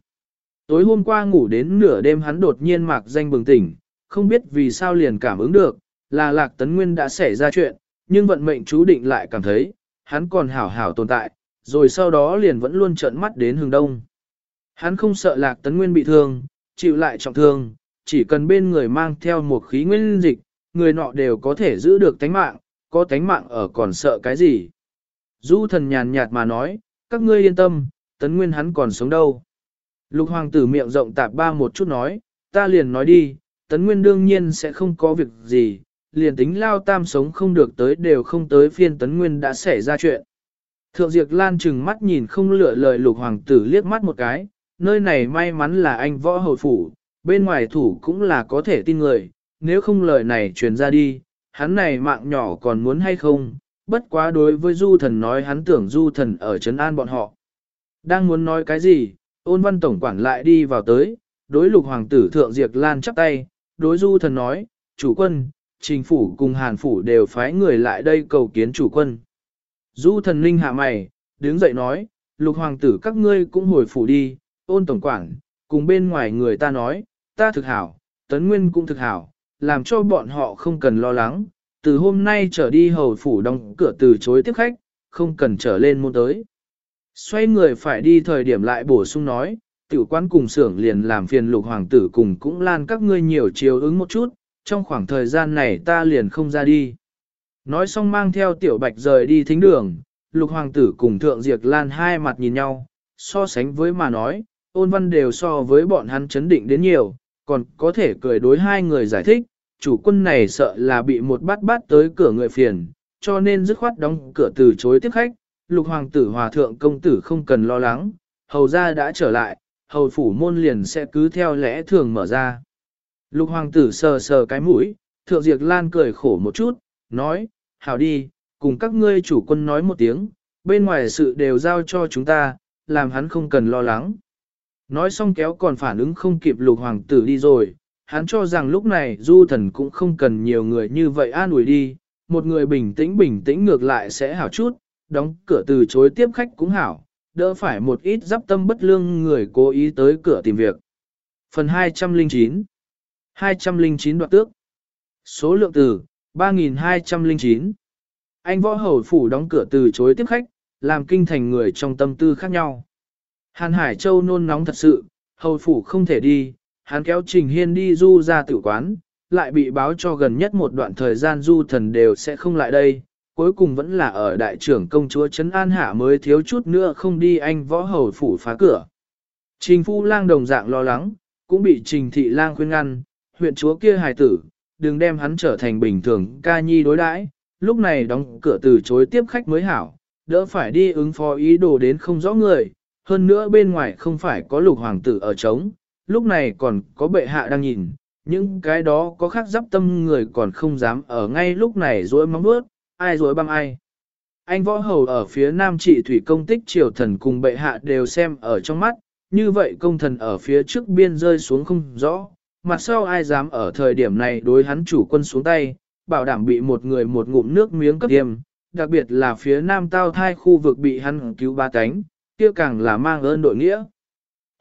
Tối hôm qua ngủ đến nửa đêm hắn đột nhiên mạc danh bừng tỉnh, không biết vì sao liền cảm ứng được, là lạc tấn nguyên đã xảy ra chuyện, nhưng vận mệnh chú định lại cảm thấy, hắn còn hảo hảo tồn tại, rồi sau đó liền vẫn luôn trợn mắt đến hướng đông. Hắn không sợ lạc tấn nguyên bị thương, chịu lại trọng thương, chỉ cần bên người mang theo một khí nguyên dịch, người nọ đều có thể giữ được tánh mạng, có tánh mạng ở còn sợ cái gì. Du thần nhàn nhạt mà nói, các ngươi yên tâm, tấn nguyên hắn còn sống đâu. Lục hoàng tử miệng rộng tạp ba một chút nói, ta liền nói đi, tấn nguyên đương nhiên sẽ không có việc gì, liền tính lao tam sống không được tới đều không tới phiên tấn nguyên đã xảy ra chuyện. Thượng Diệp Lan chừng mắt nhìn không lựa lời lục hoàng tử liếc mắt một cái, nơi này may mắn là anh võ hồi phủ, bên ngoài thủ cũng là có thể tin người, nếu không lời này truyền ra đi, hắn này mạng nhỏ còn muốn hay không, bất quá đối với du thần nói hắn tưởng du thần ở trấn an bọn họ. Đang muốn nói cái gì, ôn văn tổng quản lại đi vào tới, đối lục hoàng tử thượng diệt lan chắp tay, đối du thần nói, chủ quân, trình phủ cùng hàn phủ đều phái người lại đây cầu kiến chủ quân. Du thần linh hạ mày, đứng dậy nói, lục hoàng tử các ngươi cũng hồi phủ đi, ôn tổng quản, cùng bên ngoài người ta nói, ta thực hảo, tấn nguyên cũng thực hảo, làm cho bọn họ không cần lo lắng, từ hôm nay trở đi hầu phủ đóng cửa từ chối tiếp khách, không cần trở lên môn tới. Xoay người phải đi thời điểm lại bổ sung nói, tiểu quan cùng xưởng liền làm phiền lục hoàng tử cùng cũng lan các ngươi nhiều chiều ứng một chút, trong khoảng thời gian này ta liền không ra đi. Nói xong mang theo tiểu bạch rời đi thính đường, lục hoàng tử cùng thượng diệt lan hai mặt nhìn nhau, so sánh với mà nói, ôn văn đều so với bọn hắn chấn định đến nhiều, còn có thể cười đối hai người giải thích, chủ quân này sợ là bị một bát bát tới cửa người phiền, cho nên dứt khoát đóng cửa từ chối tiếp khách, lục hoàng tử hòa thượng công tử không cần lo lắng, hầu ra đã trở lại, hầu phủ môn liền sẽ cứ theo lẽ thường mở ra. Lục hoàng tử sờ sờ cái mũi, thượng diệt lan cười khổ một chút, nói, hảo đi, cùng các ngươi chủ quân nói một tiếng, bên ngoài sự đều giao cho chúng ta, làm hắn không cần lo lắng. Nói xong kéo còn phản ứng không kịp lục hoàng tử đi rồi, hắn cho rằng lúc này du thần cũng không cần nhiều người như vậy an ủi đi, một người bình tĩnh bình tĩnh ngược lại sẽ hảo chút, đóng cửa từ chối tiếp khách cũng hảo, đỡ phải một ít giáp tâm bất lương người cố ý tới cửa tìm việc. Phần 209 209 đoạn tước Số lượng từ 3209 Anh võ hầu phủ đóng cửa từ chối tiếp khách, làm kinh thành người trong tâm tư khác nhau. Hàn Hải Châu nôn nóng thật sự, hầu phủ không thể đi, hắn kéo Trình Hiên đi du ra tử quán, lại bị báo cho gần nhất một đoạn thời gian du thần đều sẽ không lại đây, cuối cùng vẫn là ở đại trưởng công chúa Trấn An Hạ mới thiếu chút nữa không đi anh võ hầu phủ phá cửa. Trình Phu Lang đồng dạng lo lắng, cũng bị Trình Thị Lang khuyên ngăn, huyện chúa kia hài tử, đừng đem hắn trở thành bình thường ca nhi đối đãi, lúc này đóng cửa từ chối tiếp khách mới hảo, đỡ phải đi ứng phó ý đồ đến không rõ người, hơn nữa bên ngoài không phải có lục hoàng tử ở trống, lúc này còn có bệ hạ đang nhìn, những cái đó có khác giáp tâm người còn không dám ở ngay lúc này dối mong bước, ai dối băm ai. Anh võ hầu ở phía nam trị thủy công tích triều thần cùng bệ hạ đều xem ở trong mắt, như vậy công thần ở phía trước biên rơi xuống không rõ, mặt sau ai dám ở thời điểm này đối hắn chủ quân xuống tay, bảo đảm bị một người một ngụm nước miếng cấp tiêm, đặc biệt là phía nam tao thai khu vực bị hắn cứu ba cánh, kia càng là mang ơn đội nghĩa.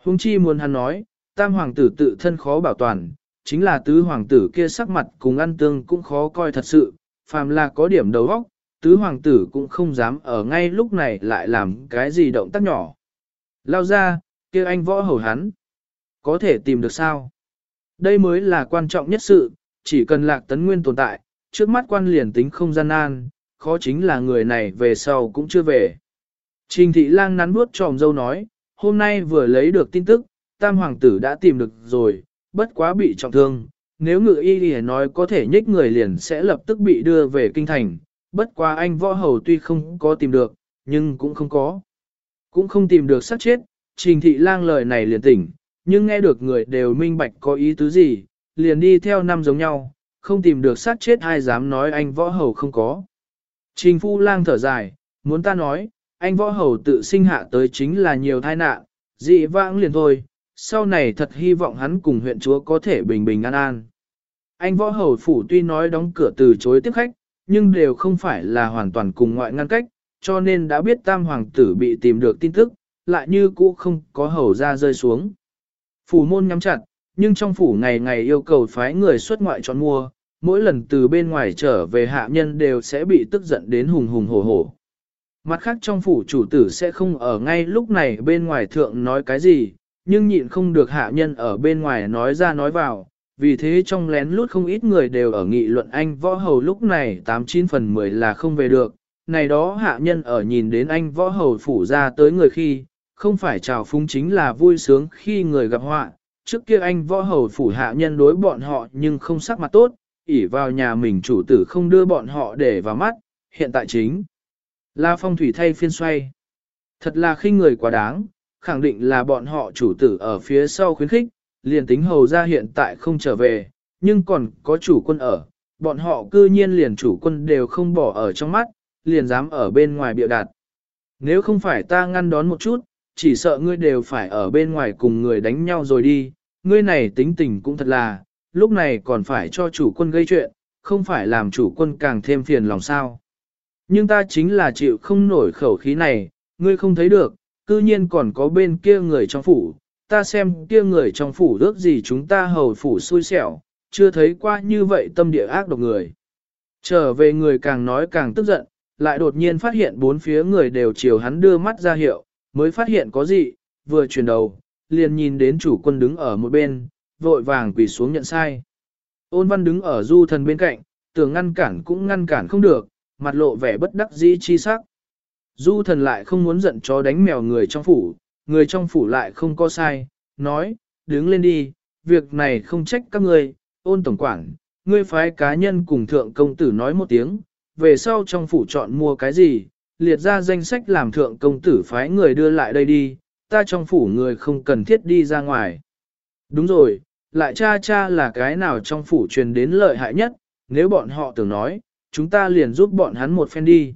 Hùng chi muốn hắn nói, tam hoàng tử tự thân khó bảo toàn, chính là tứ hoàng tử kia sắc mặt cùng ăn tương cũng khó coi thật sự, phàm là có điểm đầu óc, tứ hoàng tử cũng không dám ở ngay lúc này lại làm cái gì động tác nhỏ. Lao ra, kia anh võ hầu hắn, có thể tìm được sao? Đây mới là quan trọng nhất sự, chỉ cần lạc tấn nguyên tồn tại, trước mắt quan liền tính không gian nan, khó chính là người này về sau cũng chưa về. Trình thị lang nắn bước tròm dâu nói, hôm nay vừa lấy được tin tức, tam hoàng tử đã tìm được rồi, bất quá bị trọng thương. Nếu ngự y thì nói có thể nhích người liền sẽ lập tức bị đưa về kinh thành, bất quá anh võ hầu tuy không có tìm được, nhưng cũng không có. Cũng không tìm được sát chết, trình thị lang lời này liền tỉnh, nhưng nghe được người đều minh bạch có ý tứ gì, liền đi theo năm giống nhau, không tìm được sát chết ai dám nói anh võ hầu không có. Trình phu lang thở dài, muốn ta nói, anh võ hầu tự sinh hạ tới chính là nhiều tai nạn, dị vãng liền thôi, sau này thật hy vọng hắn cùng huyện chúa có thể bình bình an an. Anh võ hầu phủ tuy nói đóng cửa từ chối tiếp khách, nhưng đều không phải là hoàn toàn cùng ngoại ngăn cách, cho nên đã biết tam hoàng tử bị tìm được tin tức, lại như cũ không có hầu ra rơi xuống. Phủ môn nhắm chặt, nhưng trong phủ ngày ngày yêu cầu phái người xuất ngoại chọn mua, mỗi lần từ bên ngoài trở về hạ nhân đều sẽ bị tức giận đến hùng hùng hổ hổ. Mặt khác trong phủ chủ tử sẽ không ở ngay lúc này bên ngoài thượng nói cái gì, nhưng nhịn không được hạ nhân ở bên ngoài nói ra nói vào, vì thế trong lén lút không ít người đều ở nghị luận anh võ hầu lúc này 89 phần 10 là không về được. Này đó hạ nhân ở nhìn đến anh võ hầu phủ ra tới người khi, không phải chào phúng chính là vui sướng khi người gặp họa. Trước kia anh võ hầu phủ hạ nhân đối bọn họ nhưng không sắc mặt tốt, ỉ vào nhà mình chủ tử không đưa bọn họ để vào mắt, hiện tại chính là phong thủy thay phiên xoay. Thật là khinh người quá đáng, khẳng định là bọn họ chủ tử ở phía sau khuyến khích, liền tính hầu ra hiện tại không trở về, nhưng còn có chủ quân ở, bọn họ cư nhiên liền chủ quân đều không bỏ ở trong mắt, liền dám ở bên ngoài bịa đặt. Nếu không phải ta ngăn đón một chút, chỉ sợ ngươi đều phải ở bên ngoài cùng người đánh nhau rồi đi, ngươi này tính tình cũng thật là, lúc này còn phải cho chủ quân gây chuyện, không phải làm chủ quân càng thêm phiền lòng sao. Nhưng ta chính là chịu không nổi khẩu khí này, ngươi không thấy được, cư nhiên còn có bên kia người trong phủ, ta xem kia người trong phủ ước gì chúng ta hầu phủ xui xẻo, chưa thấy qua như vậy tâm địa ác độc người. Trở về người càng nói càng tức giận, lại đột nhiên phát hiện bốn phía người đều chiều hắn đưa mắt ra hiệu, mới phát hiện có gì, vừa chuyển đầu, liền nhìn đến chủ quân đứng ở một bên, vội vàng quỳ xuống nhận sai. Ôn văn đứng ở du thần bên cạnh, tưởng ngăn cản cũng ngăn cản không được, mặt lộ vẻ bất đắc dĩ chi sắc. Du thần lại không muốn giận chó đánh mèo người trong phủ, người trong phủ lại không có sai, nói, đứng lên đi, việc này không trách các ngươi, ôn tổng quản, ngươi phái cá nhân cùng thượng công tử nói một tiếng, về sau trong phủ chọn mua cái gì, liệt ra danh sách làm thượng công tử phái người đưa lại đây đi, ta trong phủ người không cần thiết đi ra ngoài. Đúng rồi, lại cha cha là cái nào trong phủ truyền đến lợi hại nhất, nếu bọn họ tưởng nói, chúng ta liền giúp bọn hắn một phen đi.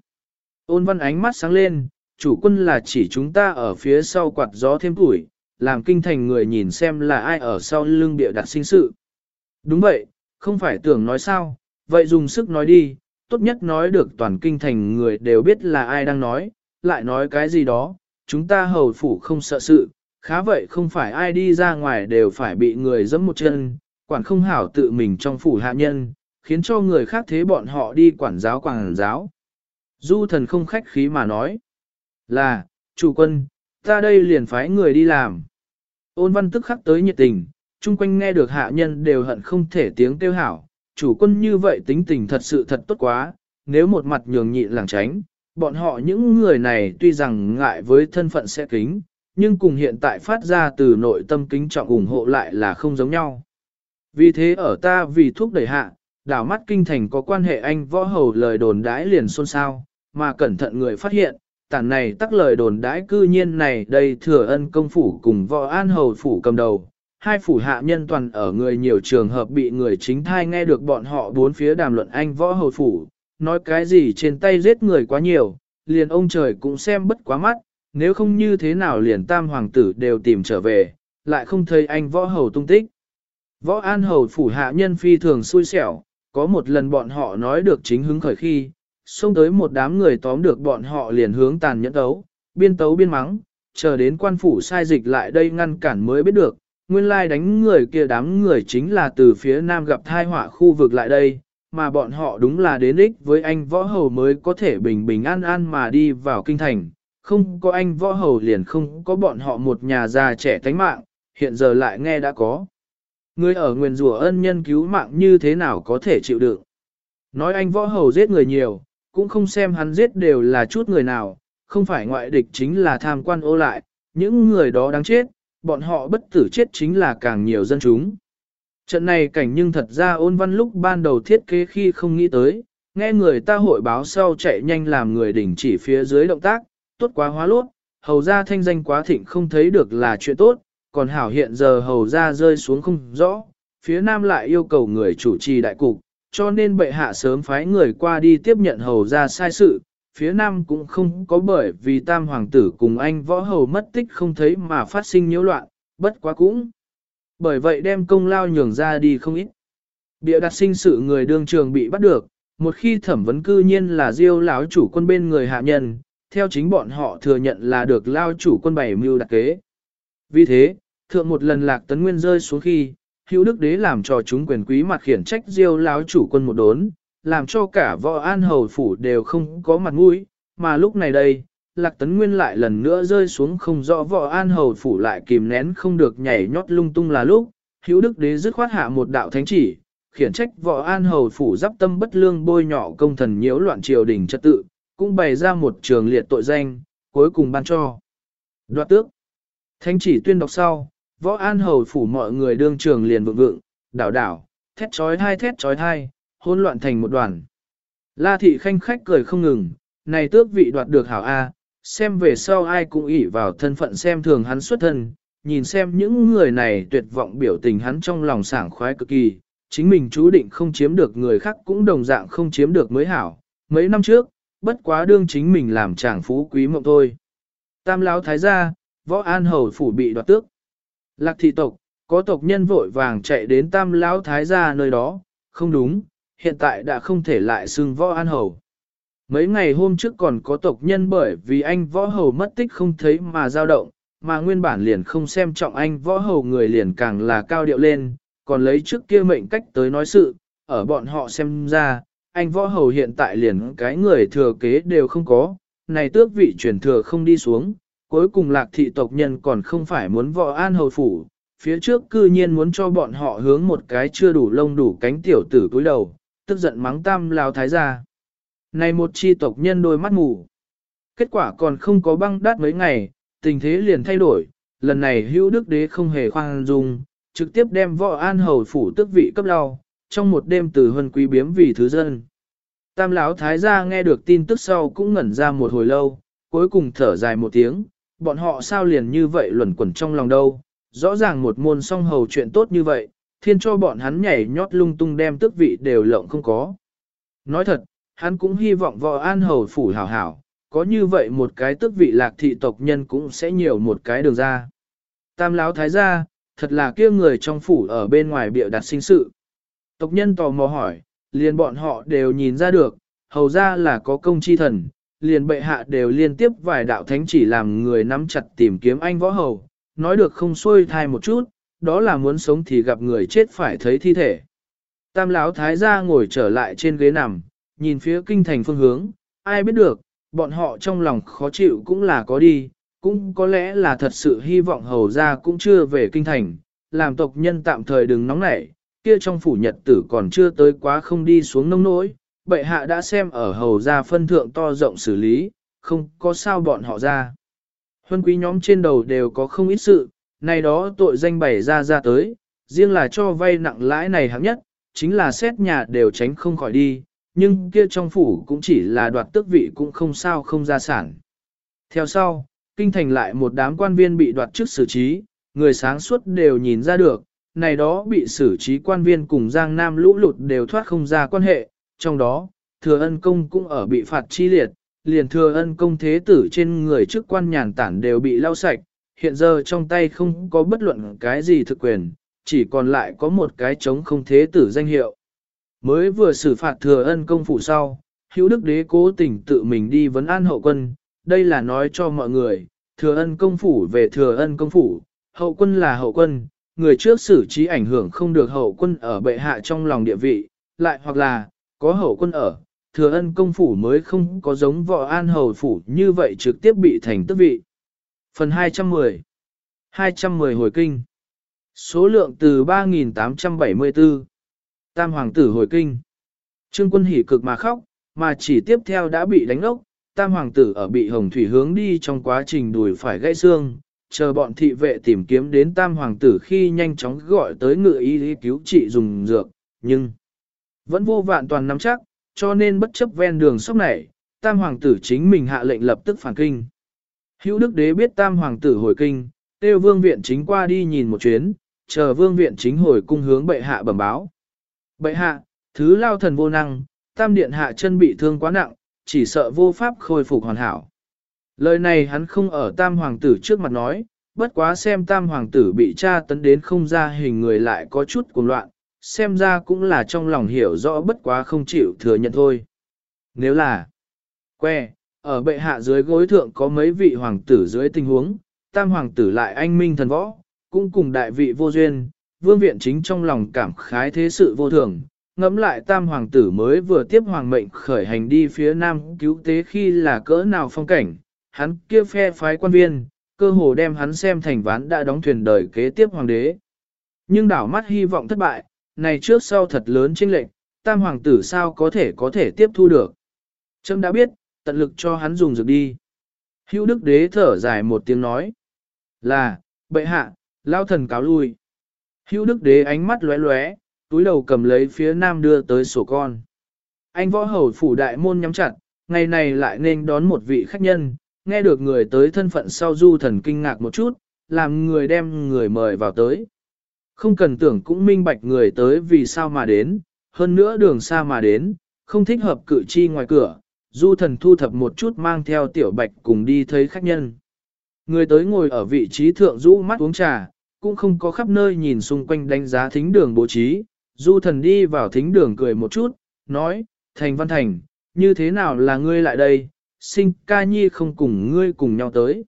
Ôn văn ánh mắt sáng lên, chủ quân là chỉ chúng ta ở phía sau quạt gió thêm tuổi, làm kinh thành người nhìn xem là ai ở sau lưng địa đặt sinh sự. Đúng vậy, không phải tưởng nói sao, vậy dùng sức nói đi, tốt nhất nói được toàn kinh thành người đều biết là ai đang nói, lại nói cái gì đó, chúng ta hầu phủ không sợ sự, khá vậy không phải ai đi ra ngoài đều phải bị người dẫm một chân, quản không hảo tự mình trong phủ hạ nhân, khiến cho người khác thế bọn họ đi quản giáo quản giáo. Du thần không khách khí mà nói, là, chủ quân, ta đây liền phái người đi làm. Ôn văn tức khắc tới nhiệt tình, chung quanh nghe được hạ nhân đều hận không thể tiếng kêu hảo, chủ quân như vậy tính tình thật sự thật tốt quá, nếu một mặt nhường nhịn làng tránh, bọn họ những người này tuy rằng ngại với thân phận sẽ kính, nhưng cùng hiện tại phát ra từ nội tâm kính trọng ủng hộ lại là không giống nhau. Vì thế ở ta vì thuốc đẩy hạ, đảo mắt kinh thành có quan hệ anh võ hầu lời đồn đãi liền xôn xao, mà cẩn thận người phát hiện, tản này tắc lời đồn đãi cư nhiên này đây thừa ân công phủ cùng võ an hầu phủ cầm đầu. Hai phủ hạ nhân toàn ở người nhiều trường hợp bị người chính thai nghe được bọn họ bốn phía đàm luận anh võ hầu phủ, nói cái gì trên tay giết người quá nhiều, liền ông trời cũng xem bất quá mắt, nếu không như thế nào liền tam hoàng tử đều tìm trở về, lại không thấy anh võ hầu tung tích. Võ an hầu phủ hạ nhân phi thường xui xẻo, có một lần bọn họ nói được chính hứng khởi khi, xông tới một đám người tóm được bọn họ liền hướng tàn nhẫn tấu, biên tấu biên mắng, chờ đến quan phủ sai dịch lại đây ngăn cản mới biết được, nguyên lai đánh người kia đám người chính là từ phía nam gặp thai họa khu vực lại đây, mà bọn họ đúng là đến ích với anh võ hầu mới có thể bình bình an an mà đi vào kinh thành, không có anh võ hầu liền không có bọn họ một nhà già trẻ tánh mạng, hiện giờ lại nghe đã có. Người ở nguyền rủa ân nhân cứu mạng như thế nào có thể chịu đựng. Nói anh võ hầu giết người nhiều, cũng không xem hắn giết đều là chút người nào, không phải ngoại địch chính là tham quan ô lại, những người đó đáng chết, bọn họ bất tử chết chính là càng nhiều dân chúng. Trận này cảnh nhưng thật ra ôn văn lúc ban đầu thiết kế khi không nghĩ tới, nghe người ta hội báo sau chạy nhanh làm người đỉnh chỉ phía dưới động tác, tốt quá hóa lốt, hầu ra thanh danh quá thịnh không thấy được là chuyện tốt, còn hảo hiện giờ hầu ra rơi xuống không rõ, phía nam lại yêu cầu người chủ trì đại cục, cho nên bệ hạ sớm phái người qua đi tiếp nhận hầu ra sai sự, phía nam cũng không có bởi vì tam hoàng tử cùng anh võ hầu mất tích không thấy mà phát sinh nhiễu loạn, bất quá cũng. Bởi vậy đem công lao nhường ra đi không ít. Bịa đặt sinh sự người đương trường bị bắt được, một khi thẩm vấn cư nhiên là diêu lão chủ quân bên người hạ nhân, theo chính bọn họ thừa nhận là được lao chủ quân bảy mưu đặc kế. Vì thế, thượng một lần lạc tấn nguyên rơi xuống khi, hữu đức đế làm cho chúng quyền quý mặt khiển trách diêu Láo chủ quân một đốn, làm cho cả võ an hầu phủ đều không có mặt mũi, mà lúc này đây, lạc tấn nguyên lại lần nữa rơi xuống không rõ võ an hầu phủ lại kìm nén không được nhảy nhót lung tung là lúc, hữu đức đế dứt khoát hạ một đạo thánh chỉ, khiển trách võ an hầu phủ giáp tâm bất lương bôi nhọ công thần nhiễu loạn triều đình trật tự, cũng bày ra một trường liệt tội danh, cuối cùng ban cho. Đoạt tước. Thánh chỉ tuyên đọc sau, võ an hầu phủ mọi người đương trường liền vượng vượng, đảo đảo, thét trói thai thét trói thai, hỗn loạn thành một đoàn. La thị khanh khách cười không ngừng, này tước vị đoạt được hảo A, xem về sau ai cũng ỷ vào thân phận xem thường hắn xuất thân, nhìn xem những người này tuyệt vọng biểu tình hắn trong lòng sảng khoái cực kỳ, chính mình chú định không chiếm được người khác cũng đồng dạng không chiếm được mới hảo. Mấy năm trước, bất quá đương chính mình làm chàng phú quý mộng thôi. Tam lão thái gia, võ an hầu phủ bị đoạt tước. Lạc thị tộc, có tộc nhân vội vàng chạy đến tam lão thái gia nơi đó, không đúng, hiện tại đã không thể lại xưng võ an hầu. Mấy ngày hôm trước còn có tộc nhân bởi vì anh võ hầu mất tích không thấy mà dao động, mà nguyên bản liền không xem trọng anh võ hầu người liền càng là cao điệu lên, còn lấy trước kia mệnh cách tới nói sự, ở bọn họ xem ra, anh võ hầu hiện tại liền cái người thừa kế đều không có, này tước vị truyền thừa không đi xuống, cuối cùng lạc thị tộc nhân còn không phải muốn võ an hầu phủ, phía trước cư nhiên muốn cho bọn họ hướng một cái chưa đủ lông đủ cánh tiểu tử cúi đầu, tức giận mắng tam lao thái gia. Này một chi tộc nhân đôi mắt mù. Kết quả còn không có băng đát mấy ngày, tình thế liền thay đổi, lần này hữu đức đế không hề khoan dung, trực tiếp đem võ an hầu phủ tức vị cấp lao, trong một đêm từ huân quý biếm vì thứ dân. Tam lão thái gia nghe được tin tức sau cũng ngẩn ra một hồi lâu, cuối cùng thở dài một tiếng, bọn họ sao liền như vậy luẩn quẩn trong lòng đâu, rõ ràng một môn song hầu chuyện tốt như vậy, thiên cho bọn hắn nhảy nhót lung tung đem tước vị đều lộng không có. Nói thật, hắn cũng hy vọng võ an hầu phủ hảo hảo, có như vậy một cái tước vị lạc thị tộc nhân cũng sẽ nhiều một cái đường ra. Tam lão thái gia, thật là kia người trong phủ ở bên ngoài bịa đặt sinh sự. Tộc nhân tò mò hỏi, liền bọn họ đều nhìn ra được, hầu ra là có công chi thần, liền bệ hạ đều liên tiếp vài đạo thánh chỉ làm người nắm chặt tìm kiếm anh võ hầu, nói được không xuôi thai một chút, đó là muốn sống thì gặp người chết phải thấy thi thể. Tam lão thái gia ngồi trở lại trên ghế nằm, nhìn phía kinh thành phương hướng, ai biết được, bọn họ trong lòng khó chịu cũng là có đi, cũng có lẽ là thật sự hy vọng hầu gia cũng chưa về kinh thành, làm tộc nhân tạm thời đừng nóng nảy, kia trong phủ nhật tử còn chưa tới quá không đi xuống nông nỗi, bệ hạ đã xem ở hầu ra phân thượng to rộng xử lý, không có sao bọn họ ra. Huân quý nhóm trên đầu đều có không ít sự, này đó tội danh bày ra ra tới, riêng là cho vay nặng lãi này hạng nhất, chính là xét nhà đều tránh không khỏi đi, nhưng kia trong phủ cũng chỉ là đoạt tước vị cũng không sao không ra sản. Theo sau, kinh thành lại một đám quan viên bị đoạt chức xử trí, người sáng suốt đều nhìn ra được, này đó bị xử trí quan viên cùng Giang Nam lũ lụt đều thoát không ra quan hệ, trong đó, thừa ân công cũng ở bị phạt chi liệt, liền thừa ân công thế tử trên người chức quan nhàn tản đều bị lau sạch, hiện giờ trong tay không có bất luận cái gì thực quyền, chỉ còn lại có một cái chống không thế tử danh hiệu. Mới vừa xử phạt thừa ân công phủ sau, hữu đức đế cố tình tự mình đi vấn an hậu quân, đây là nói cho mọi người, thừa ân công phủ về thừa ân công phủ, hậu quân là hậu quân, người trước xử trí ảnh hưởng không được hậu quân ở bệ hạ trong lòng địa vị, lại hoặc là, có hậu quân ở, thừa ân công phủ mới không có giống võ an hầu phủ như vậy trực tiếp bị thành tước vị. Phần 210 210 hồi kinh. Số lượng từ 3.874 Tam hoàng tử hồi kinh. Trương quân hỉ cực mà khóc, mà chỉ tiếp theo đã bị đánh ốc, tam hoàng tử ở bị hồng thủy hướng đi trong quá trình đùi phải gãy xương, chờ bọn thị vệ tìm kiếm đến tam hoàng tử khi nhanh chóng gọi tới ngựa y cứu trị dùng dược, nhưng vẫn vô vạn toàn nắm chắc, cho nên bất chấp ven đường sốc này, tam hoàng tử chính mình hạ lệnh lập tức phản kinh. Hữu đức đế biết tam hoàng tử hồi kinh, tiêu vương viện chính qua đi nhìn một chuyến, chờ vương viện chính hồi cung hướng bệ hạ bẩm báo. Bệ hạ, thứ lao thần vô năng, tam điện hạ chân bị thương quá nặng, chỉ sợ vô pháp khôi phục hoàn hảo. Lời này hắn không ở tam hoàng tử trước mặt nói, bất quá xem tam hoàng tử bị tra tấn đến không ra hình người lại có chút cuồng loạn, xem ra cũng là trong lòng hiểu rõ bất quá không chịu thừa nhận thôi. Nếu là que, ở bệ hạ dưới gối thượng có mấy vị hoàng tử dưới tình huống, tam hoàng tử lại anh minh thần võ, cũng cùng đại vị vô duyên, vương viện chính trong lòng cảm khái thế sự vô thường, ngẫm lại tam hoàng tử mới vừa tiếp hoàng mệnh khởi hành đi phía nam cứu tế khi là cỡ nào phong cảnh, hắn kia phe phái quan viên, cơ hồ đem hắn xem thành ván đã đóng thuyền đời kế tiếp hoàng đế. Nhưng đảo mắt hy vọng thất bại, này trước sau thật lớn chênh lệnh, tam hoàng tử sao có thể có thể tiếp thu được. Trâm đã biết, tận lực cho hắn dùng dược đi. Hữu đức đế thở dài một tiếng nói. Là, bệ hạ, lao thần cáo lui. Hữu đức đế ánh mắt lóe lóe, túi đầu cầm lấy phía nam đưa tới sổ con. Anh võ hầu phủ đại môn nhắm chặt, ngày này lại nên đón một vị khách nhân, nghe được người tới thân phận sau du thần kinh ngạc một chút, làm người đem người mời vào tới. Không cần tưởng cũng minh bạch người tới vì sao mà đến, hơn nữa đường xa mà đến, không thích hợp cử chi ngoài cửa, du thần thu thập một chút mang theo tiểu bạch cùng đi thấy khách nhân. Người tới ngồi ở vị trí thượng rũ mắt uống trà, cũng không có khắp nơi nhìn xung quanh đánh giá thính đường bố trí, du thần đi vào thính đường cười một chút, nói, Thành Văn Thành, như thế nào là ngươi lại đây, sinh ca nhi không cùng ngươi cùng nhau tới.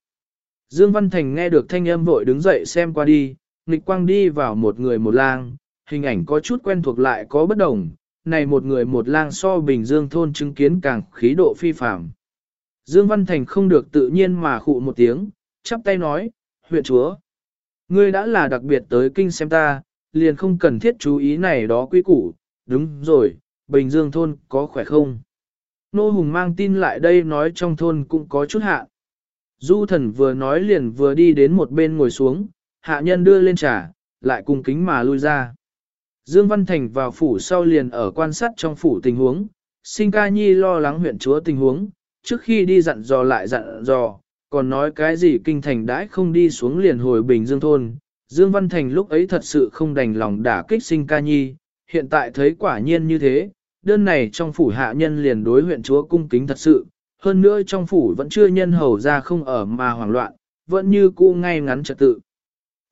Dương Văn Thành nghe được thanh âm vội đứng dậy xem qua đi, nghịch quang đi vào một người một lang, hình ảnh có chút quen thuộc lại có bất đồng, này một người một lang so Bình Dương thôn chứng kiến càng khí độ phi phạm. Dương Văn Thành không được tự nhiên mà khụ một tiếng, chắp tay nói, huyện chúa. Ngươi đã là đặc biệt tới kinh xem ta, liền không cần thiết chú ý này đó quy củ, đúng rồi, Bình Dương thôn có khỏe không? Nô Hùng mang tin lại đây nói trong thôn cũng có chút hạ. Du thần vừa nói liền vừa đi đến một bên ngồi xuống, hạ nhân đưa lên trà, lại cung kính mà lui ra. Dương Văn Thành vào phủ sau liền ở quan sát trong phủ tình huống, sinh ca nhi lo lắng huyện chúa tình huống, trước khi đi dặn dò lại dặn dò, còn nói cái gì kinh thành đãi không đi xuống liền hồi Bình Dương thôn. Dương Văn Thành lúc ấy thật sự không đành lòng đả kích sinh ca nhi, hiện tại thấy quả nhiên như thế, đơn này trong phủ hạ nhân liền đối huyện chúa cung kính thật sự, hơn nữa trong phủ vẫn chưa nhân hầu ra không ở mà hoảng loạn, vẫn như cũ ngay ngắn trật tự.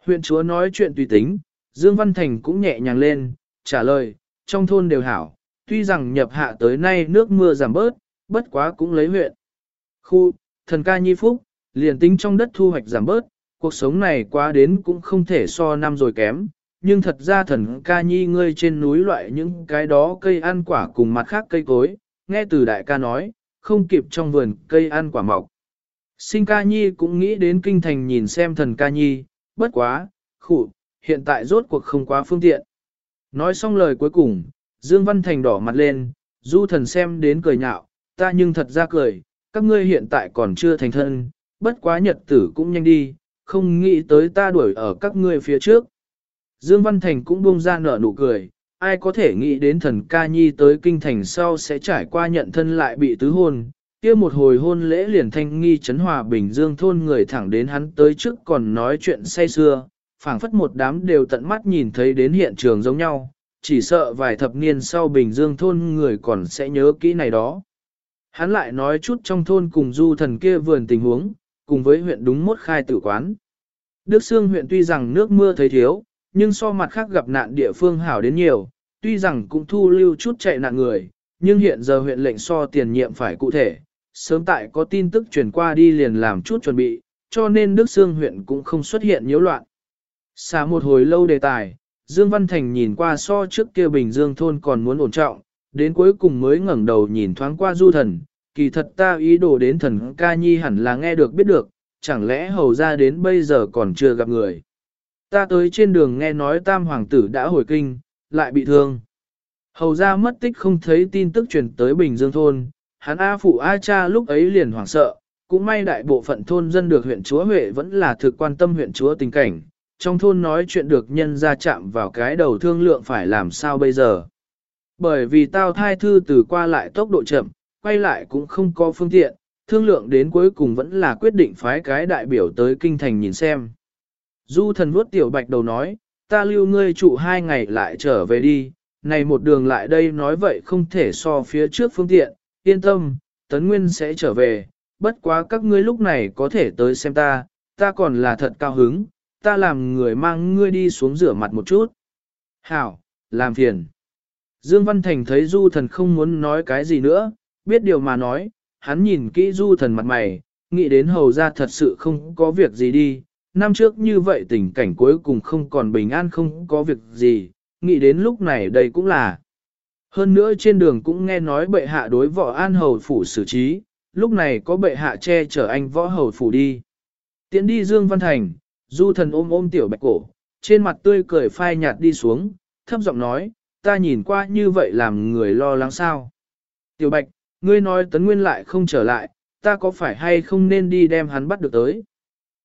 Huyện chúa nói chuyện tùy tính, Dương Văn Thành cũng nhẹ nhàng lên, trả lời, trong thôn đều hảo, tuy rằng nhập hạ tới nay nước mưa giảm bớt, bất quá cũng lấy huyện. Khu, thần ca nhi phúc, liền tính trong đất thu hoạch giảm bớt, cuộc sống này quá đến cũng không thể so năm rồi kém, nhưng thật ra thần ca nhi ngươi trên núi loại những cái đó cây ăn quả cùng mặt khác cây cối, nghe từ đại ca nói, không kịp trong vườn cây ăn quả mọc. Sinh ca nhi cũng nghĩ đến kinh thành nhìn xem thần ca nhi, bất quá, khụ, hiện tại rốt cuộc không quá phương tiện. Nói xong lời cuối cùng, Dương Văn Thành đỏ mặt lên, du thần xem đến cười nhạo, ta nhưng thật ra cười, các ngươi hiện tại còn chưa thành thân, bất quá nhật tử cũng nhanh đi, không nghĩ tới ta đuổi ở các ngươi phía trước. Dương Văn Thành cũng buông ra nở nụ cười, ai có thể nghĩ đến thần ca nhi tới kinh thành sau sẽ trải qua nhận thân lại bị tứ hôn, kia một hồi hôn lễ liền thanh nghi chấn hòa bình dương thôn người thẳng đến hắn tới trước còn nói chuyện say xưa, phảng phất một đám đều tận mắt nhìn thấy đến hiện trường giống nhau, chỉ sợ vài thập niên sau bình dương thôn người còn sẽ nhớ kỹ này đó. Hắn lại nói chút trong thôn cùng du thần kia vườn tình huống, cùng với huyện đúng mốt khai tử quán. Đức Sương huyện tuy rằng nước mưa thấy thiếu, nhưng so mặt khác gặp nạn địa phương hảo đến nhiều, tuy rằng cũng thu lưu chút chạy nạn người, nhưng hiện giờ huyện lệnh so tiền nhiệm phải cụ thể, sớm tại có tin tức truyền qua đi liền làm chút chuẩn bị, cho nên Đức Sương huyện cũng không xuất hiện nhiễu loạn. Xa một hồi lâu đề tài, Dương Văn Thành nhìn qua so trước kia Bình Dương thôn còn muốn ổn trọng, đến cuối cùng mới ngẩng đầu nhìn thoáng qua du thần, kỳ thật ta ý đồ đến thần ca nhi hẳn là nghe được biết được, chẳng lẽ hầu ra đến bây giờ còn chưa gặp người. Ta tới trên đường nghe nói tam hoàng tử đã hồi kinh, lại bị thương. Hầu ra mất tích không thấy tin tức truyền tới Bình Dương thôn, hắn A phụ A cha lúc ấy liền hoảng sợ, cũng may đại bộ phận thôn dân được huyện chúa Huệ vẫn là thực quan tâm huyện chúa tình cảnh, trong thôn nói chuyện được nhân ra chạm vào cái đầu thương lượng phải làm sao bây giờ. Bởi vì tao thai thư từ qua lại tốc độ chậm, quay lại cũng không có phương tiện, thương lượng đến cuối cùng vẫn là quyết định phái cái đại biểu tới kinh thành nhìn xem. Du thần vuốt tiểu bạch đầu nói, ta lưu ngươi trụ hai ngày lại trở về đi, này một đường lại đây nói vậy không thể so phía trước phương tiện, yên tâm, tấn nguyên sẽ trở về, bất quá các ngươi lúc này có thể tới xem ta, ta còn là thật cao hứng, ta làm người mang ngươi đi xuống rửa mặt một chút. Hảo, làm phiền. Dương Văn Thành thấy du thần không muốn nói cái gì nữa, biết điều mà nói, hắn nhìn kỹ du thần mặt mày, nghĩ đến hầu ra thật sự không có việc gì đi, năm trước như vậy tình cảnh cuối cùng không còn bình an không có việc gì, nghĩ đến lúc này đây cũng là. Hơn nữa trên đường cũng nghe nói bệ hạ đối võ an hầu phủ xử trí, lúc này có bệ hạ che chở anh võ hầu phủ đi. Tiến đi Dương Văn Thành, du thần ôm ôm tiểu bạch cổ, trên mặt tươi cười phai nhạt đi xuống, thấp giọng nói, ta nhìn qua như vậy làm người lo lắng sao. Tiểu bạch, ngươi nói tấn nguyên lại không trở lại, ta có phải hay không nên đi đem hắn bắt được tới.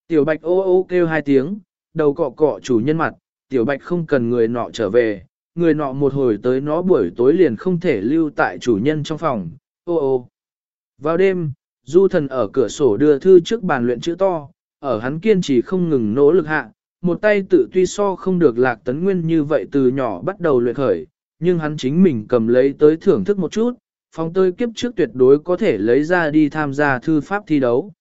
Tiểu bạch ô ô kêu hai tiếng, đầu cọ cọ chủ nhân mặt, tiểu bạch không cần người nọ trở về, người nọ một hồi tới nó buổi tối liền không thể lưu tại chủ nhân trong phòng, ô ô. Vào đêm, du thần ở cửa sổ đưa thư trước bàn luyện chữ to, ở hắn kiên trì không ngừng nỗ lực hạ, một tay tự tuy so không được lạc tấn nguyên như vậy từ nhỏ bắt đầu luyện khởi, nhưng hắn chính mình cầm lấy tới thưởng thức một chút, phong tơi kiếp trước tuyệt đối có thể lấy ra đi tham gia thư pháp thi đấu.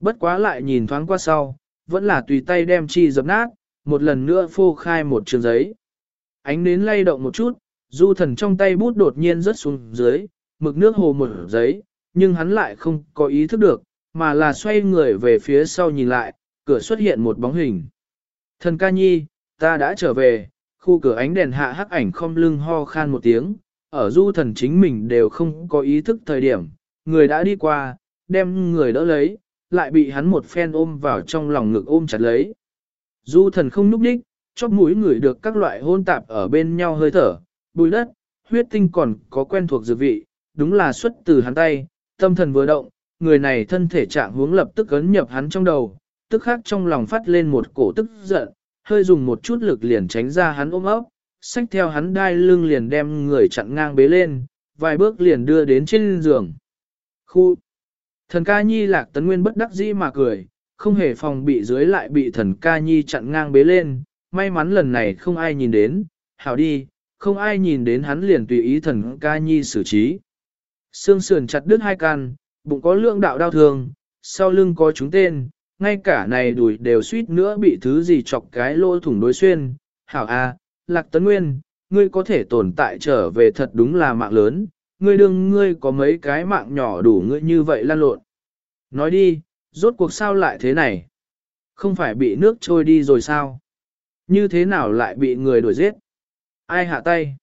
Bất quá lại nhìn thoáng qua sau, vẫn là tùy tay đem chi dập nát, một lần nữa phô khai một trường giấy. Ánh nến lay động một chút, Du thần trong tay bút đột nhiên rớt xuống dưới, mực nước hồ một giấy, nhưng hắn lại không có ý thức được, mà là xoay người về phía sau nhìn lại, cửa xuất hiện một bóng hình. Thần ca nhi, ta đã trở về, khu cửa ánh đèn hạ hắc ảnh không lưng ho khan một tiếng, ở du thần chính mình đều không có ý thức thời điểm, người đã đi qua, đem người đỡ lấy, lại bị hắn một phen ôm vào trong lòng ngực ôm chặt lấy. Du thần không núp đích, chóp mũi người được các loại hôn tạp ở bên nhau hơi thở, bùi đất, huyết tinh còn có quen thuộc dược vị, đúng là xuất từ hắn tay, tâm thần vừa động, người này thân thể trạng hướng lập tức ấn nhập hắn trong đầu, tức khắc trong lòng phát lên một cổ tức giận, hơi dùng một chút lực liền tránh ra hắn ôm ấp, xách theo hắn đai lưng liền đem người chặn ngang bế lên, vài bước liền đưa đến trên giường. Khu! Thần ca nhi lạc tấn nguyên bất đắc dĩ mà cười, không hề phòng bị dưới lại bị thần ca nhi chặn ngang bế lên, may mắn lần này không ai nhìn đến, hảo đi, không ai nhìn đến hắn liền tùy ý thần ca nhi xử trí. Sương sườn chặt đứt hai can, bụng có lượng đạo đau thương, sau lưng có chúng tên, ngay cả này đùi đều suýt nữa bị thứ gì chọc cái lỗ thủng đối xuyên. Hảo A, Lạc Tấn Nguyên, ngươi có thể tồn tại trở về thật đúng là mạng lớn, ngươi đương ngươi có mấy cái mạng nhỏ đủ ngươi như vậy lan lộn. Nói đi, rốt cuộc sao lại thế này? Không phải bị nước trôi đi rồi sao? Như thế nào lại bị người đuổi giết? Ai hạ tay?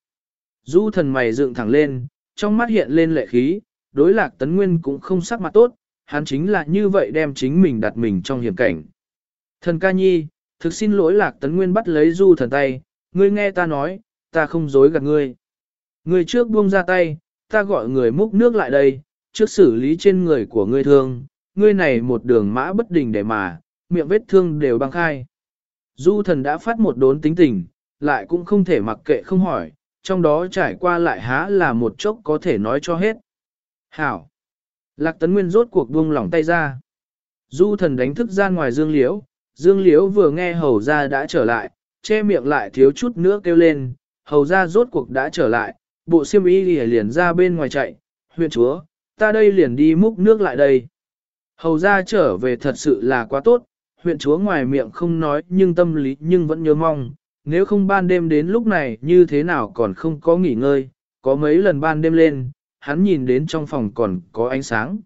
Du thần mày dựng thẳng lên, trong mắt hiện lên lệ khí, đối lạc tấn nguyên cũng không sắc mặt tốt, hắn chính là như vậy đem chính mình đặt mình trong hiểm cảnh. Thần ca nhi, thực xin lỗi lạc tấn nguyên bắt lấy du thần tay, ngươi nghe ta nói, ta không dối gạt ngươi. Ngươi trước buông ra tay, ta gọi người múc nước lại đây, trước xử lý trên người của ngươi thương, ngươi này một đường mã bất đình để mà, miệng vết thương đều băng khai. Du thần đã phát một đốn tính tình, lại cũng không thể mặc kệ không hỏi, trong đó trải qua lại há là một chốc có thể nói cho hết. Hảo! Lạc tấn nguyên rốt cuộc buông lỏng tay ra. Du thần đánh thức ra ngoài dương liễu, dương liễu vừa nghe hầu ra đã trở lại, che miệng lại thiếu chút nữa kêu lên, hầu ra rốt cuộc đã trở lại, bộ siêm y liền ra bên ngoài chạy, huyện chúa, ta đây liền đi múc nước lại đây. Hầu ra trở về thật sự là quá tốt, huyện chúa ngoài miệng không nói nhưng tâm lý nhưng vẫn nhớ mong, nếu không ban đêm đến lúc này như thế nào còn không có nghỉ ngơi, có mấy lần ban đêm lên, hắn nhìn đến trong phòng còn có ánh sáng.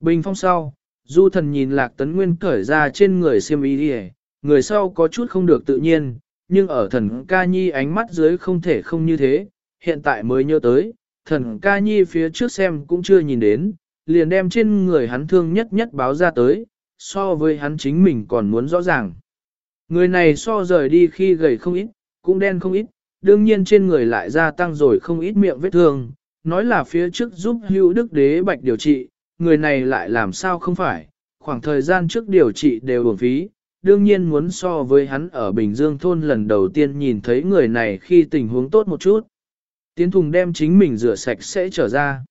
Bình phong sau, du thần nhìn lạc tấn nguyên cởi ra trên người xiêm y đi người sau có chút không được tự nhiên, nhưng ở thần ca nhi ánh mắt dưới không thể không như thế, hiện tại mới nhớ tới, thần ca nhi phía trước xem cũng chưa nhìn đến, liền đem trên người hắn thương nhất nhất báo ra tới, so với hắn chính mình còn muốn rõ ràng. Người này so rời đi khi gầy không ít, cũng đen không ít, đương nhiên trên người lại gia tăng rồi không ít miệng vết thương, nói là phía trước giúp hữu đức đế bạch điều trị, người này lại làm sao không phải, khoảng thời gian trước điều trị đều uổng phí, đương nhiên muốn so với hắn ở Bình Dương thôn lần đầu tiên nhìn thấy người này khi tình huống tốt một chút. Tiến thùng đem chính mình rửa sạch sẽ trở ra.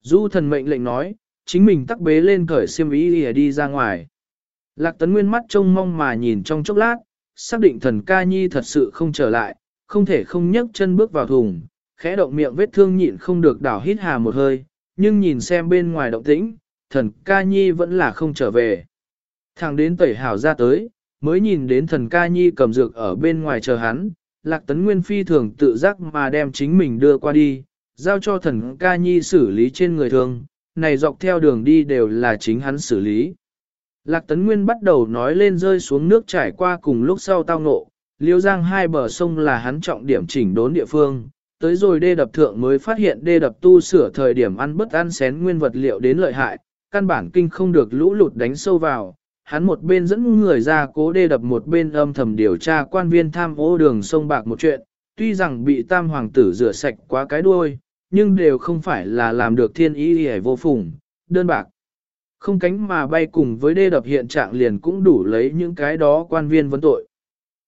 Du thần mệnh lệnh nói, chính mình tắc bế lên cởi xiêm y đi ra ngoài. Lạc tấn nguyên mắt trông mong mà nhìn trong chốc lát, xác định thần ca nhi thật sự không trở lại, không thể không nhấc chân bước vào thùng, khẽ động miệng vết thương nhịn không được đảo hít hà một hơi, nhưng nhìn xem bên ngoài động tĩnh, thần ca nhi vẫn là không trở về. Thằng đến tẩy hảo ra tới, mới nhìn đến thần ca nhi cầm dược ở bên ngoài chờ hắn, lạc tấn nguyên phi thường tự giác mà đem chính mình đưa qua đi, giao cho thần ca nhi xử lý trên người thường, này dọc theo đường đi đều là chính hắn xử lý. Lạc Tấn Nguyên bắt đầu nói lên rơi xuống nước trải qua cùng lúc sau tao ngộ, liêu giang hai bờ sông là hắn trọng điểm chỉnh đốn địa phương, tới rồi đê đập thượng mới phát hiện đê đập tu sửa thời điểm ăn bất ăn xén nguyên vật liệu đến lợi hại, căn bản kinh không được lũ lụt đánh sâu vào. Hắn một bên dẫn người ra cố đê đập một bên âm thầm điều tra quan viên tham ô đường sông bạc một chuyện, tuy rằng bị tam hoàng tử rửa sạch quá cái đuôi, nhưng đều không phải là làm được thiên ý hề vô phùng, đơn bạc. Không cánh mà bay cùng với đê đập hiện trạng liền cũng đủ lấy những cái đó quan viên vấn tội.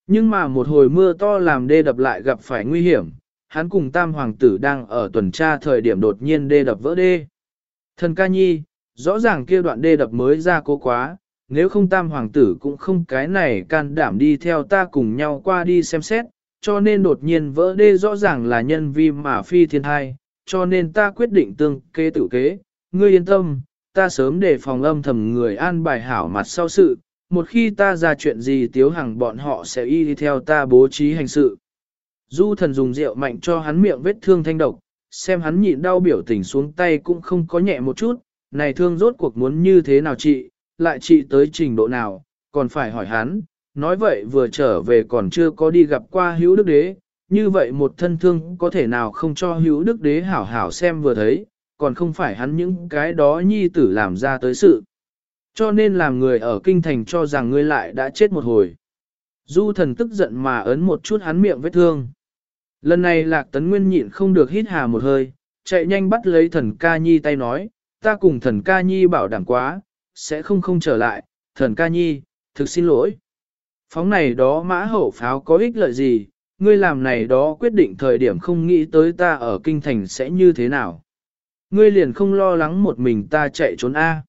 Nhưng mà một hồi mưa to làm đê đập lại gặp phải nguy hiểm, hắn cùng tam hoàng tử đang ở tuần tra thời điểm đột nhiên đê đập vỡ đê. Thần ca nhi, rõ ràng kia đoạn đê đập mới ra cố quá, nếu không tam hoàng tử cũng không cái này can đảm đi theo ta cùng nhau qua đi xem xét, cho nên đột nhiên vỡ đê rõ ràng là nhân vi mà phi thiên thai, cho nên ta quyết định tương kế tự kế, ngươi yên tâm, ta sớm để phòng âm thầm người an bài hảo mặt sau sự, một khi ta ra chuyện gì tiếu hằng bọn họ sẽ y đi theo ta bố trí hành sự. Du thần dùng rượu mạnh cho hắn miệng vết thương thanh độc, xem hắn nhịn đau biểu tình xuống tay cũng không có nhẹ một chút, này thương rốt cuộc muốn như thế nào chị, lại chị tới trình độ nào, còn phải hỏi hắn, nói vậy vừa trở về còn chưa có đi gặp qua hữu đức đế, như vậy một thân thương có thể nào không cho hữu đức đế hảo hảo xem vừa thấy, còn không phải hắn những cái đó nhi tử làm ra tới sự. Cho nên làm người ở kinh thành cho rằng ngươi lại đã chết một hồi. Du thần tức giận mà ấn một chút hắn miệng vết thương. Lần này lạc tấn nguyên nhịn không được hít hà một hơi, chạy nhanh bắt lấy thần ca nhi tay nói, ta cùng thần ca nhi bảo đảm quá, sẽ không không trở lại, thần ca nhi, thực xin lỗi. Phóng này đó mã hậu pháo có ích lợi gì, ngươi làm này đó quyết định thời điểm không nghĩ tới ta ở kinh thành sẽ như thế nào. Ngươi liền không lo lắng một mình ta chạy trốn A.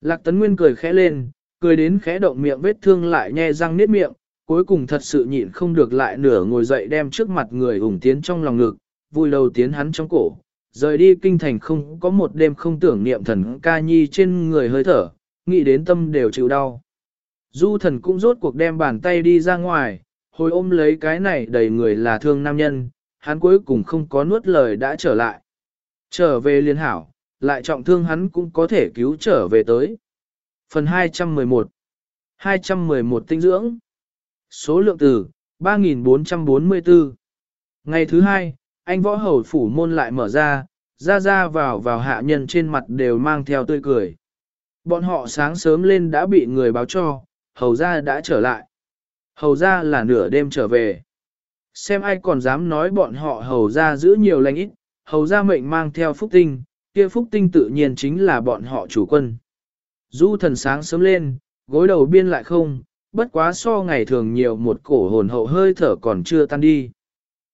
Lạc tấn nguyên cười khẽ lên, cười đến khẽ động miệng vết thương lại nhe răng niết miệng, cuối cùng thật sự nhịn không được lại nửa ngồi dậy đem trước mặt người ủng tiến trong lòng ngực, vui đầu tiến hắn trong cổ, rời đi kinh thành không có một đêm không tưởng niệm thần ca nhi trên người hơi thở, nghĩ đến tâm đều chịu đau. Du thần cũng rốt cuộc đem bàn tay đi ra ngoài, hồi ôm lấy cái này đầy người là thương nam nhân, hắn cuối cùng không có nuốt lời đã trở lại. Trở về liên hảo, lại trọng thương hắn cũng có thể cứu trở về tới. Phần 211 211 tinh dưỡng Số lượng từ 3444 Ngày thứ hai, anh võ hầu phủ môn lại mở ra, ra ra vào vào hạ nhân trên mặt đều mang theo tươi cười. Bọn họ sáng sớm lên đã bị người báo cho, hầu ra đã trở lại. Hầu ra là nửa đêm trở về. Xem ai còn dám nói bọn họ hầu ra giữ nhiều lành ít, hầu ra mệnh mang theo phúc tinh, kia phúc tinh tự nhiên chính là bọn họ chủ quân. Du thần sáng sớm lên, gối đầu biên lại không, bất quá so ngày thường nhiều một cổ hồn hậu hơi thở còn chưa tan đi.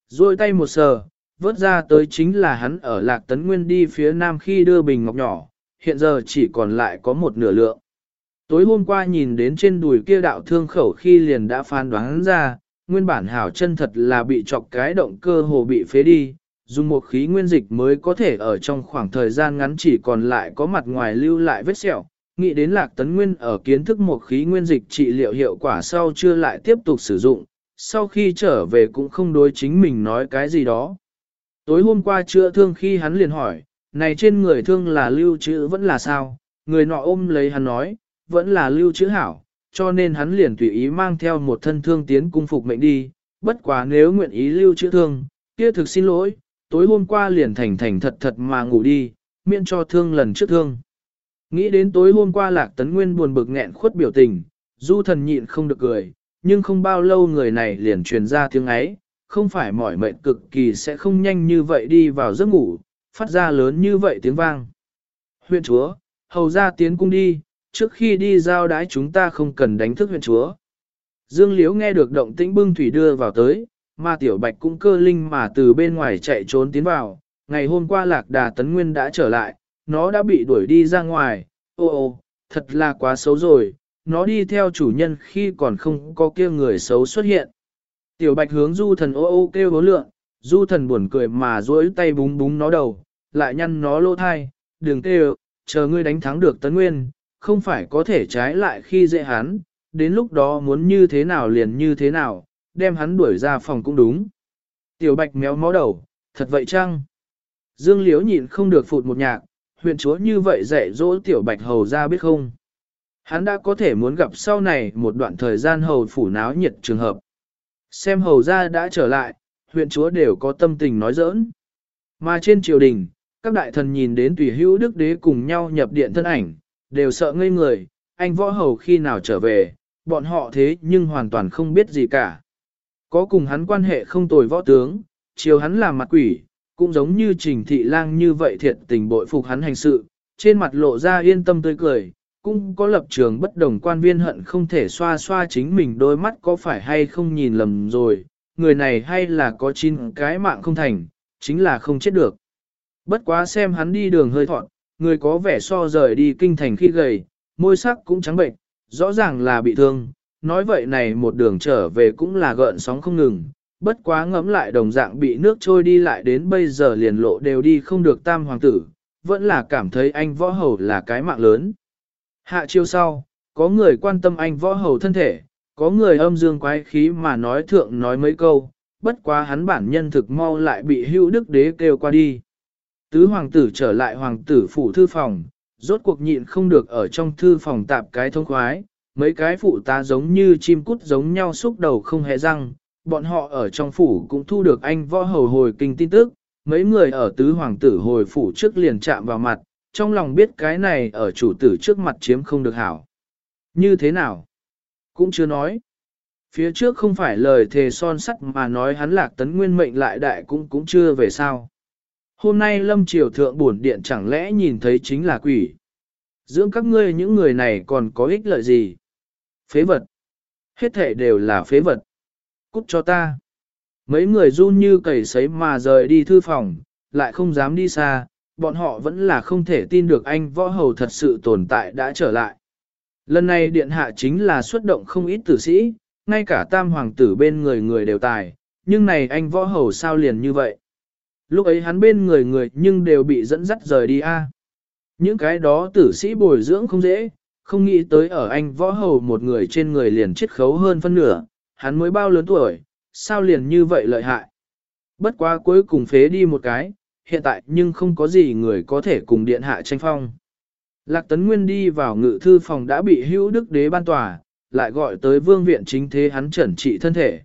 Rồi tay một sờ, vớt ra tới chính là hắn ở lạc tấn nguyên đi phía nam khi đưa bình ngọc nhỏ, hiện giờ chỉ còn lại có một nửa lượng. Tối hôm qua nhìn đến trên đùi kia đạo thương khẩu khi liền đã phán đoán ra, nguyên bản hảo chân thật là bị chọc cái động cơ hồ bị phế đi, dùng một khí nguyên dịch mới có thể ở trong khoảng thời gian ngắn chỉ còn lại có mặt ngoài lưu lại vết sẹo. Nghĩ đến lạc tấn nguyên ở kiến thức một khí nguyên dịch trị liệu hiệu quả sau chưa lại tiếp tục sử dụng, sau khi trở về cũng không đối chính mình nói cái gì đó. Tối hôm qua chữa thương khi hắn liền hỏi, này trên người thương là lưu trữ vẫn là sao? Người nọ ôm lấy hắn nói, vẫn là lưu trữ hảo, cho nên hắn liền tùy ý mang theo một thân thương tiến cung phục mệnh đi, bất quá nếu nguyện ý lưu trữ thương, kia thực xin lỗi, tối hôm qua liền thành thành thật thật mà ngủ đi, miễn cho thương lần trước thương. Nghĩ đến tối hôm qua lạc tấn nguyên buồn bực nghẹn khuất biểu tình, du thần nhịn không được cười, nhưng không bao lâu người này liền truyền ra tiếng ấy, không phải mỏi mệt cực kỳ sẽ không nhanh như vậy đi vào giấc ngủ, phát ra lớn như vậy tiếng vang. Huyện chúa, hầu ra tiến cung đi, trước khi đi giao đái chúng ta không cần đánh thức huyện chúa. Dương Liễu nghe được động tĩnh bưng thủy đưa vào tới, mà tiểu bạch cũng cơ linh mà từ bên ngoài chạy trốn tiến vào. Ngày hôm qua lạc đà tấn nguyên đã trở lại, nó đã bị đuổi đi ra ngoài, ô ô, thật là quá xấu rồi, nó đi theo chủ nhân khi còn không có kia người xấu xuất hiện. Tiểu bạch hướng du thần ô ô kêu bố lượng, du thần buồn cười mà duỗi tay búng búng nó đầu, lại nhăn nó lỗ thai, đừng kêu, chờ ngươi đánh thắng được tấn nguyên, không phải có thể trái lại khi dễ hắn, đến lúc đó muốn như thế nào liền như thế nào, đem hắn đuổi ra phòng cũng đúng. Tiểu bạch méo mó đầu, thật vậy chăng? Dương Liễu nhịn không được phụt một nhạc, huyện chúa như vậy dạy dỗ tiểu bạch hầu ra biết không? Hắn đã có thể muốn gặp sau này một đoạn thời gian hầu phủ náo nhiệt trường hợp. Xem hầu ra đã trở lại, huyện chúa đều có tâm tình nói giỡn. Mà trên triều đình, các đại thần nhìn đến tùy hữu đức đế cùng nhau nhập điện thân ảnh, đều sợ ngây người, anh võ hầu khi nào trở về, bọn họ thế nhưng hoàn toàn không biết gì cả. Có cùng hắn quan hệ không tồi võ tướng, chiều hắn làm mặt quỷ, cũng giống như trình thị lang như vậy thiệt tình bội phục hắn hành sự, trên mặt lộ ra yên tâm tươi cười, cũng có lập trường bất đồng quan viên hận không thể xoa xoa chính mình đôi mắt có phải hay không nhìn lầm rồi, người này hay là có chín cái mạng không thành, chính là không chết được. Bất quá xem hắn đi đường hơi thọn, người có vẻ so rời đi kinh thành khi gầy, môi sắc cũng trắng bệnh, rõ ràng là bị thương, nói vậy này một đường trở về cũng là gợn sóng không ngừng, bất quá ngấm lại đồng dạng bị nước trôi đi lại đến bây giờ liền lộ đều đi không được tam hoàng tử, vẫn là cảm thấy anh võ hầu là cái mạng lớn. Hạ chiêu sau, có người quan tâm anh võ hầu thân thể, có người âm dương quái khí mà nói thượng nói mấy câu, bất quá hắn bản nhân thực mau lại bị Hưu đức đế kêu qua đi. Tứ hoàng tử trở lại hoàng tử phủ thư phòng, rốt cuộc nhịn không được ở trong thư phòng tạp cái thông khoái, mấy cái phụ tá giống như chim cút giống nhau xúc đầu không hề răng, bọn họ ở trong phủ cũng thu được anh võ hầu hồi kinh tin tức, mấy người ở tứ hoàng tử hồi phủ trước liền chạm vào mặt, trong lòng biết cái này ở chủ tử trước mặt chiếm không được hảo. Như thế nào? Cũng chưa nói. Phía trước không phải lời thề son sắt mà nói hắn lạc tấn nguyên mệnh lại đại cũng cũng chưa về sao. Hôm nay lâm triều thượng bổn điện chẳng lẽ nhìn thấy chính là quỷ. Dưỡng các ngươi những người này còn có ích lợi gì? Phế vật. Hết thể đều là phế vật. Cút cho ta. Mấy người run như cầy sấy mà rời đi thư phòng, lại không dám đi xa, bọn họ vẫn là không thể tin được anh võ hầu thật sự tồn tại đã trở lại. Lần này điện hạ chính là xuất động không ít tử sĩ, ngay cả tam hoàng tử bên người người đều tài, nhưng này anh võ hầu sao liền như vậy. Lúc ấy hắn bên người người nhưng đều bị dẫn dắt rời đi a. Những cái đó tử sĩ bồi dưỡng không dễ, không nghĩ tới ở anh võ hầu một người trên người liền chết khấu hơn phân nửa, hắn mới bao lớn tuổi, sao liền như vậy lợi hại. Bất quá cuối cùng phế đi một cái, hiện tại nhưng không có gì người có thể cùng điện hạ tranh phong. Lạc Tấn Nguyên đi vào ngự thư phòng đã bị hữu đức đế ban tòa, lại gọi tới vương viện chính thế hắn chuẩn trị thân thể.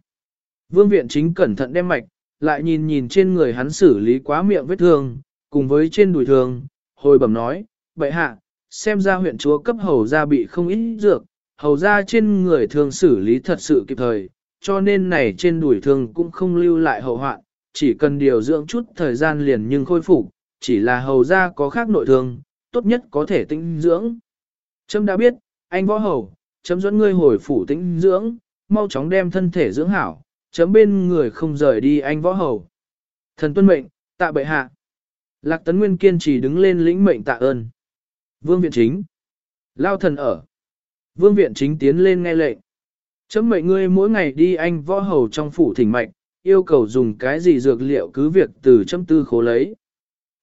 Vương viện chính cẩn thận đem mạch, lại nhìn nhìn trên người hắn xử lý quá miệng vết thương, cùng với trên đùi thương, hồi bẩm nói, bệ hạ, xem ra huyện chúa cấp hầu ra bị không ít dược, hầu ra trên người thường xử lý thật sự kịp thời, cho nên này trên đùi thương cũng không lưu lại hậu hoạn, chỉ cần điều dưỡng chút thời gian liền nhưng khôi phục, chỉ là hầu ra có khác nội thương, tốt nhất có thể tinh dưỡng. Trâm đã biết, anh võ hầu, chấm dẫn ngươi hồi phủ tinh dưỡng, mau chóng đem thân thể dưỡng hảo, chấm bên người không rời đi anh võ hầu. Thần tuân mệnh, tạ bệ hạ. Lạc tấn nguyên kiên trì đứng lên lĩnh mệnh tạ ơn. Vương viện chính. Lao thần ở. Vương viện chính tiến lên nghe lệnh. Chấm mệnh ngươi mỗi ngày đi anh võ hầu trong phủ thỉnh mạch, yêu cầu dùng cái gì dược liệu cứ việc từ chấm tư khố lấy.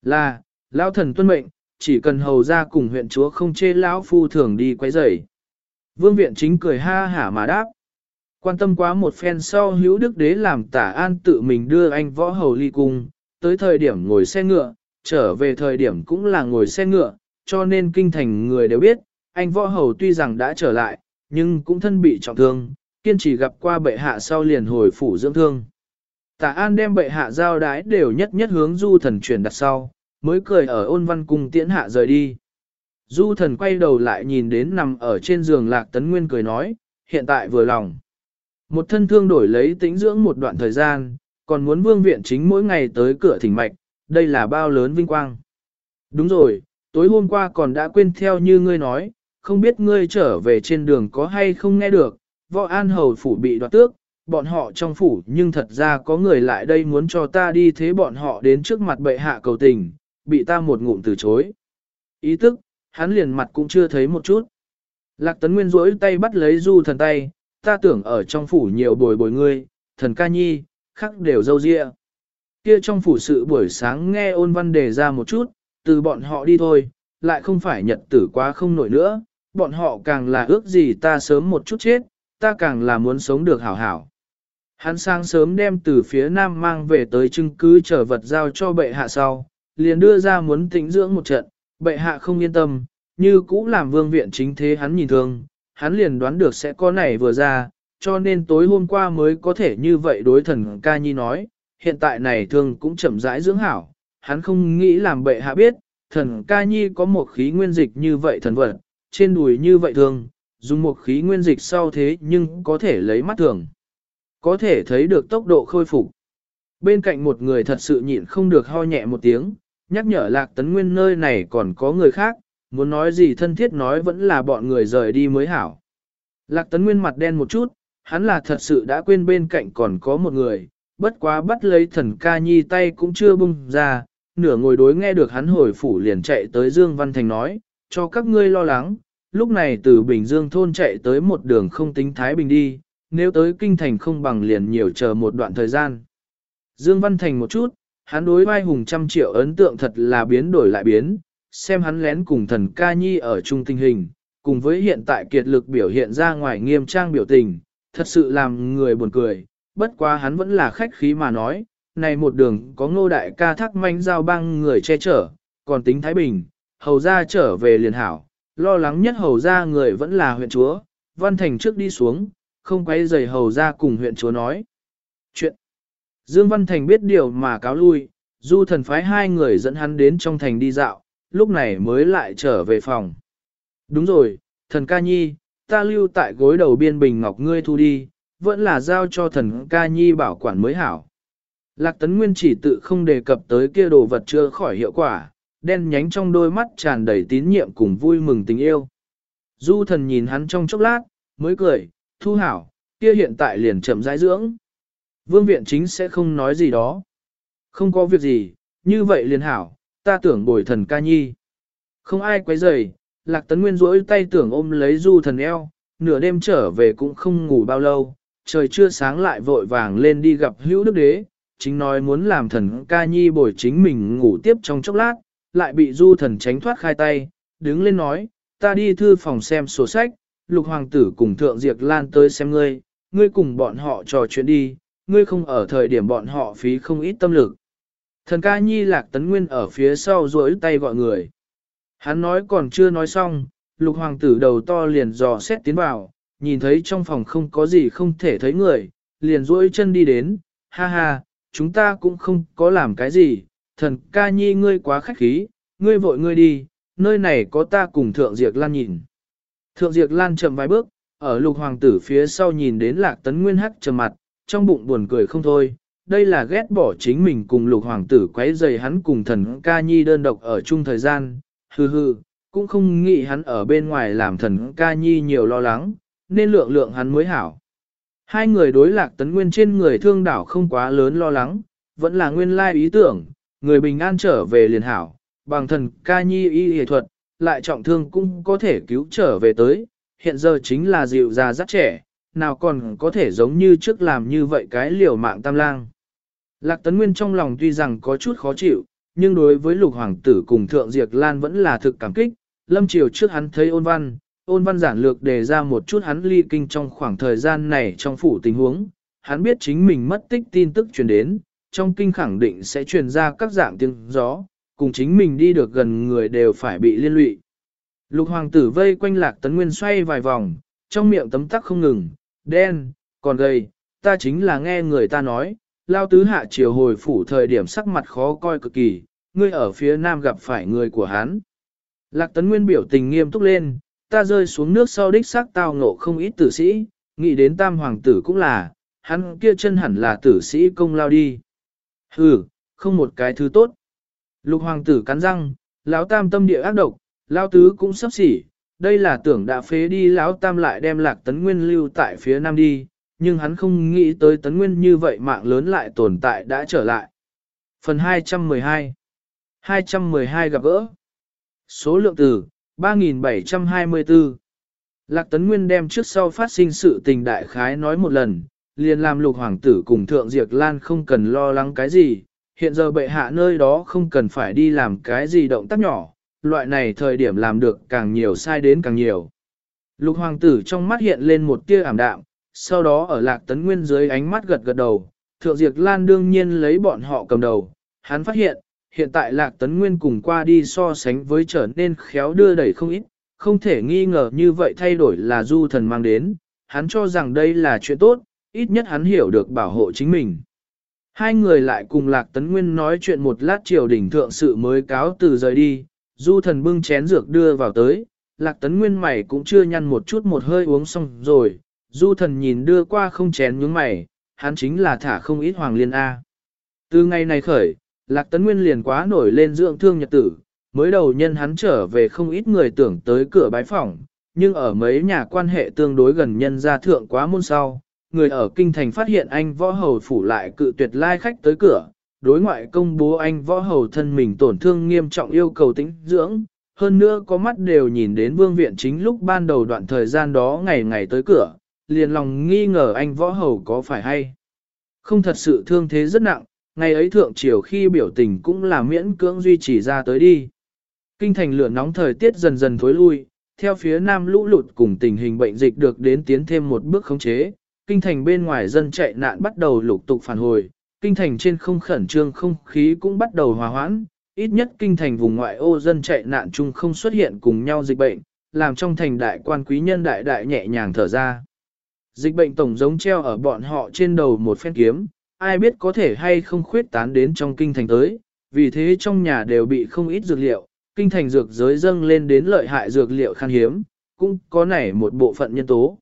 Là, Lao thần tuân mệnh, chỉ cần hầu ra cùng huyện chúa không chê lão phu thường đi quấy rầy. Vương viện chính cười ha hả mà đáp. Quan tâm quá một phen sau hữu đức đế làm tả an tự mình đưa anh võ hầu ly cung, tới thời điểm ngồi xe ngựa, trở về thời điểm cũng là ngồi xe ngựa, cho nên kinh thành người đều biết, anh võ hầu tuy rằng đã trở lại, nhưng cũng thân bị trọng thương, kiên trì gặp qua bệ hạ sau liền hồi phủ dưỡng thương. Tả an đem bệ hạ giao đái đều nhất nhất hướng du thần truyền đặt sau, mới cười ở ôn văn cung tiễn hạ rời đi. Du thần quay đầu lại nhìn đến nằm ở trên giường lạc tấn nguyên cười nói, hiện tại vừa lòng. Một thân thương đổi lấy tĩnh dưỡng một đoạn thời gian, còn muốn vương viện chính mỗi ngày tới cửa thỉnh mạch, đây là bao lớn vinh quang. Đúng rồi, tối hôm qua còn đã quên theo như ngươi nói, không biết ngươi trở về trên đường có hay không nghe được, võ an hầu phủ bị đoạt tước, bọn họ trong phủ nhưng thật ra có người lại đây muốn cho ta đi thế bọn họ đến trước mặt bệ hạ cầu tình, bị ta một ngụm từ chối. Ý tức, hắn liền mặt cũng chưa thấy một chút. Lạc tấn nguyên rỗi tay bắt lấy du thần tay, ta tưởng ở trong phủ nhiều bồi bồi ngươi, thần ca nhi, khắc đều dâu dịa. Kia trong phủ sự buổi sáng nghe ôn văn đề ra một chút, từ bọn họ đi thôi, lại không phải nhật tử quá không nổi nữa, bọn họ càng là ước gì ta sớm một chút chết, ta càng là muốn sống được hảo hảo. Hắn sang sớm đem từ phía nam mang về tới chứng cứ trở vật giao cho bệ hạ sau, liền đưa ra muốn tĩnh dưỡng một trận, bệ hạ không yên tâm, như cũ làm vương viện chính thế hắn nhìn thương, hắn liền đoán được sẽ có này vừa ra, cho nên tối hôm qua mới có thể như vậy đối thần ca nhi nói, hiện tại này thương cũng chậm rãi dưỡng hảo, hắn không nghĩ làm bệ hạ biết, thần ca nhi có một khí nguyên dịch như vậy thần vật, trên đùi như vậy thương, dùng một khí nguyên dịch sau thế nhưng có thể lấy mắt thường. Có thể thấy được tốc độ khôi phục. Bên cạnh một người thật sự nhịn không được ho nhẹ một tiếng, nhắc nhở lạc tấn nguyên nơi này còn có người khác, muốn nói gì thân thiết nói vẫn là bọn người rời đi mới hảo. Lạc tấn nguyên mặt đen một chút, hắn là thật sự đã quên bên cạnh còn có một người, bất quá bắt lấy thần ca nhi tay cũng chưa bung ra, nửa ngồi đối nghe được hắn hồi phủ liền chạy tới Dương Văn Thành nói, cho các ngươi lo lắng, lúc này từ Bình Dương thôn chạy tới một đường không tính Thái Bình đi, nếu tới Kinh Thành không bằng liền nhiều chờ một đoạn thời gian. Dương Văn Thành một chút, hắn đối vai hùng trăm triệu ấn tượng thật là biến đổi lại biến, xem hắn lén cùng thần ca nhi ở chung tình hình, cùng với hiện tại kiệt lực biểu hiện ra ngoài nghiêm trang biểu tình, thật sự làm người buồn cười, bất quá hắn vẫn là khách khí mà nói, này một đường có ngô đại ca thác manh giao băng người che chở, còn tính Thái Bình, hầu ra trở về liền hảo, lo lắng nhất hầu ra người vẫn là huyện chúa, văn thành trước đi xuống, không quay giày hầu ra cùng huyện chúa nói. Chuyện. Dương Văn Thành biết điều mà cáo lui, du thần phái hai người dẫn hắn đến trong thành đi dạo, lúc này mới lại trở về phòng. Đúng rồi, thần ca nhi, ta lưu tại gối đầu biên bình ngọc ngươi thu đi, vẫn là giao cho thần ca nhi bảo quản mới hảo. Lạc tấn nguyên chỉ tự không đề cập tới kia đồ vật chưa khỏi hiệu quả, đen nhánh trong đôi mắt tràn đầy tín nhiệm cùng vui mừng tình yêu. Du thần nhìn hắn trong chốc lát, mới cười, thu hảo, kia hiện tại liền chậm rãi dưỡng. Vương viện chính sẽ không nói gì đó. Không có việc gì, như vậy liền hảo, ta tưởng bồi thần ca nhi. Không ai quấy rầy, lạc tấn nguyên rỗi tay tưởng ôm lấy du thần eo, nửa đêm trở về cũng không ngủ bao lâu, trời chưa sáng lại vội vàng lên đi gặp hữu đức đế, chính nói muốn làm thần ca nhi bồi chính mình ngủ tiếp trong chốc lát, lại bị du thần tránh thoát khai tay, đứng lên nói, ta đi thư phòng xem sổ sách, lục hoàng tử cùng thượng diệt lan tới xem ngươi, ngươi cùng bọn họ trò chuyện đi, ngươi không ở thời điểm bọn họ phí không ít tâm lực. Thần ca nhi lạc tấn nguyên ở phía sau duỗi tay gọi người. Hắn nói còn chưa nói xong, lục hoàng tử đầu to liền dò xét tiến vào, nhìn thấy trong phòng không có gì không thể thấy người, liền duỗi chân đi đến, ha ha, chúng ta cũng không có làm cái gì, thần ca nhi ngươi quá khách khí, ngươi vội ngươi đi, nơi này có ta cùng thượng diệt lan nhìn. Thượng diệt lan chậm vài bước, ở lục hoàng tử phía sau nhìn đến lạc tấn nguyên hắc trầm mặt, trong bụng buồn cười không thôi, đây là ghét bỏ chính mình cùng lục hoàng tử quấy rầy hắn cùng thần ca nhi đơn độc ở chung thời gian, hừ hừ, cũng không nghĩ hắn ở bên ngoài làm thần ca nhi nhiều lo lắng, nên lượng lượng hắn mới hảo. Hai người đối lạc tấn nguyên trên người thương đảo không quá lớn lo lắng, vẫn là nguyên lai ý tưởng, người bình an trở về liền hảo, bằng thần ca nhi y y thuật, lại trọng thương cũng có thể cứu trở về tới, hiện giờ chính là dịu già rất trẻ, nào còn có thể giống như trước làm như vậy cái liều mạng tam lang. Lạc Tấn Nguyên trong lòng tuy rằng có chút khó chịu, nhưng đối với lục hoàng tử cùng thượng diệt lan vẫn là thực cảm kích. Lâm triều trước hắn thấy ôn văn, ôn văn giản lược đề ra một chút hắn ly kinh trong khoảng thời gian này trong phủ tình huống. Hắn biết chính mình mất tích tin tức truyền đến, trong kinh khẳng định sẽ truyền ra các dạng tiếng gió, cùng chính mình đi được gần người đều phải bị liên lụy. Lục hoàng tử vây quanh lạc tấn nguyên xoay vài vòng, trong miệng tấm tắc không ngừng, đen, còn gầy, ta chính là nghe người ta nói, lao tứ hạ chiều hồi phủ thời điểm sắc mặt khó coi cực kỳ, ngươi ở phía nam gặp phải người của hắn. Lạc tấn nguyên biểu tình nghiêm túc lên, ta rơi xuống nước sau đích xác tao ngộ không ít tử sĩ, nghĩ đến tam hoàng tử cũng là, hắn kia chân hẳn là tử sĩ công lao đi. Hừ, không một cái thứ tốt. Lục hoàng tử cắn răng, lão tam tâm địa ác độc, lao tứ cũng sắp xỉ, đây là tưởng đã phế đi lão tam lại đem lạc tấn nguyên lưu tại phía nam đi, nhưng hắn không nghĩ tới tấn nguyên như vậy mạng lớn lại tồn tại đã trở lại. Phần 212 212 gặp gỡ Số lượng từ 3724 Lạc Tấn Nguyên đem trước sau phát sinh sự tình đại khái nói một lần, liền làm lục hoàng tử cùng thượng diệt lan không cần lo lắng cái gì, hiện giờ bệ hạ nơi đó không cần phải đi làm cái gì động tác nhỏ, loại này thời điểm làm được càng nhiều sai đến càng nhiều. Lục hoàng tử trong mắt hiện lên một tia ảm đạm, sau đó ở lạc tấn nguyên dưới ánh mắt gật gật đầu, thượng diệt lan đương nhiên lấy bọn họ cầm đầu, hắn phát hiện, hiện tại lạc tấn nguyên cùng qua đi so sánh với trở nên khéo đưa đẩy không ít, không thể nghi ngờ như vậy thay đổi là du thần mang đến, hắn cho rằng đây là chuyện tốt, ít nhất hắn hiểu được bảo hộ chính mình. Hai người lại cùng lạc tấn nguyên nói chuyện một lát triều đỉnh thượng sự mới cáo từ rời đi, du thần bưng chén dược đưa vào tới, lạc tấn nguyên mày cũng chưa nhăn một chút một hơi uống xong rồi, du thần nhìn đưa qua không chén nhướng mày, hắn chính là thả không ít hoàng liên A. Từ ngày này khởi, lạc tấn nguyên liền quá nổi lên dưỡng thương nhật tử, mới đầu nhân hắn trở về không ít người tưởng tới cửa bái phỏng, nhưng ở mấy nhà quan hệ tương đối gần nhân gia thượng quá môn sau, người ở kinh thành phát hiện anh võ hầu phủ lại cự tuyệt lai khách tới cửa, đối ngoại công bố anh võ hầu thân mình tổn thương nghiêm trọng yêu cầu tĩnh dưỡng, hơn nữa có mắt đều nhìn đến vương viện chính lúc ban đầu đoạn thời gian đó ngày ngày tới cửa, liền lòng nghi ngờ anh võ hầu có phải hay. Không thật sự thương thế rất nặng, ngày ấy thượng triều khi biểu tình cũng là miễn cưỡng duy trì ra tới đi. Kinh thành lửa nóng thời tiết dần dần thối lui, theo phía nam lũ lụt cùng tình hình bệnh dịch được đến tiến thêm một bước khống chế, kinh thành bên ngoài dân chạy nạn bắt đầu lục tục phản hồi, kinh thành trên không khẩn trương không khí cũng bắt đầu hòa hoãn, ít nhất kinh thành vùng ngoại ô dân chạy nạn chung không xuất hiện cùng nhau dịch bệnh, làm trong thành đại quan quý nhân đại đại nhẹ nhàng thở ra. Dịch bệnh tổng giống treo ở bọn họ trên đầu một phen kiếm, ai biết có thể hay không khuyết tán đến trong kinh thành tới, vì thế trong nhà đều bị không ít dược liệu, kinh thành dược giới dâng lên đến lợi hại dược liệu khan hiếm, cũng có nảy một bộ phận nhân tố.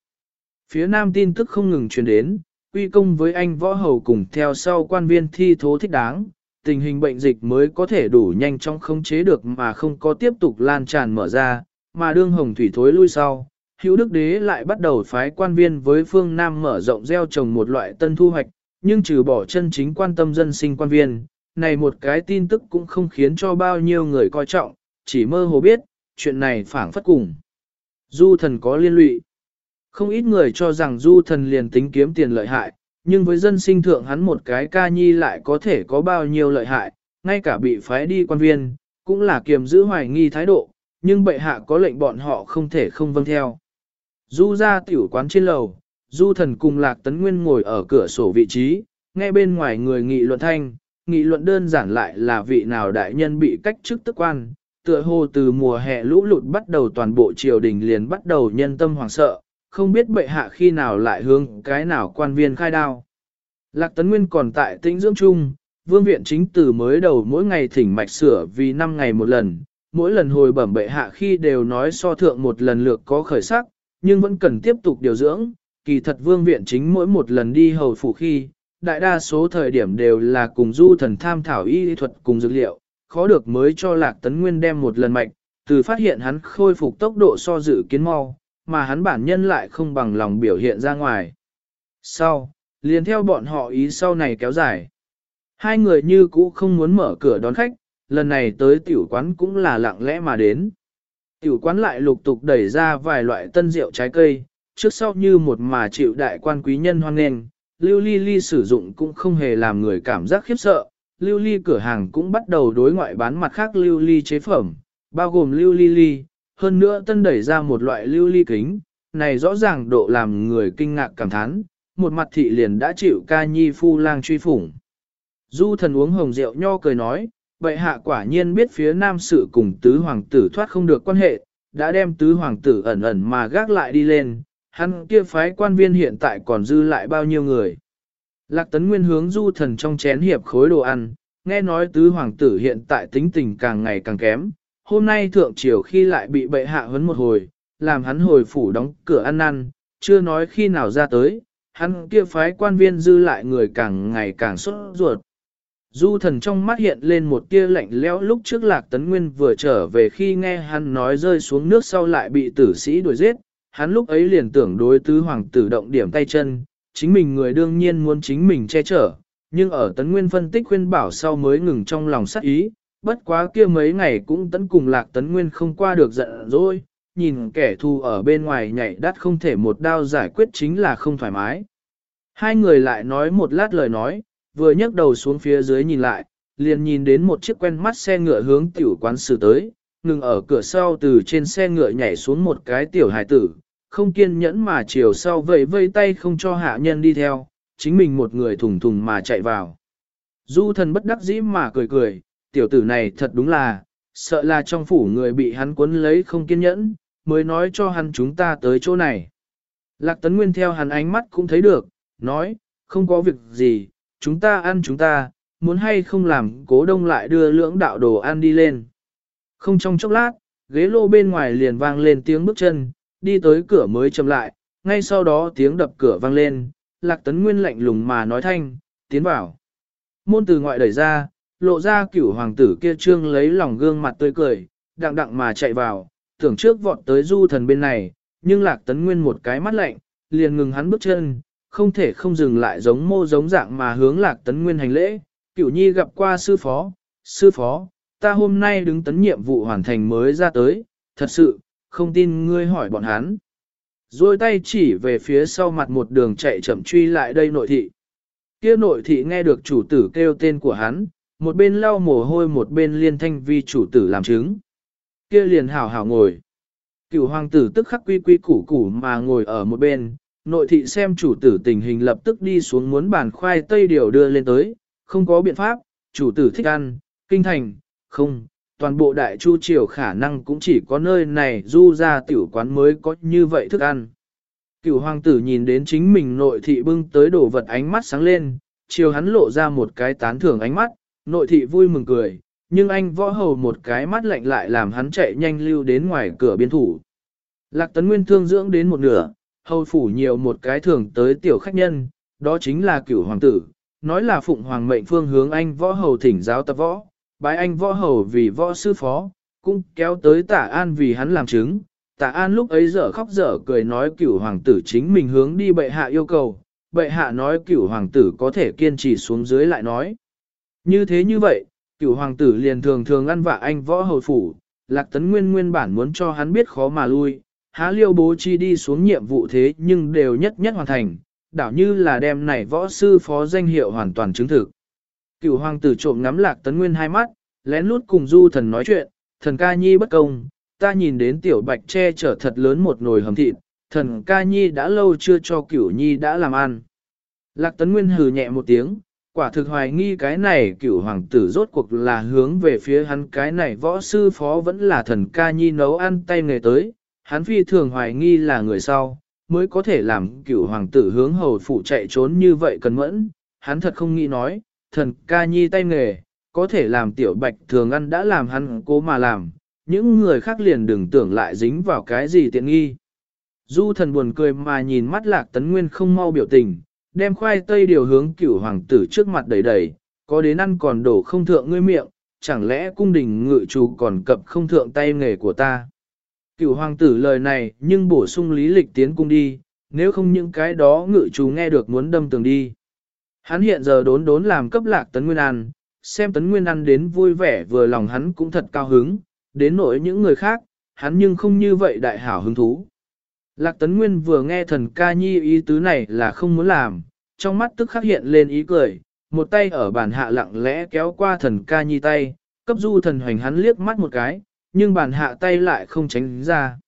Phía nam tin tức không ngừng truyền đến, quy công với anh võ hầu cùng theo sau quan viên thi thố thích đáng, tình hình bệnh dịch mới có thể đủ nhanh chóng khống chế được mà không có tiếp tục lan tràn mở ra, mà đương hồng thủy thối lui sau. Hữu Đức Đế lại bắt đầu phái quan viên với phương Nam mở rộng gieo trồng một loại tân thu hoạch, nhưng trừ bỏ chân chính quan tâm dân sinh quan viên, này một cái tin tức cũng không khiến cho bao nhiêu người coi trọng, chỉ mơ hồ biết, chuyện này phản phất cùng. Du thần có liên lụy. Không ít người cho rằng du thần liền tính kiếm tiền lợi hại, nhưng với dân sinh thượng hắn một cái ca nhi lại có thể có bao nhiêu lợi hại, ngay cả bị phái đi quan viên, cũng là kiềm giữ hoài nghi thái độ, nhưng bệ hạ có lệnh bọn họ không thể không vâng theo. Du ra tiểu quán trên lầu, du thần cùng lạc tấn nguyên ngồi ở cửa sổ vị trí, nghe bên ngoài người nghị luận thanh, nghị luận đơn giản lại là vị nào đại nhân bị cách chức tức quan, tựa hồ từ mùa hè lũ lụt bắt đầu toàn bộ triều đình liền bắt đầu nhân tâm hoảng sợ, không biết bệ hạ khi nào lại hướng cái nào quan viên khai đao. Lạc Tấn Nguyên còn tại tĩnh dưỡng chung, vương viện chính từ mới đầu mỗi ngày thỉnh mạch sửa vì 5 ngày một lần, mỗi lần hồi bẩm bệ hạ khi đều nói so thượng một lần lược có khởi sắc, nhưng vẫn cần tiếp tục điều dưỡng, kỳ thật vương viện chính mỗi một lần đi hầu phủ khi, đại đa số thời điểm đều là cùng du thần tham thảo y thuật cùng dược liệu, khó được mới cho Lạc Tấn Nguyên đem một lần mạch, từ phát hiện hắn khôi phục tốc độ so dự kiến mau, mà hắn bản nhân lại không bằng lòng biểu hiện ra ngoài. Sau, liền theo bọn họ ý sau này kéo dài. Hai người như cũ không muốn mở cửa đón khách, lần này tới tiểu quán cũng là lặng lẽ mà đến. Tiểu quán lại lục tục đẩy ra vài loại tân rượu trái cây, trước sau như một mà chịu đại quan quý nhân hoan nghênh, lưu ly ly sử dụng cũng không hề làm người cảm giác khiếp sợ, lưu ly cửa hàng cũng bắt đầu đối ngoại bán mặt khác lưu ly chế phẩm, bao gồm lưu ly ly, hơn nữa tân đẩy ra một loại lưu ly kính, này rõ ràng độ làm người kinh ngạc cảm thán, một mặt thị liền đã chịu ca nhi phu lang truy phủng. Du thần uống hồng rượu nho cười nói, bệ hạ quả nhiên biết phía nam sự cùng tứ hoàng tử thoát không được quan hệ, đã đem tứ hoàng tử ẩn ẩn mà gác lại đi lên, hắn kia phái quan viên hiện tại còn dư lại bao nhiêu người. Lạc tấn nguyên hướng du thần trong chén hiệp khối đồ ăn, nghe nói tứ hoàng tử hiện tại tính tình càng ngày càng kém, hôm nay thượng triều khi lại bị bệ hạ huấn một hồi, làm hắn hồi phủ đóng cửa ăn năn, chưa nói khi nào ra tới, hắn kia phái quan viên dư lại người càng ngày càng sốt ruột. Du thần trong mắt hiện lên một tia lạnh lẽo lúc trước lạc tấn nguyên vừa trở về khi nghe hắn nói rơi xuống nước sau lại bị tử sĩ đuổi giết, hắn lúc ấy liền tưởng đối tứ hoàng tử động điểm tay chân, chính mình người đương nhiên muốn chính mình che chở, nhưng ở tấn nguyên phân tích khuyên bảo sau mới ngừng trong lòng sắc ý, bất quá kia mấy ngày cũng tấn cùng lạc tấn nguyên không qua được giận rồi, nhìn kẻ thù ở bên ngoài nhảy đắt không thể một đao giải quyết chính là không thoải mái. Hai người lại nói một lát lời nói, vừa nhấc đầu xuống phía dưới nhìn lại, liền nhìn đến một chiếc quen mắt xe ngựa hướng tiểu quán xử tới, ngừng ở cửa sau từ trên xe ngựa nhảy xuống một cái tiểu hài tử, không kiên nhẫn mà chiều sau vẫy vây tay không cho hạ nhân đi theo, chính mình một người thùng thùng mà chạy vào. Du thần bất đắc dĩ mà cười cười, tiểu tử này thật đúng là, sợ là trong phủ người bị hắn cuốn lấy không kiên nhẫn, mới nói cho hắn chúng ta tới chỗ này. Lạc tấn nguyên theo hắn ánh mắt cũng thấy được, nói, không có việc gì, chúng ta ăn chúng ta, muốn hay không làm cố đông lại đưa lưỡng đạo đồ ăn đi lên. Không trong chốc lát, ghế lô bên ngoài liền vang lên tiếng bước chân, đi tới cửa mới chậm lại, ngay sau đó tiếng đập cửa vang lên, lạc tấn nguyên lạnh lùng mà nói thanh, tiến vào. Môn từ ngoại đẩy ra, lộ ra cửu hoàng tử kia trương lấy lòng gương mặt tươi cười, đặng đặng mà chạy vào, tưởng trước vọt tới du thần bên này, nhưng lạc tấn nguyên một cái mắt lạnh, liền ngừng hắn bước chân, không thể không dừng lại giống mô giống dạng mà hướng lạc tấn nguyên hành lễ, cửu nhi gặp qua sư phó, sư phó, ta hôm nay đứng tấn nhiệm vụ hoàn thành mới ra tới, thật sự, không tin ngươi hỏi bọn hắn. Rồi tay chỉ về phía sau mặt một đường chạy chậm truy lại đây nội thị. Kia nội thị nghe được chủ tử kêu tên của hắn, một bên lau mồ hôi một bên liên thanh vi chủ tử làm chứng. Kia liền hảo hảo ngồi. Cửu hoàng tử tức khắc quy quy củ củ mà ngồi ở một bên, nội thị xem chủ tử tình hình lập tức đi xuống muốn bàn khoai tây điều đưa lên tới, không có biện pháp, chủ tử thích ăn, kinh thành, không, toàn bộ đại chu triều khả năng cũng chỉ có nơi này du ra tiểu quán mới có như vậy thức ăn. Cửu hoàng tử nhìn đến chính mình nội thị bưng tới đổ vật ánh mắt sáng lên, chiều hắn lộ ra một cái tán thưởng ánh mắt, nội thị vui mừng cười, nhưng anh võ hầu một cái mắt lạnh lại làm hắn chạy nhanh lưu đến ngoài cửa biên thủ. Lạc tấn nguyên thương dưỡng đến một nửa, hầu phủ nhiều một cái thường tới tiểu khách nhân, đó chính là cửu hoàng tử, nói là phụng hoàng mệnh phương hướng anh võ hầu thỉnh giáo tập võ, bái anh võ hầu vì võ sư phó, cũng kéo tới tả an vì hắn làm chứng. Tả an lúc ấy dở khóc dở cười nói cửu hoàng tử chính mình hướng đi bệ hạ yêu cầu, bệ hạ nói cửu hoàng tử có thể kiên trì xuống dưới lại nói. Như thế như vậy, cửu hoàng tử liền thường thường ăn vạ anh võ hầu phủ, lạc tấn nguyên nguyên bản muốn cho hắn biết khó mà lui, há liêu bố chi đi xuống nhiệm vụ thế nhưng đều nhất nhất hoàn thành, đảo như là đem này võ sư phó danh hiệu hoàn toàn chứng thực. Cửu hoàng tử trộm ngắm lạc tấn nguyên hai mắt, lén lút cùng du thần nói chuyện, thần ca nhi bất công, ta nhìn đến tiểu bạch che chở thật lớn một nồi hầm thịt, thần ca nhi đã lâu chưa cho cửu nhi đã làm ăn. Lạc tấn nguyên hừ nhẹ một tiếng, quả thực hoài nghi cái này cửu hoàng tử rốt cuộc là hướng về phía hắn cái này võ sư phó vẫn là thần ca nhi nấu ăn tay nghề tới, hắn phi thường hoài nghi là người sau, mới có thể làm cửu hoàng tử hướng hầu phụ chạy trốn như vậy cần mẫn, hắn thật không nghĩ nói, thần ca nhi tay nghề, có thể làm tiểu bạch thường ăn đã làm hắn cố mà làm, những người khác liền đừng tưởng lại dính vào cái gì tiện nghi. Du thần buồn cười mà nhìn mắt lạc tấn nguyên không mau biểu tình, đem khoai tây điều hướng cửu hoàng tử trước mặt đầy đầy, có đến ăn còn đổ không thượng ngươi miệng, chẳng lẽ cung đình ngự chủ còn cập không thượng tay nghề của ta. Cửu hoàng tử lời này nhưng bổ sung lý lịch tiến cung đi, nếu không những cái đó ngự chú nghe được muốn đâm tường đi. Hắn hiện giờ đốn đốn làm cấp lạc tấn nguyên ăn, xem tấn nguyên ăn đến vui vẻ vừa lòng hắn cũng thật cao hứng, đến nỗi những người khác, hắn nhưng không như vậy đại hảo hứng thú. Lạc tấn nguyên vừa nghe thần ca nhi ý tứ này là không muốn làm, trong mắt tức khắc hiện lên ý cười, một tay ở bàn hạ lặng lẽ kéo qua thần ca nhi tay, cấp du thần hoành hắn liếc mắt một cái, nhưng bàn hạ tay lại không tránh ra.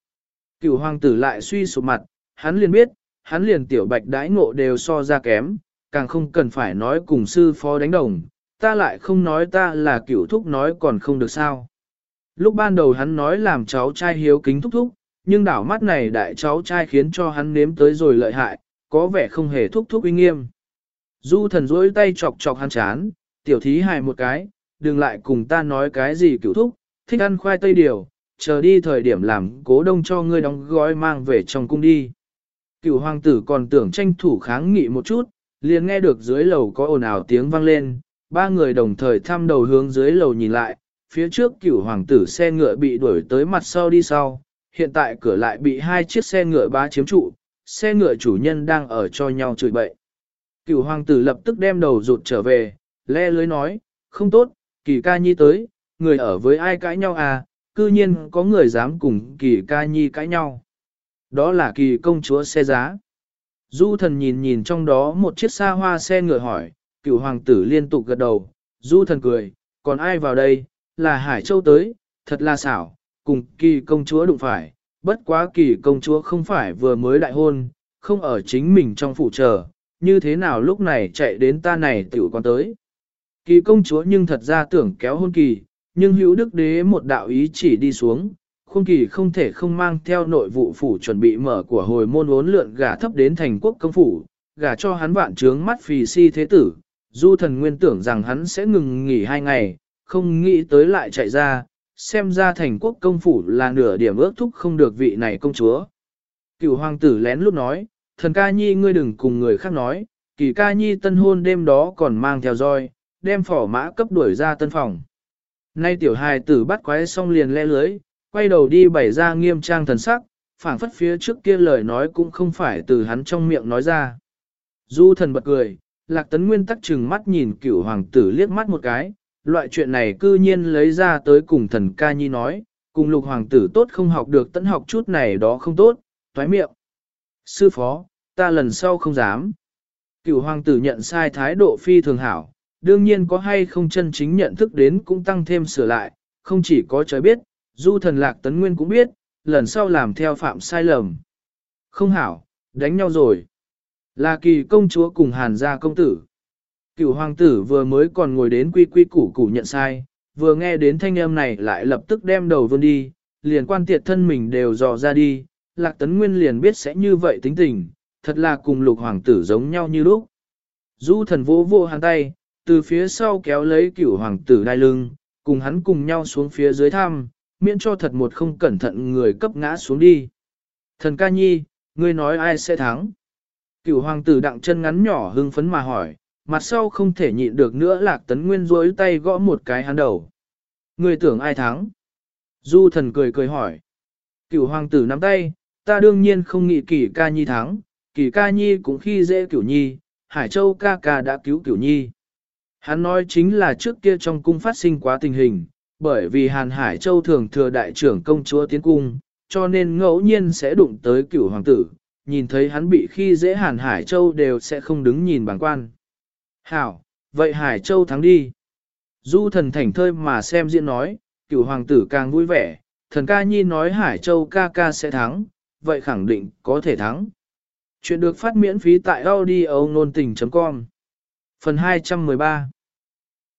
Cựu hoàng tử lại suy sụp mặt, hắn liền biết, hắn liền tiểu bạch đãi ngộ đều so ra kém, càng không cần phải nói cùng sư phó đánh đồng, ta lại không nói ta là cựu thúc nói còn không được sao. Lúc ban đầu hắn nói làm cháu trai hiếu kính thúc thúc, nhưng đảo mắt này đại cháu trai khiến cho hắn nếm tới rồi lợi hại, có vẻ không hề thúc thúc uy nghiêm. Du thần dối tay chọc chọc hắn chán, tiểu thí hài một cái, đừng lại cùng ta nói cái gì cựu thúc, thích ăn khoai tây điều, chờ đi thời điểm làm cố đông cho ngươi đóng gói mang về trong cung đi. Cựu hoàng tử còn tưởng tranh thủ kháng nghị một chút, liền nghe được dưới lầu có ồn ào tiếng vang lên, ba người đồng thời thăm đầu hướng dưới lầu nhìn lại, phía trước cựu hoàng tử xe ngựa bị đuổi tới mặt sau đi sau, hiện tại cửa lại bị hai chiếc xe ngựa bá chiếm trụ, xe ngựa chủ nhân đang ở cho nhau chửi bậy. cựu hoàng tử lập tức đem đầu rụt trở về, le lưới nói, không tốt, kỳ ca nhi tới, người ở với ai cãi nhau à, cư nhiên có người dám cùng kỳ ca nhi cãi nhau. Đó là kỳ công chúa xe giá. Du thần nhìn nhìn trong đó một chiếc xa hoa xe ngựa hỏi, cựu hoàng tử liên tục gật đầu, du thần cười, còn ai vào đây, là Hải Châu tới, thật là xảo, cùng kỳ công chúa đụng phải, bất quá kỳ công chúa không phải vừa mới đại hôn, không ở chính mình trong phủ chờ, như thế nào lúc này chạy đến ta này tiểu con tới. Kỳ công chúa nhưng thật ra tưởng kéo hôn kỳ, nhưng hữu đức đế một đạo ý chỉ đi xuống, khuôn kỳ không thể không mang theo nội vụ phủ chuẩn bị mở của hồi môn uốn lượn gả thấp đến thành quốc công phủ, gả cho hắn vạn trướng mắt phì si thế tử. Du thần nguyên tưởng rằng hắn sẽ ngừng nghỉ hai ngày, không nghĩ tới lại chạy ra, xem ra thành quốc công phủ là nửa điểm ước thúc không được vị này công chúa. Cựu hoàng tử lén lút nói, thần ca nhi ngươi đừng cùng người khác nói, kỳ ca nhi tân hôn đêm đó còn mang theo roi, đem phỏ mã cấp đuổi ra tân phòng. Nay tiểu hài tử bắt quái xong liền le lưới, quay đầu đi bày ra nghiêm trang thần sắc, phảng phất phía trước kia lời nói cũng không phải từ hắn trong miệng nói ra. Du thần bật cười, lạc tấn nguyên tắc chừng mắt nhìn cửu hoàng tử liếc mắt một cái, loại chuyện này cư nhiên lấy ra tới cùng thần ca nhi nói, cùng lục hoàng tử tốt không học được tận học chút này đó không tốt, thoái miệng. Sư phó, ta lần sau không dám. Cửu hoàng tử nhận sai thái độ phi thường hảo, đương nhiên có hay không chân chính nhận thức đến cũng tăng thêm sửa lại, không chỉ có trời biết, du thần lạc tấn nguyên cũng biết, lần sau làm theo phạm sai lầm. Không hảo, Đánh nhau rồi. Là kỳ công chúa cùng hàn gia công tử. Cựu hoàng tử vừa mới còn ngồi đến quy quy củ củ nhận sai, vừa nghe đến thanh âm này lại lập tức đem đầu vươn đi, liền quan tiệt thân mình đều dò ra đi, lạc tấn nguyên liền biết sẽ như vậy tính tình, thật là cùng lục hoàng tử giống nhau như lúc. Du thần vô vô hàng tay, từ phía sau kéo lấy cửu hoàng tử đai lưng, cùng hắn cùng nhau xuống phía dưới thăm, miễn cho thật một không cẩn thận người cấp ngã xuống đi. Thần ca nhi, ngươi nói ai sẽ thắng? Cửu hoàng tử đặng chân ngắn nhỏ hưng phấn mà hỏi, mặt sau không thể nhịn được nữa lạc tấn nguyên rối tay gõ một cái hắn đầu. Ngươi tưởng ai thắng? Du thần cười cười hỏi. Cửu hoàng tử nắm tay, ta đương nhiên không nghĩ kỳ ca nhi thắng, kỳ ca nhi cũng khi dễ cửu nhi, Hải Châu ca ca đã cứu cửu nhi. Hắn nói chính là trước kia trong cung phát sinh quá tình hình, bởi vì Hàn Hải Châu thường thừa đại trưởng công chúa tiến cung, cho nên ngẫu nhiên sẽ đụng tới cửu hoàng tử, nhìn thấy hắn bị khi dễ Hàn Hải Châu đều sẽ không đứng nhìn bằng quan. Hảo, vậy Hải Châu thắng đi. Du thần thảnh thơi mà xem diễn nói, cửu hoàng tử càng vui vẻ, thần ca nhi nói Hải Châu ca ca sẽ thắng, vậy khẳng định có thể thắng. Chuyện được phát miễn phí tại audio nôn tình.com Phần 213